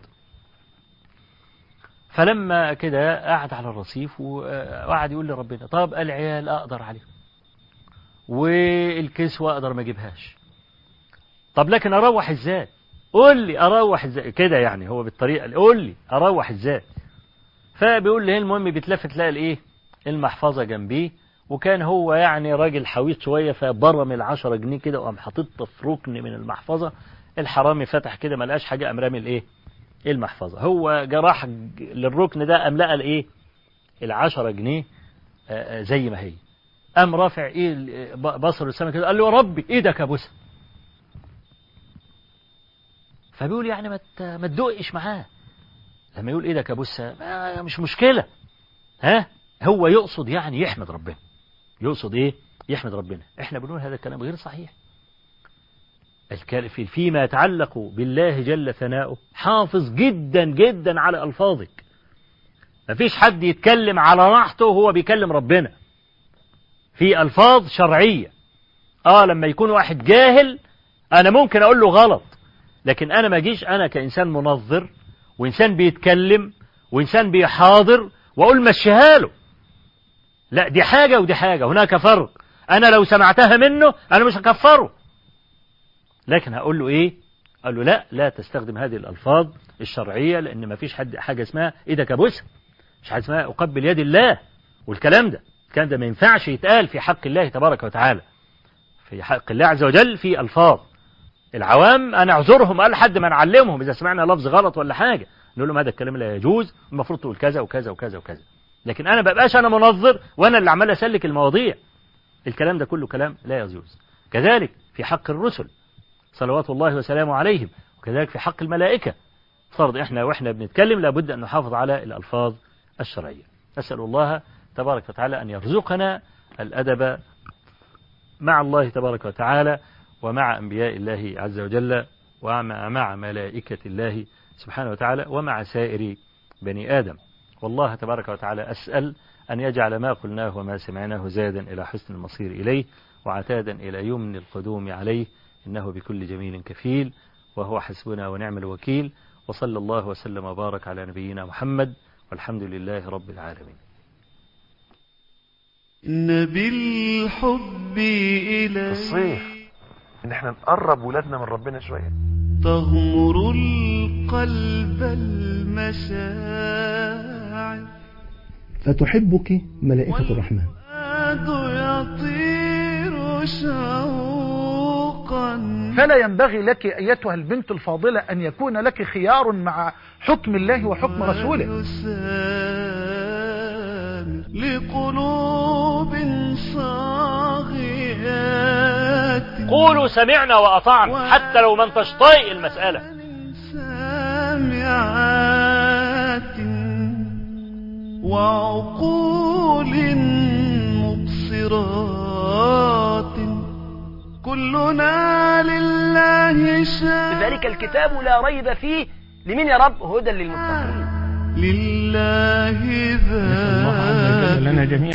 فلما كده قعد على الرصيف وقعد يقول لربنا طب العيال أقدر عليهم؟ والكسوة أقدر ما أجيبهاش. طب لكن أروح إزاي؟ قول لي أروح إزاي؟ كده يعني هو بالطريقة قول لي أروح إزاي؟ فبيقول لي المهم بيتلفت تلاقي الإيه؟ المحفظة جنبيه وكان هو يعني راجل حويط شوية فبرم العشرة جنيه كده وقام حاططها في ركن من المحفظة. الحرامي فتح كده ما لقاش حاجة قام رامي الإيه؟ المحفظة؟ هو جراح للركن ده قام لقى الايه العشرة جنيه زي ما هي. قام رافع إيه بصر السماء كده قال له يا ربي إيدك يا بوسة. فبيقول يعني ما ما تدقش معاه. لما يقول إيدك يا بوسة مش مشكلة. ها؟ هو يقصد يعني يحمد ربنا. يقصد إيه؟ يحمد ربنا. إحنا بنقول هذا الكلام غير صحيح. فيما يتعلق بالله جل ثناؤه. حافظ جدا جدا على ألفاظك. مفيش حد يتكلم على راحته وهو بيكلم ربنا. في ألفاظ شرعية. آه لما يكون واحد جاهل أنا ممكن أقول له غلط. لكن أنا ما أجيش أنا كإنسان منظر وإنسان بيتكلم وإنسان بيحاضر وأقول مشيها له. لا دي حاجة ودي حاجة. هناك فرق. أنا لو سمعتها منه أنا مش هكفره. لكن هقول له إيه؟ قال له لا لا تستخدم هذه الألفاظ الشرعية لأن ما فيش حد حاجة اسمها إيدك ابوسها مش حاجة اسمها أقبل يد الله. والكلام ده الكلام ده ما ينفعش يتقال في حق الله تبارك وتعالى. في حق الله عز وجل في ألفاظ. العوام أنا أعذرهم قال حد ما نعلمهم إذا سمعنا لفظ غلط ولا حاجة. نقول لهم هذا الكلام لا يجوز؟ المفروض تقول كذا وكذا وكذا وكذا. لكن أنا ببقاش أنا منظر وأنا اللي عمال أسلك المواضيع. الكلام ده كله كلام لا يجوز. كذلك في حق الرسل. صلوات الله وسلامه عليهم. وكذلك في حق الملائكة. فرض إحنا وإحنا بنتكلم لابد أن نحافظ على الألفاظ الشرعية. نسأل الله تبارك وتعالى أن يرزقنا الأدب مع الله تبارك وتعالى ومع أنبياء الله عز وجل ومع مع ملائكة الله سبحانه وتعالى ومع سائر بني آدم. والله تبارك وتعالى أسأل أن يجعل ما قلناه وما سمعناه زادا إلى حسن المصير إليه وعتادا إلى يمن القدوم عليه إنه بكل جميل كفيل وهو حسبنا ونعم الوكيل وصلى الله وسلم وبارك على نبينا محمد والحمد لله رب العالمين. إن بالحب إلى الصيف. إن إحنا نقرب ولادنا من ربنا شوية. تغمر القلب المشاعر. فتحبك ملائكة الرحمن. يطير شوقا فلا ينبغي لك أيتها البنت الفاضلة أن يكون لك خيار مع حكم الله وحكم رسوله. لقلوب صاغيات قولوا سمعنا وأطعنا حتى لو ما انتش طايق المسألة سامعات وعقول مبصرات. كلنا لله شاء ذلك الكتاب لا ريب فيه لمن يا رب هدى للمتقين. لله ذات لنا جميعا.